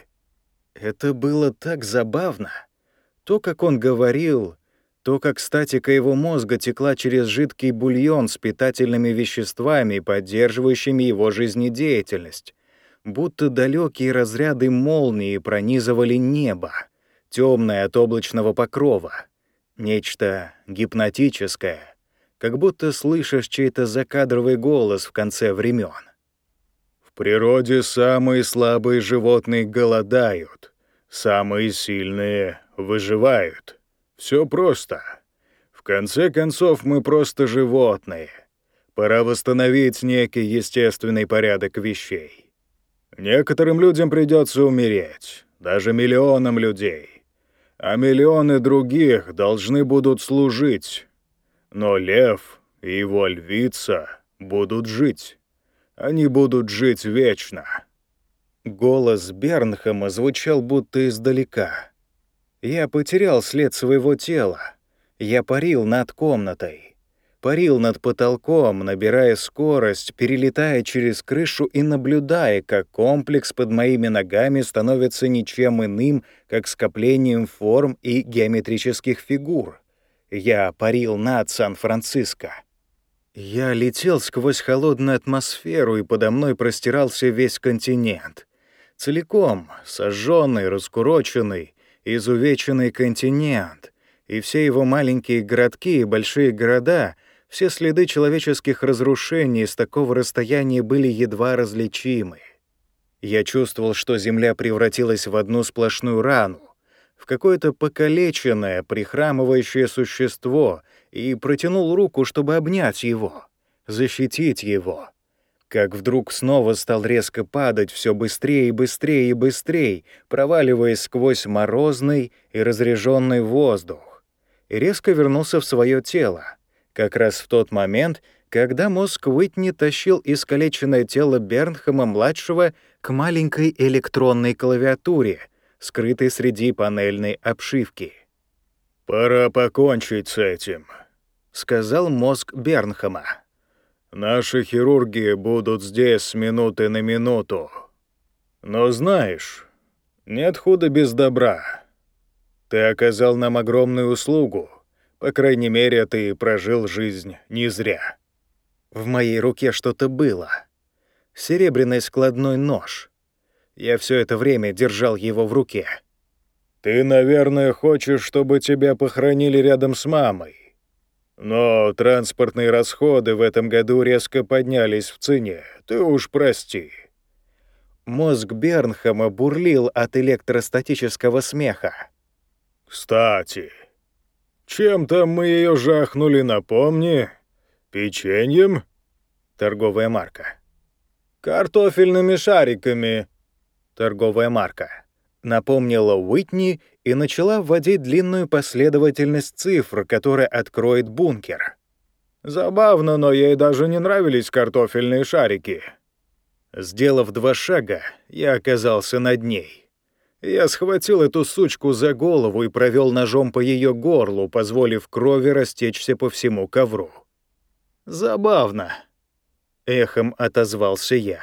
Это было так забавно. То, как он говорил, то, как статика его мозга текла через жидкий бульон с питательными веществами, поддерживающими его жизнедеятельность, будто далекие разряды молнии пронизывали небо, темное от облачного покрова, нечто гипнотическое, как будто слышишь чей-то закадровый голос в конце времен. Природе самые слабые животные голодают, самые сильные выживают. Все просто. В конце концов, мы просто животные. Пора восстановить некий естественный порядок вещей. Некоторым людям придется умереть, даже миллионам людей. А миллионы других должны будут служить. Но лев и его львица будут жить. Они будут жить вечно». Голос Бернхэма звучал будто издалека. Я потерял след своего тела. Я парил над комнатой. Парил над потолком, набирая скорость, перелетая через крышу и наблюдая, как комплекс под моими ногами становится ничем иным, как скоплением форм и геометрических фигур. Я парил над Сан-Франциско. Я летел сквозь холодную атмосферу, и подо мной простирался весь континент. Целиком сожженный, раскуроченный, изувеченный континент, и все его маленькие городки и большие города, все следы человеческих разрушений с такого расстояния были едва различимы. Я чувствовал, что Земля превратилась в одну сплошную рану, в какое-то покалеченное, прихрамывающее существо, и протянул руку, чтобы обнять его, защитить его — как вдруг снова стал резко падать все быстрее и быстрее и быстрее, проваливаясь сквозь морозный и разреженный воздух, и резко вернулся в свое тело, как раз в тот момент, когда мозг Уитни тащил искалеченное тело Бернхэма-младшего к маленькой электронной клавиатуре, скрытой среди панельной обшивки. «Пора покончить с этим», — сказал мозг Бернхэма. Наши хирурги будут здесь с минуты на минуту. Но знаешь, нет худа без добра. Ты оказал нам огромную услугу. По крайней мере, ты прожил жизнь не зря. В моей руке что-то было. Серебряный складной нож. Я все это время держал его в руке. Ты, наверное, хочешь, чтобы тебя похоронили рядом с мамой. Но транспортные расходы в этом году резко поднялись в цене. Ты уж прости. Мозг Бернхэма бурлил от электростатического смеха. «Кстати, чем там мы ее жахнули, напомни? Печеньем?» Торговая марка. «Картофельными шариками». Торговая марка напомнила Уитни и начала вводить длинную последовательность цифр, которая откроет бункер. Забавно, но ей даже не нравились картофельные шарики. Сделав два шага, я оказался над ней. Я схватил эту сучку за голову и провел ножом по ее горлу, позволив крови растечься по всему ковру. «Забавно», — эхом отозвался я.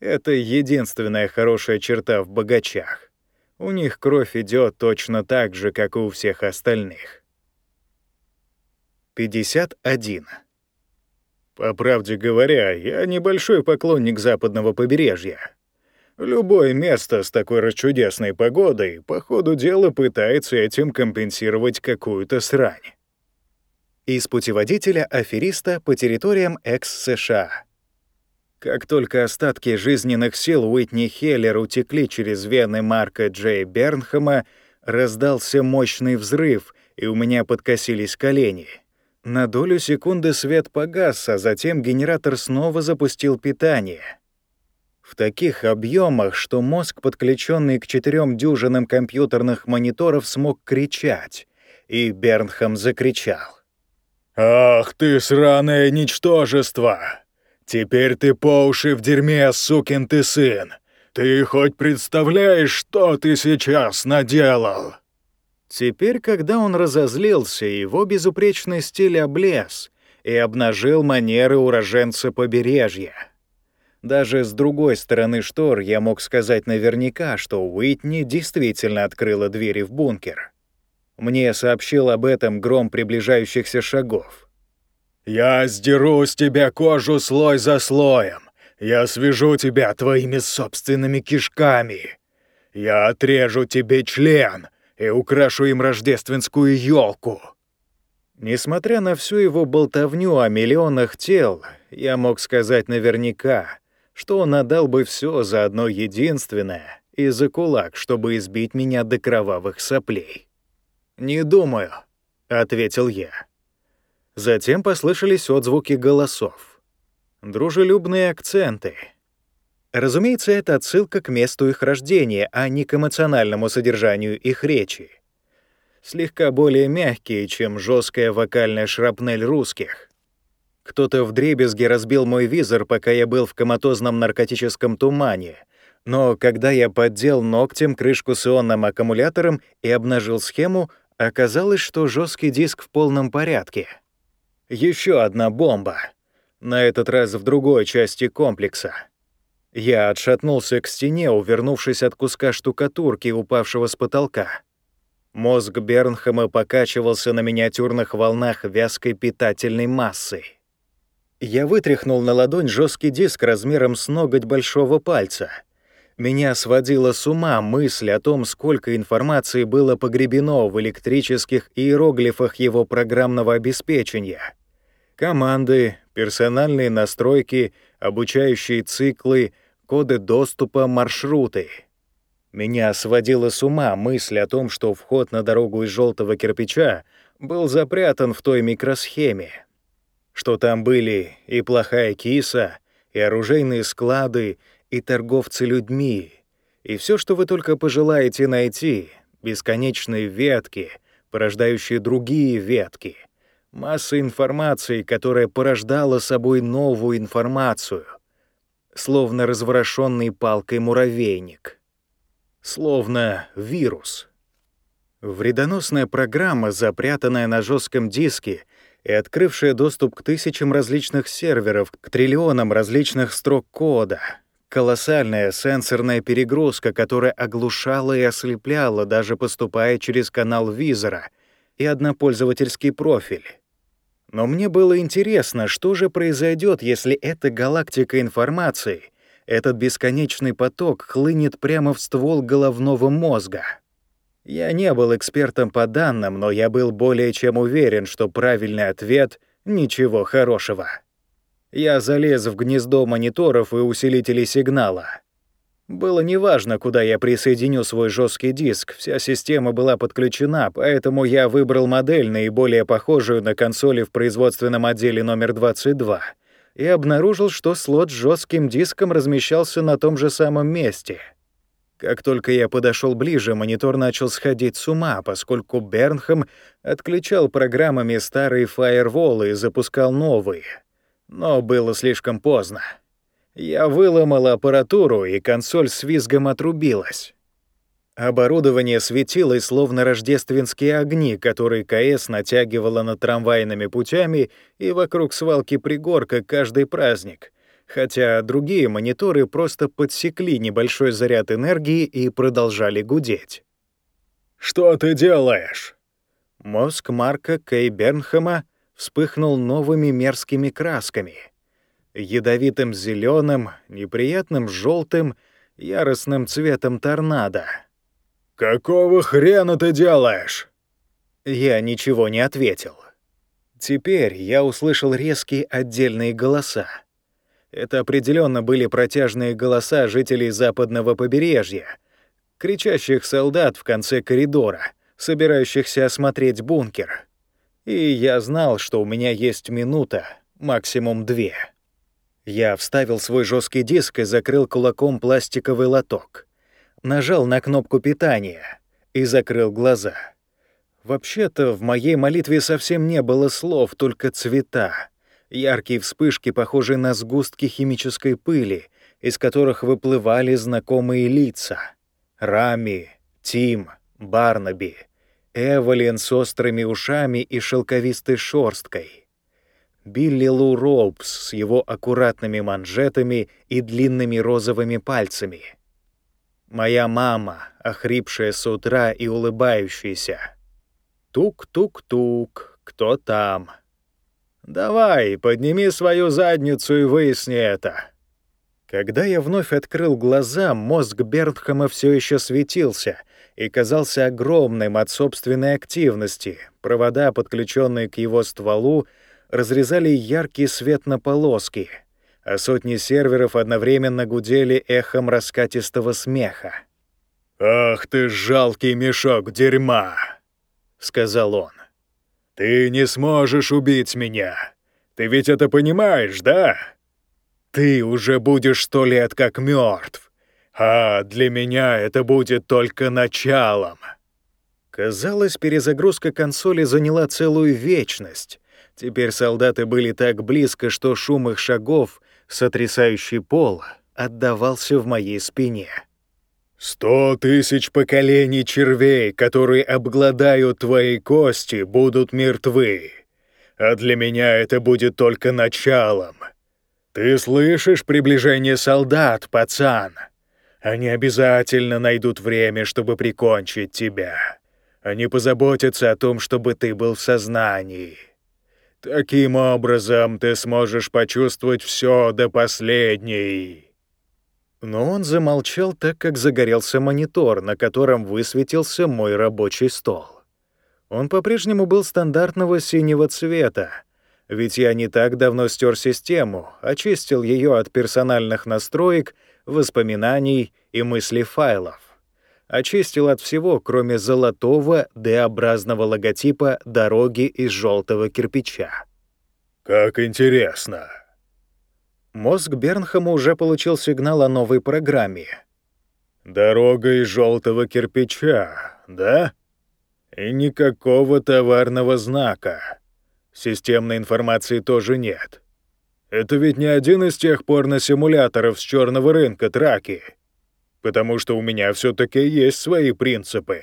«Это единственная хорошая черта в богачах. У них кровь идет точно так же, как у всех остальных. 51. По правде говоря, я небольшой поклонник западного побережья. Любое место с такой расчудесной погодой по ходу дела пытается этим компенсировать какую-то срань. Из путеводителя афериста по территориям экс-США. Как только остатки жизненных сил Уитни Хеллер утекли через вены Марка Джей Бернхэма, раздался мощный взрыв, и у меня подкосились колени. На долю секунды свет погас, а затем генератор снова запустил питание. В таких объемах, что мозг, подключенный к четырем дюжинам компьютерных мониторов, смог кричать. И Бернхэм закричал. «Ах ты, сраное ничтожество! Теперь ты по уши в дерьме, сукин ты сын. Ты хоть представляешь, что ты сейчас наделал?» Теперь, когда он разозлился, его безупречный стиль облез и обнажил манеры уроженца побережья. Даже с другой стороны штор я мог сказать наверняка, что Уитни действительно открыла двери в бункер. Мне сообщил об этом гром приближающихся шагов. Я сдеру с тебя кожу слой за слоем. Я свяжу тебя твоими собственными кишками. Я отрежу тебе член и украшу им рождественскую елку. Несмотря на всю его болтовню о миллионах тел, я мог сказать наверняка, что он отдал бы все за одно единственное и за кулак, чтобы избить меня до кровавых соплей. «Не думаю», — ответил я. Затем послышались отзвуки голосов. Дружелюбные акценты. Разумеется, это отсылка к месту их рождения, а не к эмоциональному содержанию их речи. Слегка более мягкие, чем жесткая вокальная шрапнель русских. Кто-то вдребезги разбил мой визор, пока я был в коматозном наркотическом тумане. Но когда я поддел ногтем крышку с ионным аккумулятором и обнажил схему, оказалось, что жесткий диск в полном порядке. Еще одна бомба. На этот раз в другой части комплекса. Я отшатнулся к стене, увернувшись от куска штукатурки, упавшего с потолка. Мозг Бернхэма покачивался на миниатюрных волнах вязкой питательной массы. Я вытряхнул на ладонь жесткий диск размером с ноготь большого пальца. Меня сводила с ума мысль о том, сколько информации было погребено в электрических иероглифах его программного обеспечения. Команды, персональные настройки, обучающие циклы, коды доступа, маршруты. Меня сводила с ума мысль о том, что вход на дорогу из желтого кирпича был запрятан в той микросхеме что там были и плохая киса, и оружейные склады, и торговцы людьми, и все, что вы только пожелаете найти, бесконечные ветки, порождающие другие ветки, масса информации, которая порождала собой новую информацию, словно разворошенный палкой муравейник, словно вирус. Вредоносная программа, запрятанная на жестком диске — и открывшая доступ к тысячам различных серверов, к триллионам различных строк кода. Колоссальная сенсорная перегрузка, которая оглушала и ослепляла, даже поступая через канал визора и однопользовательский профиль. Но мне было интересно, что же произойдет, если эта галактика информации, этот бесконечный поток хлынет прямо в ствол головного мозга. Я не был экспертом по данным, но я был более чем уверен, что правильный ответ — ничего хорошего. Я залез в гнездо мониторов и усилителей сигнала. Было неважно, куда я присоединю свой жесткий диск, вся система была подключена, поэтому я выбрал модель, наиболее похожую на консоли в производственном отделе номер 22, и обнаружил, что слот с жестким диском размещался на том же самом месте — как только я подошел ближе, монитор начал сходить с ума, поскольку Бернхэм отключал программами старые фаерволы и запускал новые. Но было слишком поздно. Я выломал аппаратуру, и консоль с визгом отрубилась. Оборудование светилось, словно рождественские огни, которые КС натягивала над трамвайными путями и вокруг свалки пригорка каждый праздник — хотя другие мониторы просто подсекли небольшой заряд энергии и продолжали гудеть. «Что ты делаешь?» Мозг Марка Кей Бернхэма вспыхнул новыми мерзкими красками. Ядовитым зеленым, неприятным желтым, яростным цветом торнадо. «Какого хрена ты делаешь?» Я ничего не ответил. Теперь я услышал резкие отдельные голоса. Это определенно были протяжные голоса жителей западного побережья, кричащих солдат в конце коридора, собирающихся осмотреть бункер. И я знал, что у меня есть минута, максимум две. Я вставил свой жесткий диск и закрыл кулаком пластиковый лоток. Нажал на кнопку питания и закрыл глаза. Вообще-то в моей молитве совсем не было слов, только цвета яркие вспышки, похожие на сгустки химической пыли, из которых выплывали знакомые лица. Рами, Тим, Барнаби, Эвелин с острыми ушами и шелковистой шорсткой. Билли Лу Роупс с его аккуратными манжетами и длинными розовыми пальцами. Моя мама, охрипшая с утра и улыбающаяся. Тук-тук-тук, кто там? «Давай, подними свою задницу и выясни это». Когда я вновь открыл глаза, мозг Бертхэма все еще светился и казался огромным от собственной активности. Провода, подключенные к его стволу, разрезали яркий свет на полоски, а сотни серверов одновременно гудели эхом раскатистого смеха. «Ах ты жалкий мешок дерьма!» — сказал он. «Ты не сможешь убить меня. Ты ведь это понимаешь, да? Ты уже будешь сто лет как мертв, а для меня это будет только началом». Казалось, перезагрузка консоли заняла целую вечность. Теперь солдаты были так близко, что шум их шагов, сотрясающий пол, отдавался в моей спине. «Сто тысяч поколений червей, которые обгладают твои кости, будут мертвы. А для меня это будет только началом. Ты слышишь приближение солдат, пацан? Они обязательно найдут время, чтобы прикончить тебя. Они позаботятся о том, чтобы ты был в сознании. Таким образом ты сможешь почувствовать все до последней». Но он замолчал, так как загорелся монитор, на котором высветился мой рабочий стол. Он по-прежнему был стандартного синего цвета, ведь я не так давно стер систему, очистил ее от персональных настроек, воспоминаний и мыслей файлов. Очистил от всего, кроме золотого D-образного логотипа дороги из желтого кирпича. «Как интересно!» Мозг Бернхама уже получил сигнал о новой программе. «Дорога из желтого кирпича, да? И никакого товарного знака. Системной информации тоже нет. Это ведь не один из тех порно-симуляторов с черного рынка траки. Потому что у меня все таки есть свои принципы».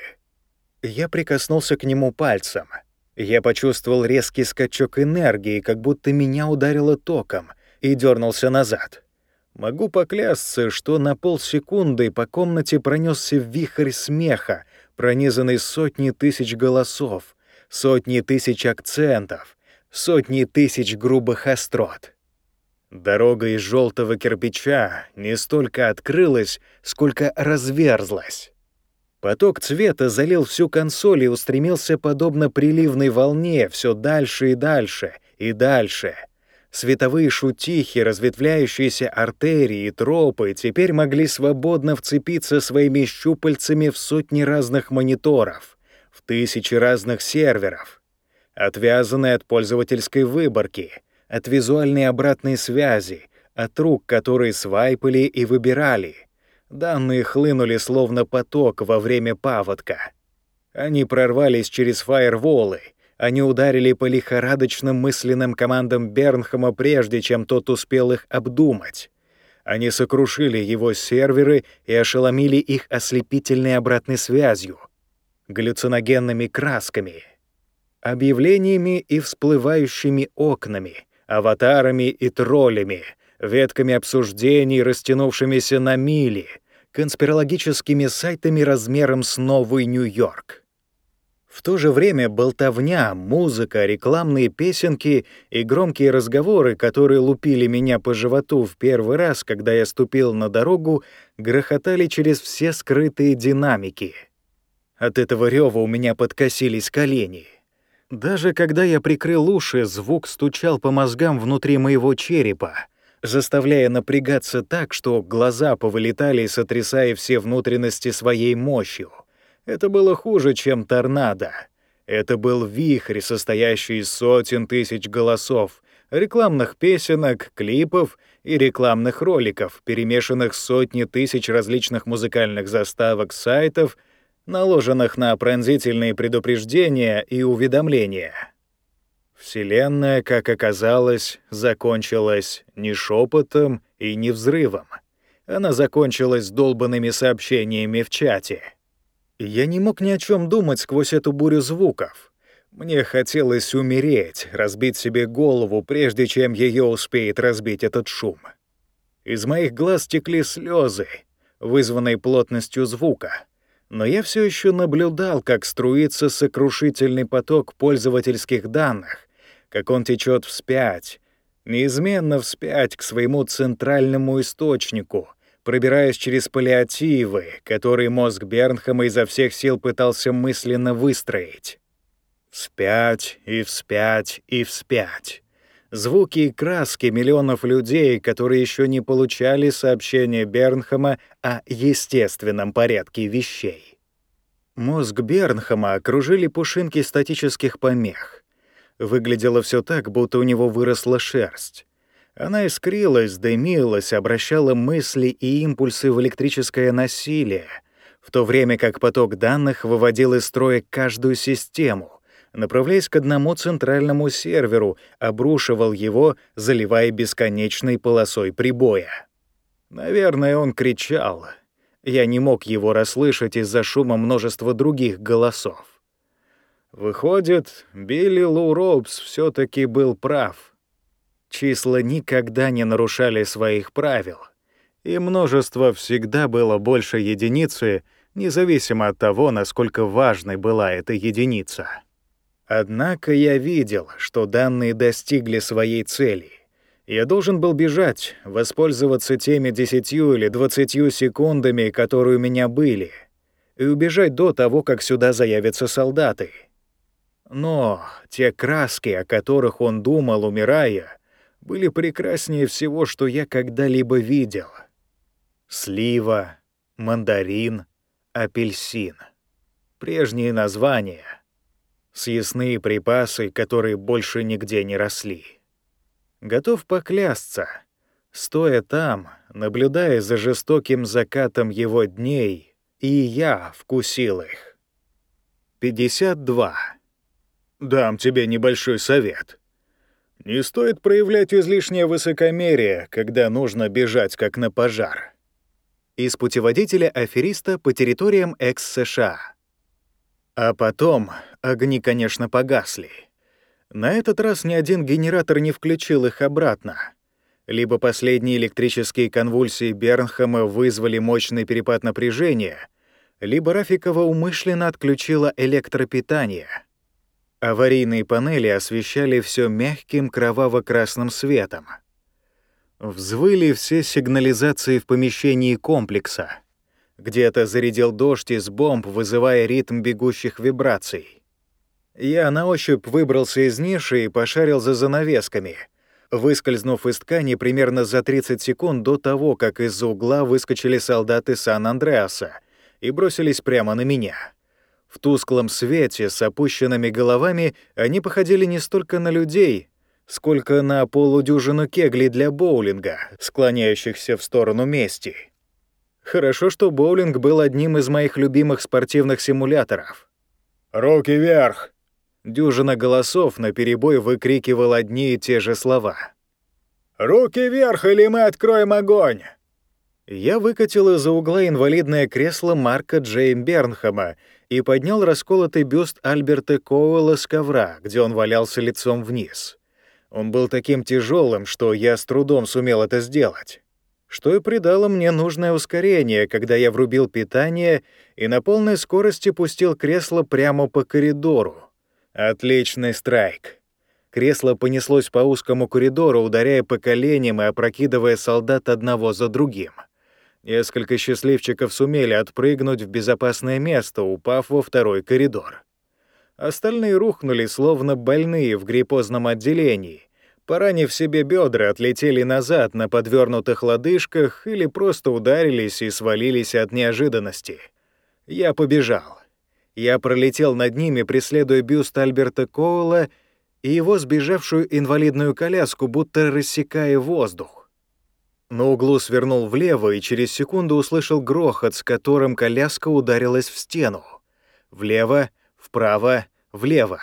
Я прикоснулся к нему пальцем. Я почувствовал резкий скачок энергии, как будто меня ударило током — и дернулся назад. Могу поклясться, что на полсекунды по комнате пронесся вихрь смеха, пронизанный сотни тысяч голосов, сотни тысяч акцентов, сотни тысяч грубых острот. Дорога из желтого кирпича не столько открылась, сколько разверзлась. Поток цвета залил всю консоль и устремился подобно приливной волне все дальше и дальше и дальше — Световые шутихи, разветвляющиеся артерии и тропы теперь могли свободно вцепиться своими щупальцами в сотни разных мониторов, в тысячи разных серверов, отвязанные от пользовательской выборки, от визуальной обратной связи, от рук, которые свайпали и выбирали. Данные хлынули словно поток во время паводка. Они прорвались через фаерволы — они ударили по лихорадочным мысленным командам Бернхама, прежде чем тот успел их обдумать. Они сокрушили его серверы и ошеломили их ослепительной обратной связью, галлюциногенными красками, объявлениями и всплывающими окнами, аватарами и троллями, ветками обсуждений, растянувшимися на мили, конспирологическими сайтами размером с Новый Нью-Йорк. В то же время болтовня, музыка, рекламные песенки и громкие разговоры, которые лупили меня по животу в первый раз, когда я ступил на дорогу, грохотали через все скрытые динамики. От этого рёва у меня подкосились колени. Даже когда я прикрыл уши, звук стучал по мозгам внутри моего черепа, заставляя напрягаться так, что глаза повылетали, сотрясая все внутренности своей мощью — это было хуже, чем торнадо. Это был вихрь, состоящий из сотен тысяч голосов, рекламных песенок, клипов и рекламных роликов, перемешанных сотни тысяч различных музыкальных заставок сайтов, наложенных на пронзительные предупреждения и уведомления. Вселенная, как оказалось, закончилась не шепотом и не взрывом. Она закончилась долбанными сообщениями в чате — я не мог ни о чем думать сквозь эту бурю звуков. Мне хотелось умереть, разбить себе голову, прежде чем ее успеет разбить этот шум. Из моих глаз текли слезы, вызванные плотностью звука. Но я все еще наблюдал, как струится сокрушительный поток пользовательских данных, как он течет вспять, неизменно вспять к своему центральному источнику — пробираясь через паллиативы, которые мозг Бернхама изо всех сил пытался мысленно выстроить. Вспять и вспять и вспять. Звуки и краски миллионов людей, которые еще не получали сообщения Бернхама о естественном порядке вещей. Мозг Бернхама окружили пушинки статических помех. Выглядело все так, будто у него выросла шерсть. Она искрилась, дымилась, обращала мысли и импульсы в электрическое насилие, в то время как поток данных выводил из строя каждую систему, направляясь к одному центральному серверу, обрушивал его, заливая бесконечной полосой прибоя. Наверное, он кричал. Я не мог его расслышать из-за шума множества других голосов. Выходит, Билли Лу Роупс все таки был прав. Числа никогда не нарушали своих правил, и множество всегда было больше единицы, независимо от того, насколько важной была эта единица. Однако я видел, что данные достигли своей цели. Я должен был бежать, воспользоваться теми десятью или двадцатью секундами, которые у меня были, и убежать до того, как сюда заявятся солдаты. Но те краски, о которых он думал, умирая, были прекраснее всего, что я когда-либо видел. Слива, мандарин, апельсин. Прежние названия — съестные припасы, которые больше нигде не росли. Готов поклясться, стоя там, наблюдая за жестоким закатом его дней, и я вкусил их. 52. Дам тебе небольшой совет. Не стоит проявлять излишнее высокомерие, когда нужно бежать как на пожар. Из путеводителя афериста по территориям экс-США. А потом огни, конечно, погасли. На этот раз ни один генератор не включил их обратно. Либо последние электрические конвульсии Бернхэма вызвали мощный перепад напряжения, либо Рафикова умышленно отключила электропитание. Аварийные панели освещали все мягким кроваво-красным светом. Взвыли все сигнализации в помещении комплекса — где-то зарядил дождь из бомб, вызывая ритм бегущих вибраций. Я на ощупь выбрался из ниши и пошарил за занавесками, выскользнув из ткани примерно за 30 секунд до того, как из-за угла выскочили солдаты Сан-Андреаса и бросились прямо на меня. В тусклом свете с опущенными головами они походили не столько на людей, сколько на полудюжину кеглей для боулинга, склоняющихся в сторону мести. Хорошо, что боулинг был одним из моих любимых спортивных симуляторов. «Руки вверх!» Дюжина голосов на перебой выкрикивал одни и те же слова. «Руки вверх, или мы откроем огонь!» Я выкатил из-за угла инвалидное кресло Марка Джейм Бернхэма и поднял расколотый бюст Альберта Коуэлла с ковра, где он валялся лицом вниз. Он был таким тяжелым, что я с трудом сумел это сделать что и придало мне нужное ускорение, когда я врубил питание и на полной скорости пустил кресло прямо по коридору. Отличный страйк. Кресло понеслось по узкому коридору, ударяя по коленям и опрокидывая солдат одного за другим. Несколько счастливчиков сумели отпрыгнуть в безопасное место, упав во второй коридор. Остальные рухнули, словно больные в гриппозном отделении, поранив себе бедра, отлетели назад на подвернутых лодыжках или просто ударились и свалились от неожиданности. Я побежал. Я пролетел над ними, преследуя бюст Альберта Коула и его сбежавшую инвалидную коляску, будто рассекая воздух. На углу свернул влево и через секунду услышал грохот, с которым коляска ударилась в стену. Влево, вправо, влево.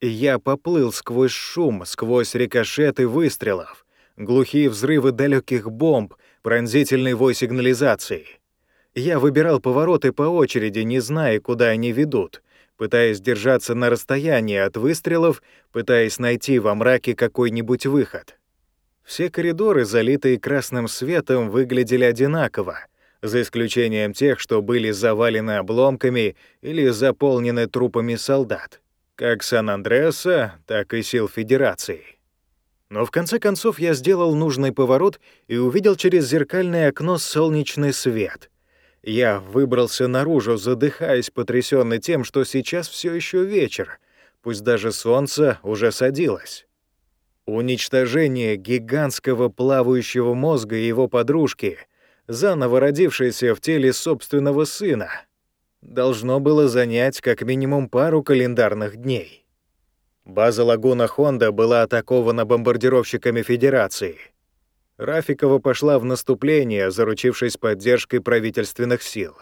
Я поплыл сквозь шум, сквозь рикошеты выстрелов, глухие взрывы далеких бомб, пронзительный вой сигнализации. Я выбирал повороты по очереди, не зная, куда они ведут, пытаясь держаться на расстоянии от выстрелов, пытаясь найти во мраке какой-нибудь выход. Все коридоры, залитые красным светом, выглядели одинаково, за исключением тех, что были завалены обломками или заполнены трупами солдат как Сан-Андреаса, так и сил Федерации. Но в конце концов я сделал нужный поворот и увидел через зеркальное окно солнечный свет. Я выбрался наружу, задыхаясь, потрясенный тем, что сейчас все еще вечер, пусть даже солнце уже садилось. Уничтожение гигантского плавающего мозга и его подружки, заново родившейся в теле собственного сына — должно было занять как минимум пару календарных дней. База Лагуна Хонда была атакована бомбардировщиками Федерации. Рафикова пошла в наступление, заручившись поддержкой правительственных сил.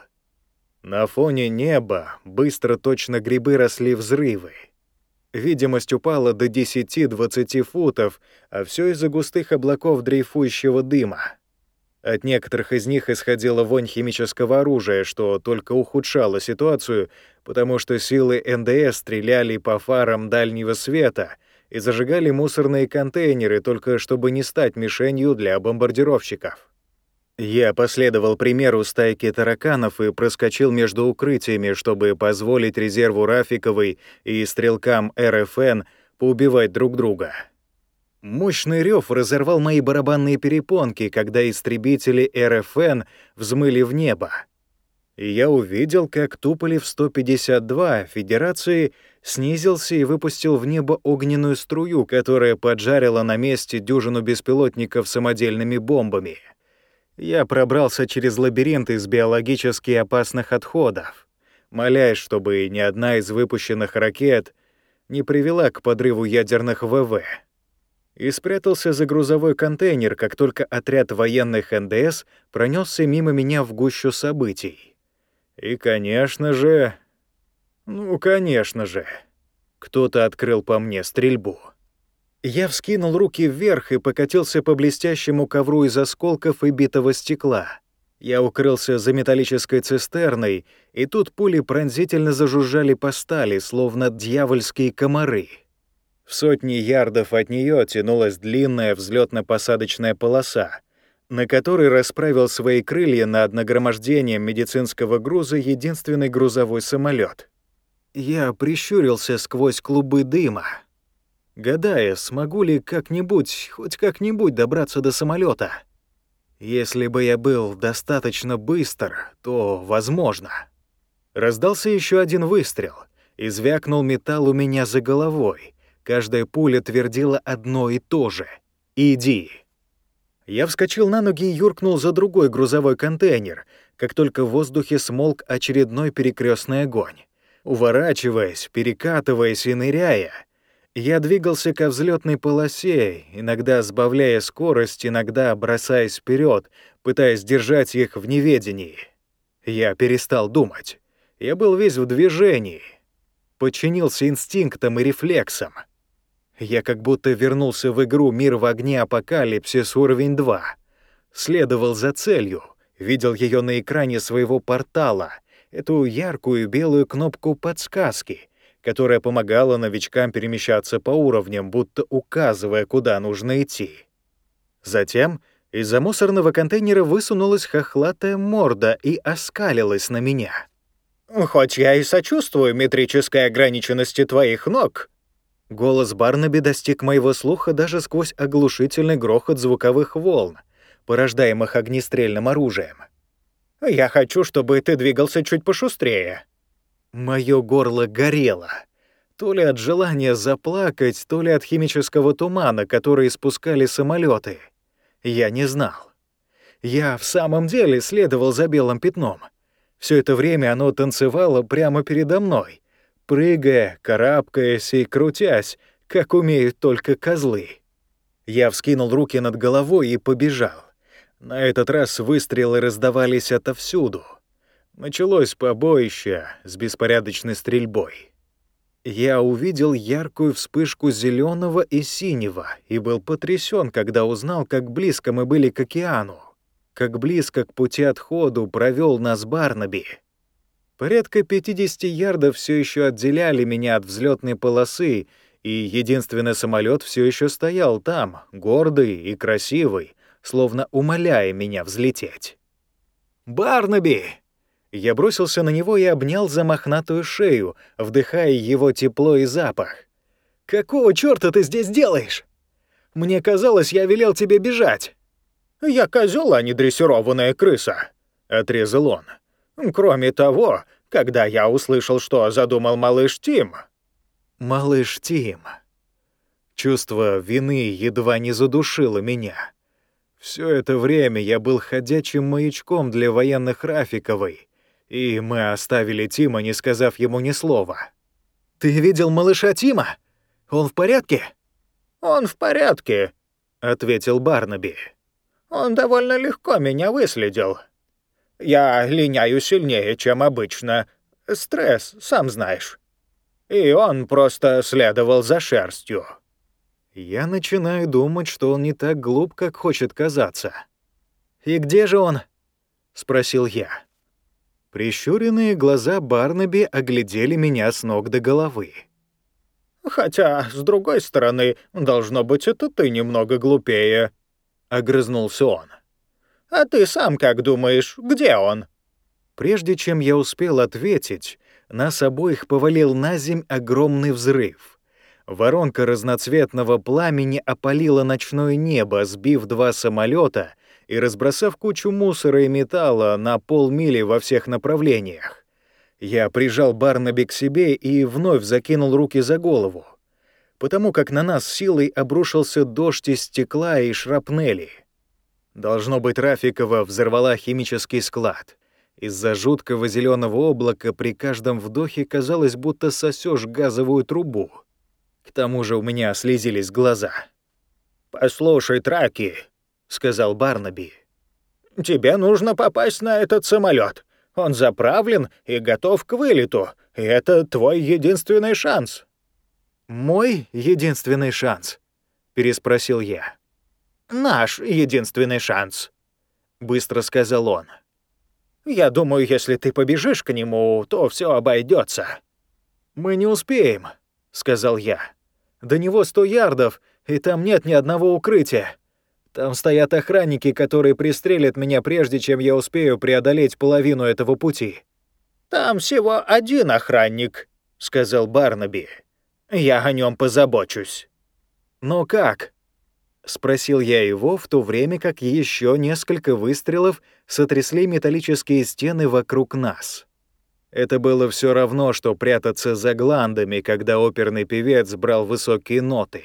На фоне неба быстро точно грибы росли взрывы. Видимость упала до 10-20 футов, а все из-за густых облаков дрейфующего дыма. От некоторых из них исходила вонь химического оружия, что только ухудшало ситуацию, потому что силы НДС стреляли по фарам дальнего света и зажигали мусорные контейнеры, только чтобы не стать мишенью для бомбардировщиков. Я последовал примеру стайки тараканов и проскочил между укрытиями, чтобы позволить резерву Рафиковой и стрелкам РФН поубивать друг друга. Мощный рев разорвал мои барабанные перепонки, когда истребители РФН взмыли в небо. И я увидел, как Туполев-152 Федерации снизился и выпустил в небо огненную струю, которая поджарила на месте дюжину беспилотников самодельными бомбами. Я пробрался через лабиринт из биологически опасных отходов, молясь, чтобы ни одна из выпущенных ракет не привела к подрыву ядерных ВВ и спрятался за грузовой контейнер, как только отряд военных НДС пронесся мимо меня в гущу событий. И, конечно же... Ну, конечно же... Кто-то открыл по мне стрельбу. Я вскинул руки вверх и покатился по блестящему ковру из осколков и битого стекла. Я укрылся за металлической цистерной, и тут пули пронзительно зажужжали по стали, словно дьявольские комары — в сотни ярдов от нее тянулась длинная взлетно-посадочная полоса, на которой расправил свои крылья над нагромождением медицинского груза единственный грузовой самолет. Я прищурился сквозь клубы дыма, гадая, смогу ли как-нибудь, хоть как-нибудь добраться до самолета. Если бы я был достаточно быстр, то возможно. Раздался еще один выстрел, и звякнул металл у меня за головой, Каждая пуля твердила одно и то же — «Иди». Я вскочил на ноги и юркнул за другой грузовой контейнер, как только в воздухе смолк очередной перекрестный огонь. Уворачиваясь, перекатываясь и ныряя, я двигался ко взлетной полосе, иногда сбавляя скорость, иногда бросаясь вперед, пытаясь держать их в неведении. Я перестал думать. Я был весь в движении. Подчинился инстинктам и рефлексам. Я как будто вернулся в игру «Мир в огне Апокалипсис» уровень 2. Следовал за целью, видел ее на экране своего портала, эту яркую белую кнопку подсказки, которая помогала новичкам перемещаться по уровням, будто указывая, куда нужно идти. Затем из-за мусорного контейнера высунулась хохлатая морда и оскалилась на меня. «Хоть я и сочувствую метрической ограниченности твоих ног», Голос Барнаби достиг моего слуха даже сквозь оглушительный грохот звуковых волн, порождаемых огнестрельным оружием. «Я хочу, чтобы ты двигался чуть пошустрее». Моё горло горело. То ли от желания заплакать, то ли от химического тумана, который испускали самолеты. Я не знал. Я в самом деле следовал за белым пятном. Все это время оно танцевало прямо передо мной, прыгая, карабкаясь и крутясь, как умеют только козлы. Я вскинул руки над головой и побежал. На этот раз выстрелы раздавались отовсюду. Началось побоище с беспорядочной стрельбой. Я увидел яркую вспышку зеленого и синего и был потрясен, когда узнал, как близко мы были к океану, как близко к пути отходу провел нас Барнаби. Порядка 50 ярдов все еще отделяли меня от взлетной полосы, и единственный самолет все еще стоял там, гордый и красивый, словно умоляя меня взлететь. «Барнаби!» Я бросился на него и обнял за мохнатую шею, вдыхая его тепло и запах. «Какого чёрта ты здесь делаешь? Мне казалось, я велел тебе бежать». «Я козёл, а не дрессированная крыса», — отрезал он. Кроме того, когда я услышал, что задумал малыш Тим... Малыш Тим... Чувство вины едва не задушило меня. Все это время я был ходячим маячком для военных Рафиковой, и мы оставили Тима, не сказав ему ни слова. «Ты видел малыша Тима? Он в порядке?» «Он в порядке», — ответил Барнаби. «Он довольно легко меня выследил. Я линяю сильнее, чем обычно. Стресс, сам знаешь». и он просто следовал за шерстью. Я начинаю думать, что он не так глуп, как хочет казаться. «И где же он?» — спросил я. Прищуренные глаза Барнаби оглядели меня с ног до головы. «Хотя, с другой стороны, должно быть, это ты немного глупее», — огрызнулся он. «А ты сам как думаешь, где он?» Прежде чем я успел ответить, нас обоих повалил на земь огромный взрыв. Воронка разноцветного пламени опалила ночное небо, сбив два самолета и разбросав кучу мусора и металла на полмили во всех направлениях. Я прижал Барнаби к себе и вновь закинул руки за голову, потому как на нас силой обрушился дождь из стекла и шрапнели. Должно быть, Рафикова взорвала химический склад — из-за жуткого зеленого облака при каждом вдохе казалось, будто сосешь газовую трубу. К тому же у меня слезились глаза. «Послушай, Траки», — сказал Барнаби, — «тебе нужно попасть на этот самолет. Он заправлен и готов к вылету, и это твой единственный шанс». «Мой единственный шанс?» — переспросил я. «Наш единственный шанс», — быстро сказал он. Я думаю, если ты побежишь к нему, то все обойдется. Мы не успеем, сказал я. До него сто ярдов, и там нет ни одного укрытия. Там стоят охранники, которые пристрелят меня прежде, чем я успею преодолеть половину этого пути. Там всего один охранник, сказал Барнаби. Я о нем позабочусь. Но как? — спросил я его, в то время как еще несколько выстрелов сотрясли металлические стены вокруг нас. Это было все равно, что прятаться за гландами, когда оперный певец брал высокие ноты.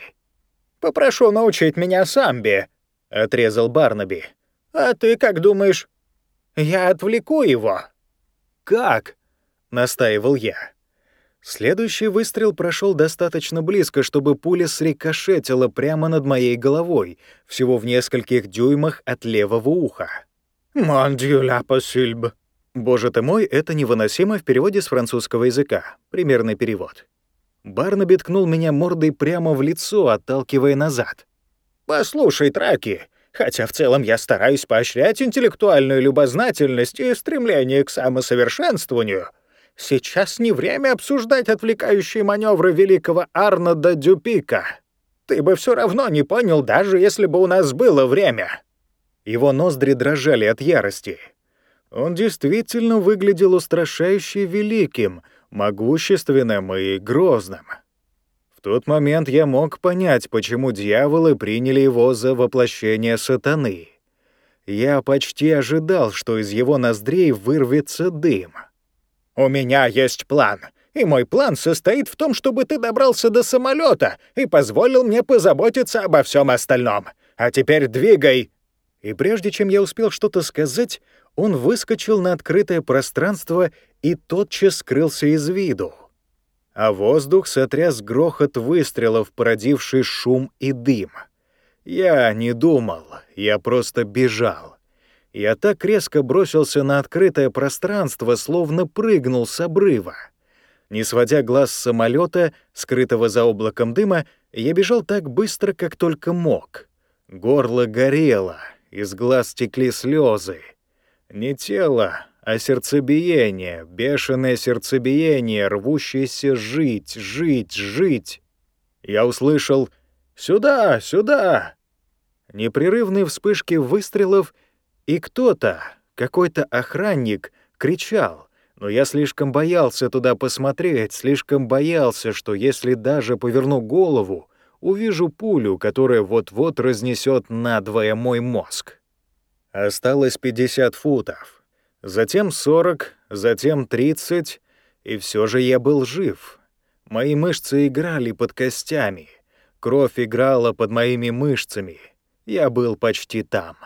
«Попрошу научить меня самбе», — отрезал Барнаби. «А ты как думаешь? Я отвлеку его». «Как?» — настаивал я. Следующий выстрел прошел достаточно близко, чтобы пуля срикошетила прямо над моей головой, всего в нескольких дюймах от левого уха. «Мон дью ля посильб». «Боже ты мой, это невыносимо в переводе с французского языка. Примерный перевод». Барнаби ткнул меня мордой прямо в лицо, отталкивая назад. «Послушай, Траки, хотя в целом я стараюсь поощрять интеллектуальную любознательность и стремление к самосовершенствованию, Сейчас не время обсуждать отвлекающие маневры великого Арнольда Дюпика. Ты бы все равно не понял, даже если бы у нас было время». Его ноздри дрожали от ярости. Он действительно выглядел устрашающе великим, могущественным и грозным. В тот момент я мог понять, почему дьяволы приняли его за воплощение сатаны. Я почти ожидал, что из его ноздрей вырвется дым — «У меня есть план, и мой план состоит в том, чтобы ты добрался до самолета и позволил мне позаботиться обо всем остальном. А теперь двигай!» И прежде чем я успел что-то сказать, он выскочил на открытое пространство и тотчас скрылся из виду. А воздух сотряс грохот выстрелов, породивший шум и дым. Я не думал, я просто бежал. Я так резко бросился на открытое пространство, словно прыгнул с обрыва. Не сводя глаз с самолета, скрытого за облаком дыма, я бежал так быстро, как только мог. Горло горело, из глаз текли слезы. Не тело, а сердцебиение, бешеное сердцебиение, рвущееся жить, жить, жить. Я услышал «Сюда, сюда!» Непрерывные вспышки выстрелов — и кто-то, какой-то охранник, кричал, но я слишком боялся туда посмотреть, слишком боялся, что если даже поверну голову, увижу пулю, которая вот-вот разнесет надвое мой мозг. Осталось 50 футов, затем 40, затем 30, и все же я был жив. Мои мышцы играли под костями, кровь играла под моими мышцами. Я был почти там.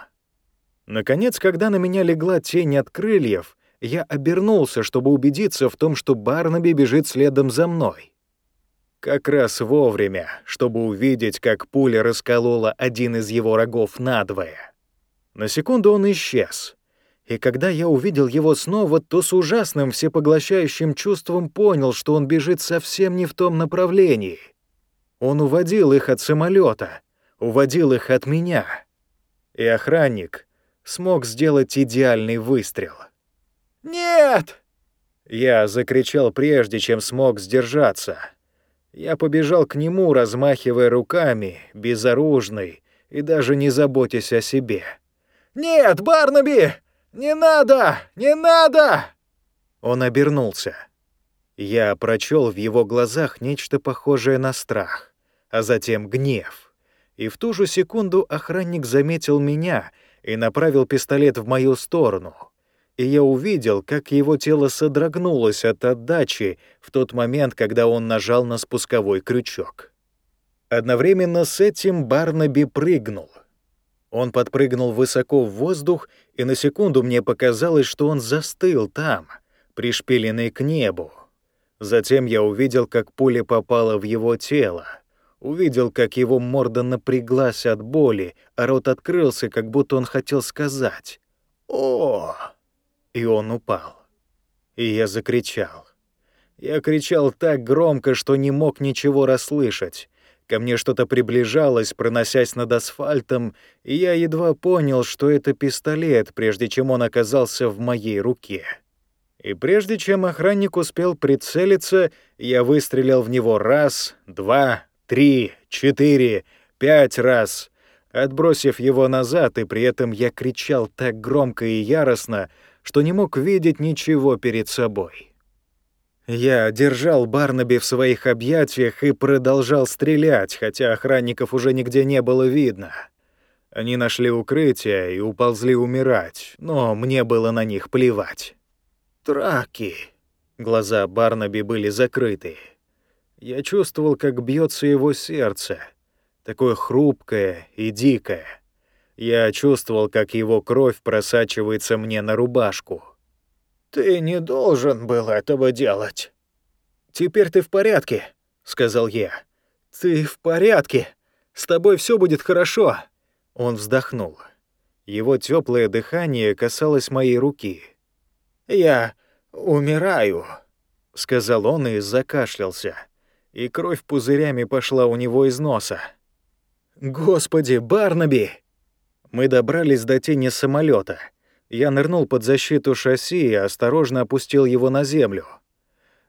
Наконец, когда на меня легла тень от крыльев, я обернулся, чтобы убедиться в том, что Барнаби бежит следом за мной. Как раз вовремя, чтобы увидеть, как пуля расколола один из его рогов надвое. На секунду он исчез. И когда я увидел его снова, то с ужасным всепоглощающим чувством понял, что он бежит совсем не в том направлении. Он уводил их от самолета, уводил их от меня. И охранник смог сделать идеальный выстрел. «Нет!» Я закричал прежде, чем смог сдержаться. Я побежал к нему, размахивая руками, безоружный и даже не заботясь о себе. «Нет, Барнаби! Не надо! Не надо!» Он обернулся. Я прочел в его глазах нечто похожее на страх, а затем гнев. И в ту же секунду охранник заметил меня и направил пистолет в мою сторону. И я увидел, как его тело содрогнулось от отдачи в тот момент, когда он нажал на спусковой крючок. Одновременно с этим Барнаби прыгнул — он подпрыгнул высоко в воздух, и на секунду мне показалось, что он застыл там, пришпиленный к небу. Затем я увидел, как пуля попала в его тело. Увидел, как его морда напряглась от боли, а рот открылся, как будто он хотел сказать «О!». И он упал. И я закричал. Я кричал так громко, что не мог ничего расслышать. Ко мне что-то приближалось, проносясь над асфальтом, и я едва понял, что это пистолет, прежде чем он оказался в моей руке. И прежде чем охранник успел прицелиться, я выстрелил в него раз, два, три, четыре, пять раз, отбросив его назад, и при этом я кричал так громко и яростно, что не мог видеть ничего перед собой. Я держал Барнаби в своих объятиях и продолжал стрелять, хотя охранников уже нигде не было видно. Они нашли укрытие и уползли умирать, но мне было на них плевать. Траки. Глаза Барнаби были закрыты. Я чувствовал, как бьется его сердце, такое хрупкое и дикое. Я чувствовал, как его кровь просачивается мне на рубашку. «Ты не должен был этого делать». «Теперь ты в порядке», — сказал я. «Ты в порядке. С тобой все будет хорошо». Он вздохнул. Его теплое дыхание касалось моей руки. «Я умираю», — сказал он и закашлялся. И кровь пузырями пошла у него из носа. «Господи, Барнаби!» Мы добрались до тени самолета. Я нырнул под защиту шасси и осторожно опустил его на землю.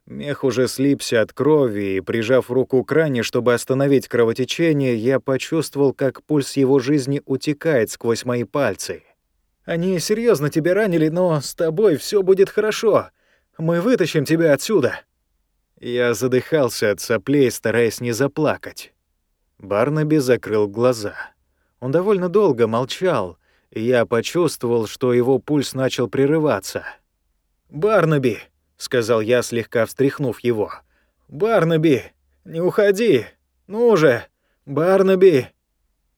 Мех уже слипся от крови, и, прижав руку к ране, чтобы остановить кровотечение, я почувствовал, как пульс его жизни утекает сквозь мои пальцы. «Они серьезно тебя ранили, но с тобой все будет хорошо. Мы вытащим тебя отсюда». Я задыхался от соплей, стараясь не заплакать. Барнаби закрыл глаза. Он довольно долго молчал, я почувствовал, что его пульс начал прерываться. «Барнаби!» — сказал я, слегка встряхнув его. «Барнаби! Не уходи! Ну же! Барнаби!»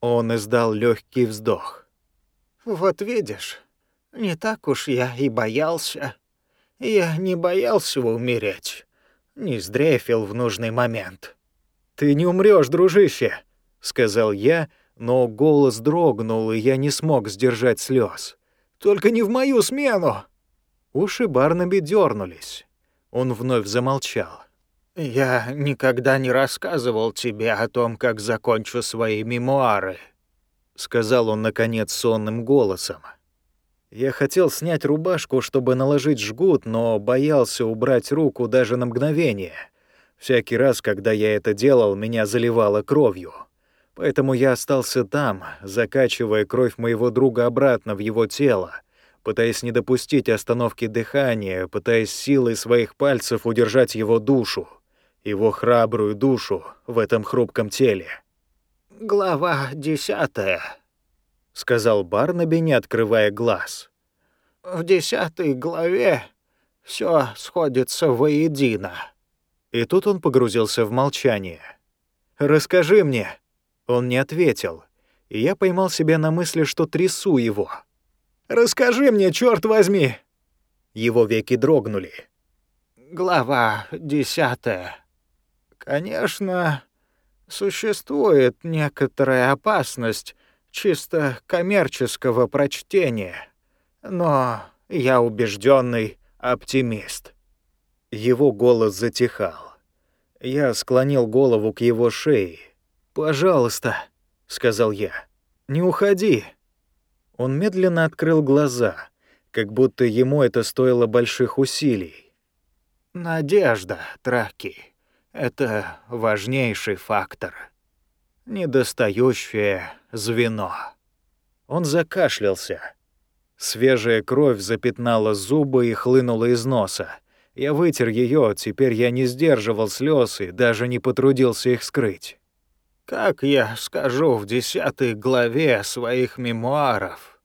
Он издал легкий вздох. «Вот видишь, не так уж я и боялся. Я не боялся умереть. Не сдрефил в нужный момент». «Ты не умрёшь, дружище!» — сказал я, — но голос дрогнул, и я не смог сдержать слез. «Только не в мою смену!» Уши Барнаби дернулись. Он вновь замолчал. «Я никогда не рассказывал тебе о том, как закончу свои мемуары», — сказал он, наконец, сонным голосом. Я хотел снять рубашку, чтобы наложить жгут, но боялся убрать руку даже на мгновение. Всякий раз, когда я это делал, меня заливало кровью. Поэтому я остался там, закачивая кровь моего друга обратно в его тело, пытаясь не допустить остановки дыхания, пытаясь силой своих пальцев удержать его душу, его храбрую душу в этом хрупком теле. «Глава десятая», — сказал Барнаби, не открывая глаз. «В десятой главе все сходится воедино». И тут он погрузился в молчание. «Расскажи мне», он не ответил, и я поймал себя на мысли, что трясу его. «Расскажи мне, черт возьми!» Его веки дрогнули. Глава десятая. Конечно, существует некоторая опасность чисто коммерческого прочтения. но я убежденный оптимист». Его голос затихал. Я склонил голову к его шее. «Пожалуйста», — сказал я, — «не уходи». Он медленно открыл глаза, как будто ему это стоило больших усилий. «Надежда, Траки, это важнейший фактор. Недостающее звено». Он закашлялся. Свежая кровь запятнала зубы и хлынула из носа. Я вытер ее, теперь я не сдерживал слез и даже не потрудился их скрыть. Как я скажу в десятой главе своих мемуаров,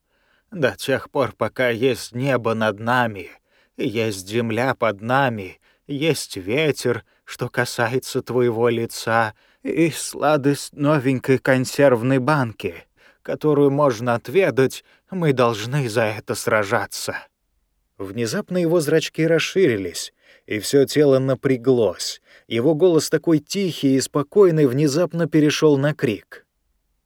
до тех пор, пока есть небо над нами, есть земля под нами, есть ветер, что касается твоего лица, и сладость новенькой консервной банки, которую можно отведать, мы должны за это сражаться. Внезапно его зрачки расширились, и все тело напряглось. Его голос такой тихий и спокойный внезапно перешел на крик.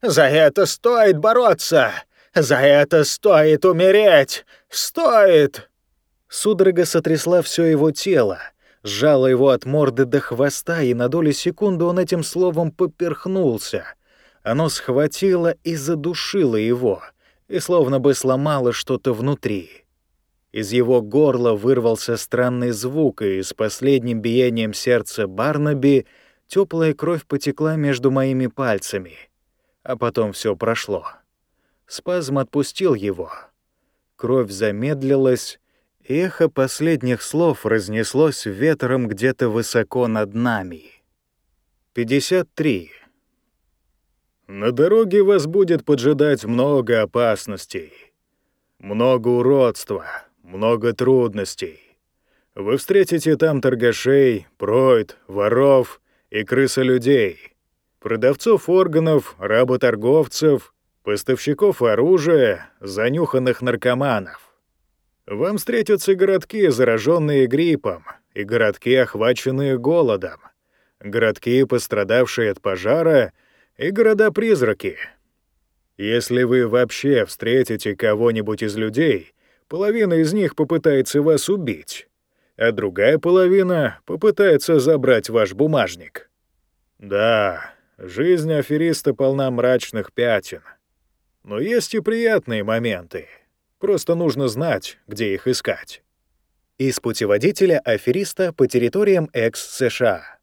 «За это стоит бороться! За это стоит умереть! Стоит!» Судорога сотрясла все его тело, сжала его от морды до хвоста, и на долю секунды он этим словом поперхнулся. Оно схватило и задушило его, и словно бы сломало что-то внутри. Из его горла вырвался странный звук, и с последним биением сердца Барнаби теплая кровь потекла между моими пальцами. А потом все прошло. Спазм отпустил его. Кровь замедлилась, эхо последних слов разнеслось ветром где-то высоко над нами. 53. На дороге вас будет поджидать много опасностей, много уродства, много трудностей. Вы встретите там торгашей, пройд, воров и крысолюдей, продавцов органов, работорговцев, поставщиков оружия, занюханных наркоманов. Вам встретятся городки, зараженные гриппом, и городки, охваченные голодом, городки, пострадавшие от пожара, и города-призраки. Если вы вообще встретите кого-нибудь из людей, Половина из них попытается вас убить, а другая половина попытается забрать ваш бумажник. Да, жизнь афериста полна мрачных пятен. Но есть и приятные моменты. Просто нужно знать, где их искать. Из путеводителя афериста по территориям экс-США.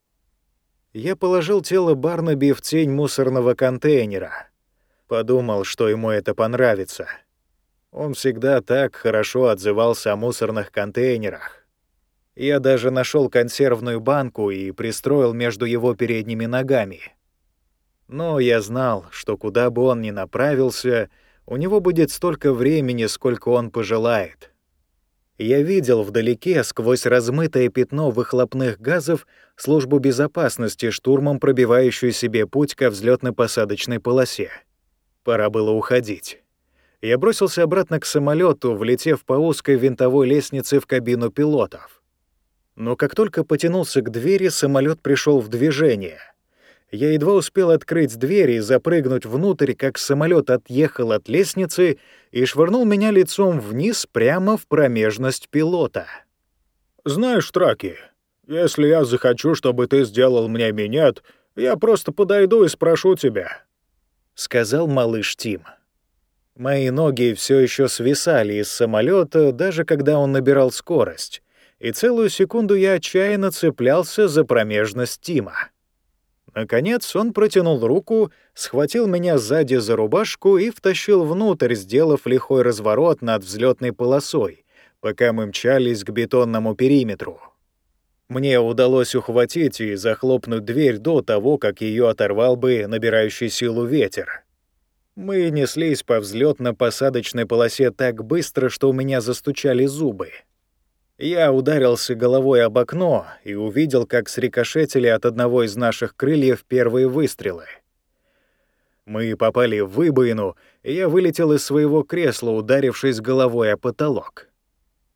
Я положил тело Барнаби в тень мусорного контейнера. Подумал, что ему это понравится — он всегда так хорошо отзывался о мусорных контейнерах. Я даже нашел консервную банку и пристроил между его передними ногами. Но я знал, что куда бы он ни направился, у него будет столько времени, сколько он пожелает. Я видел вдалеке, сквозь размытое пятно выхлопных газов, службу безопасности, штурмом пробивающую себе путь ко взлетно посадочной полосе. Пора было уходить. Я бросился обратно к самолету, влетев по узкой винтовой лестнице в кабину пилотов. Но как только потянулся к двери, самолет пришел в движение. Я едва успел открыть дверь и запрыгнуть внутрь, как самолет отъехал от лестницы и швырнул меня лицом вниз прямо в промежность пилота. «Знаешь, Траки, если я захочу, чтобы ты сделал мне минет, я просто подойду и спрошу тебя», — сказал малыш Тим. Мои ноги все еще свисали из самолета, даже когда он набирал скорость, и целую секунду я отчаянно цеплялся за промежность Тима. Наконец он протянул руку, схватил меня сзади за рубашку и втащил внутрь, сделав лихой разворот над взлетной полосой, пока мы мчались к бетонному периметру. Мне удалось ухватить и захлопнуть дверь до того, как ее оторвал бы набирающий силу ветер. Мы неслись по взлетно-посадочной полосе так быстро, что у меня застучали зубы. Я ударился головой об окно и увидел, как срикошетили от одного из наших крыльев первые выстрелы. Мы попали в выбоину, и я вылетел из своего кресла, ударившись головой о потолок.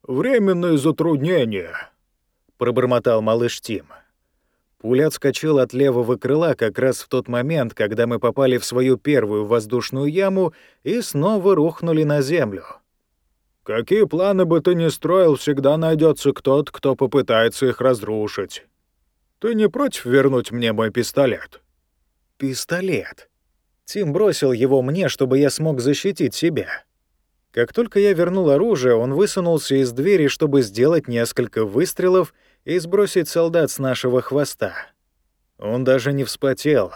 «Временное затруднение», — пробормотал малыш Тим. Пуля отскочила от левого крыла как раз в тот момент, когда мы попали в свою первую воздушную яму и снова рухнули на землю. Какие планы бы ты ни строил, всегда найдется кто-то, кто попытается их разрушить. Ты не против вернуть мне мой пистолет?» «Пистолет?» Тим бросил его мне, чтобы я смог защитить себя. Как только я вернул оружие, он высунулся из двери, чтобы сделать несколько выстрелов и сбросить солдат с нашего хвоста. Он даже не вспотел.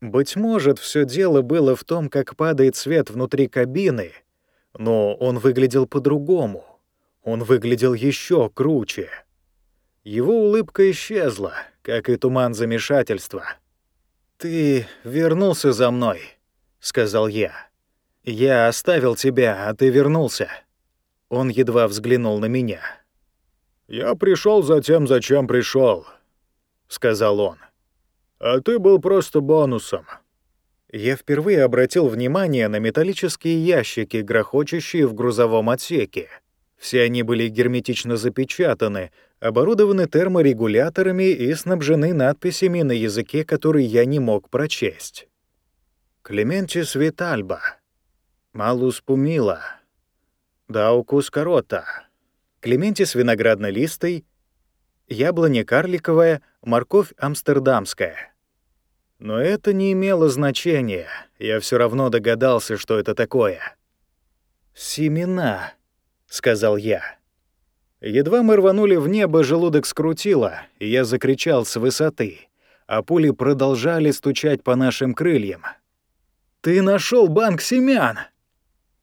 Быть может, все дело было в том, как падает свет внутри кабины — но он выглядел по-другому. Он выглядел еще круче. Его улыбка исчезла, как и туман замешательства. «Ты вернулся за мной», — сказал я. «Я оставил тебя, а ты вернулся». Он едва взглянул на меня. «Я пришел за тем, зачем пришел, сказал он. «А ты был просто бонусом я впервые обратил внимание на металлические ящики, грохочущие в грузовом отсеке. Все они были герметично запечатаны, оборудованы терморегуляторами и снабжены надписями на языке, который я не мог прочесть. «Клементис Витальба», «Малус Пумила», «Даукус Корота», «Клементис виноградно-листый», «Яблоня карликовая», «Морковь амстердамская». Но это не имело значения. Я все равно догадался, что это такое. «Семена», — сказал я. Едва мы рванули в небо, желудок скрутило, и я закричал с высоты, а пули продолжали стучать по нашим крыльям. «Ты нашел банк семян!»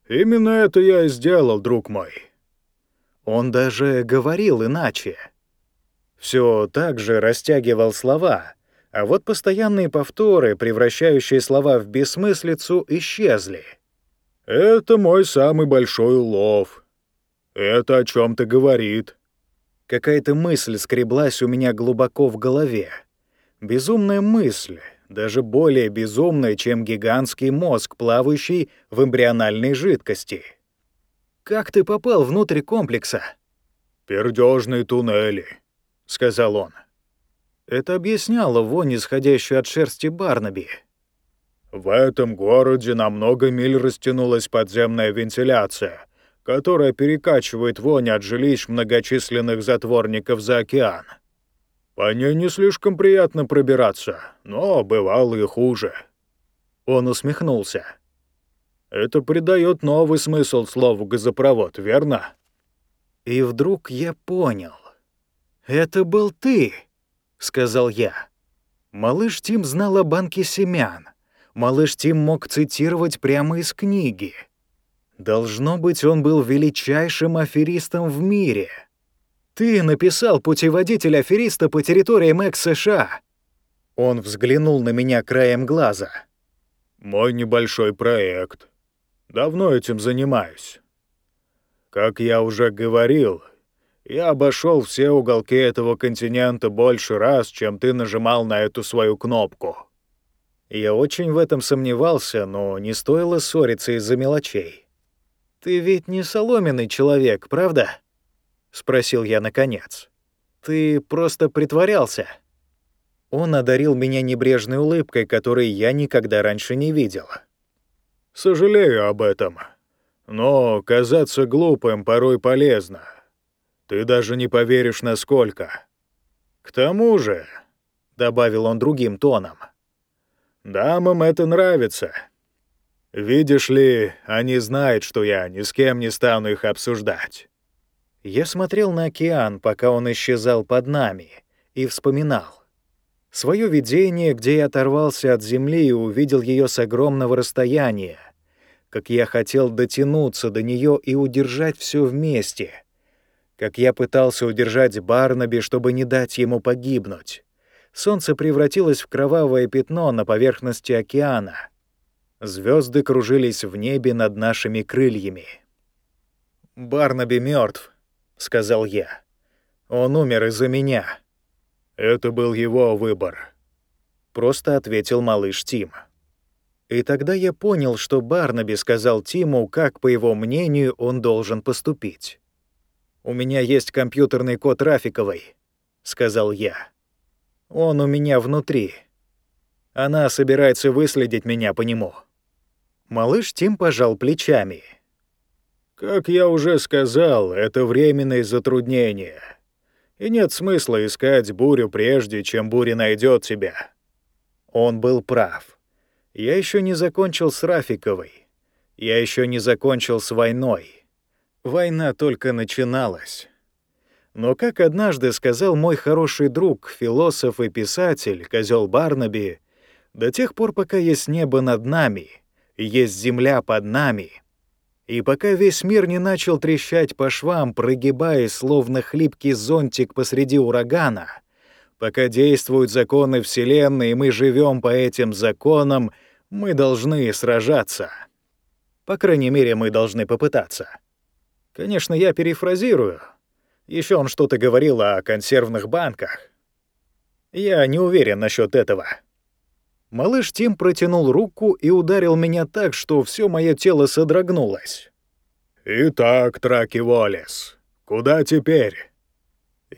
«Именно это я и сделал, друг мой». Он даже говорил иначе. Все так же растягивал слова, а вот постоянные повторы, превращающие слова в бессмыслицу, исчезли. «Это мой самый большой улов. Это о чем то говорит». Какая-то мысль скреблась у меня глубоко в голове. Безумная мысль, даже более безумная, чем гигантский мозг, плавающий в эмбриональной жидкости. «Как ты попал внутрь комплекса?» «Пердёжные туннели», — сказал он. Это объясняло вонь, исходящую от шерсти Барнаби. «В этом городе на много миль растянулась подземная вентиляция, которая перекачивает вонь от жилищ многочисленных затворников за океан. По ней не слишком приятно пробираться, но бывало и хуже». Он усмехнулся. «Это придает новый смысл слову «газопровод», верно?» И вдруг я понял. «Это был ты!» — сказал я. Малыш Тим знал о банке семян. Малыш Тим мог цитировать прямо из книги. Должно быть, он был величайшим аферистом в мире. Ты написал путеводитель афериста по территориям экс-США. Он взглянул на меня краем глаза. «Мой небольшой проект. Давно этим занимаюсь. Как я уже говорил, я обошел все уголки этого континента больше раз, чем ты нажимал на эту свою кнопку. Я очень в этом сомневался, но не стоило ссориться из-за мелочей. Ты ведь не соломенный человек, правда? спросил я наконец. Ты просто притворялся. Он одарил меня небрежной улыбкой, которой я никогда раньше не видел. Сожалею об этом. Но казаться глупым порой полезно. Ты даже не поверишь, насколько. К тому же, — добавил он другим тоном, — дамам это нравится. Видишь ли, они знают, что я ни с кем не стану их обсуждать. Я смотрел на океан, пока он исчезал под нами, и вспоминал. Своё видение, где я оторвался от земли и увидел ее с огромного расстояния, как я хотел дотянуться до нее и удержать все вместе — как я пытался удержать Барнаби, чтобы не дать ему погибнуть. Солнце превратилось в кровавое пятно на поверхности океана. Звезды кружились в небе над нашими крыльями. «Барнаби мертв, сказал я. «Он умер из-за меня». «Это был его выбор», — просто ответил малыш Тим. И тогда я понял, что Барнаби сказал Тиму, как, по его мнению, он должен поступить. «У меня есть компьютерный код Рафиковой», — сказал я. «Он у меня внутри. Она собирается выследить меня по нему». Малыш Тим пожал плечами. Как я уже сказал, это временное затруднение. И нет смысла искать бурю прежде, чем буря найдет тебя. Он был прав. Я еще не закончил с Рафиковой. Я еще не закончил с войной. Война только начиналась. Но как однажды сказал мой хороший друг, философ и писатель, козел Барнаби, до тех пор, пока есть небо над нами, есть земля под нами, и пока весь мир не начал трещать по швам, прогибаясь, словно хлипкий зонтик посреди урагана, пока действуют законы Вселенной, и мы живем по этим законам, мы должны сражаться. По крайней мере, мы должны попытаться. Конечно, я перефразирую — еще он что-то говорил о консервных банках. Я не уверен насчет этого. Малыш Тим протянул руку и ударил меня так, что все мое тело содрогнулось. «Итак, Траки Уоллес, куда теперь?»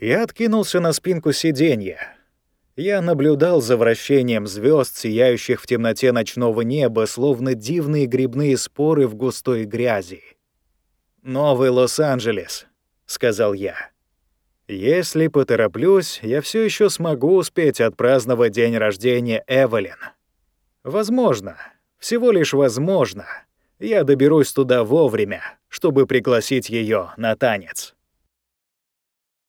Я откинулся на спинку сиденья. Я наблюдал за вращением звезд, сияющих в темноте ночного неба, словно дивные грибные споры в густой грязи. «Новый Лос-Анджелес», — сказал я. «Если потороплюсь, я все еще смогу успеть отпраздновать день рождения Эвелин. Возможно, всего лишь возможно, я доберусь туда вовремя, чтобы пригласить ее на танец».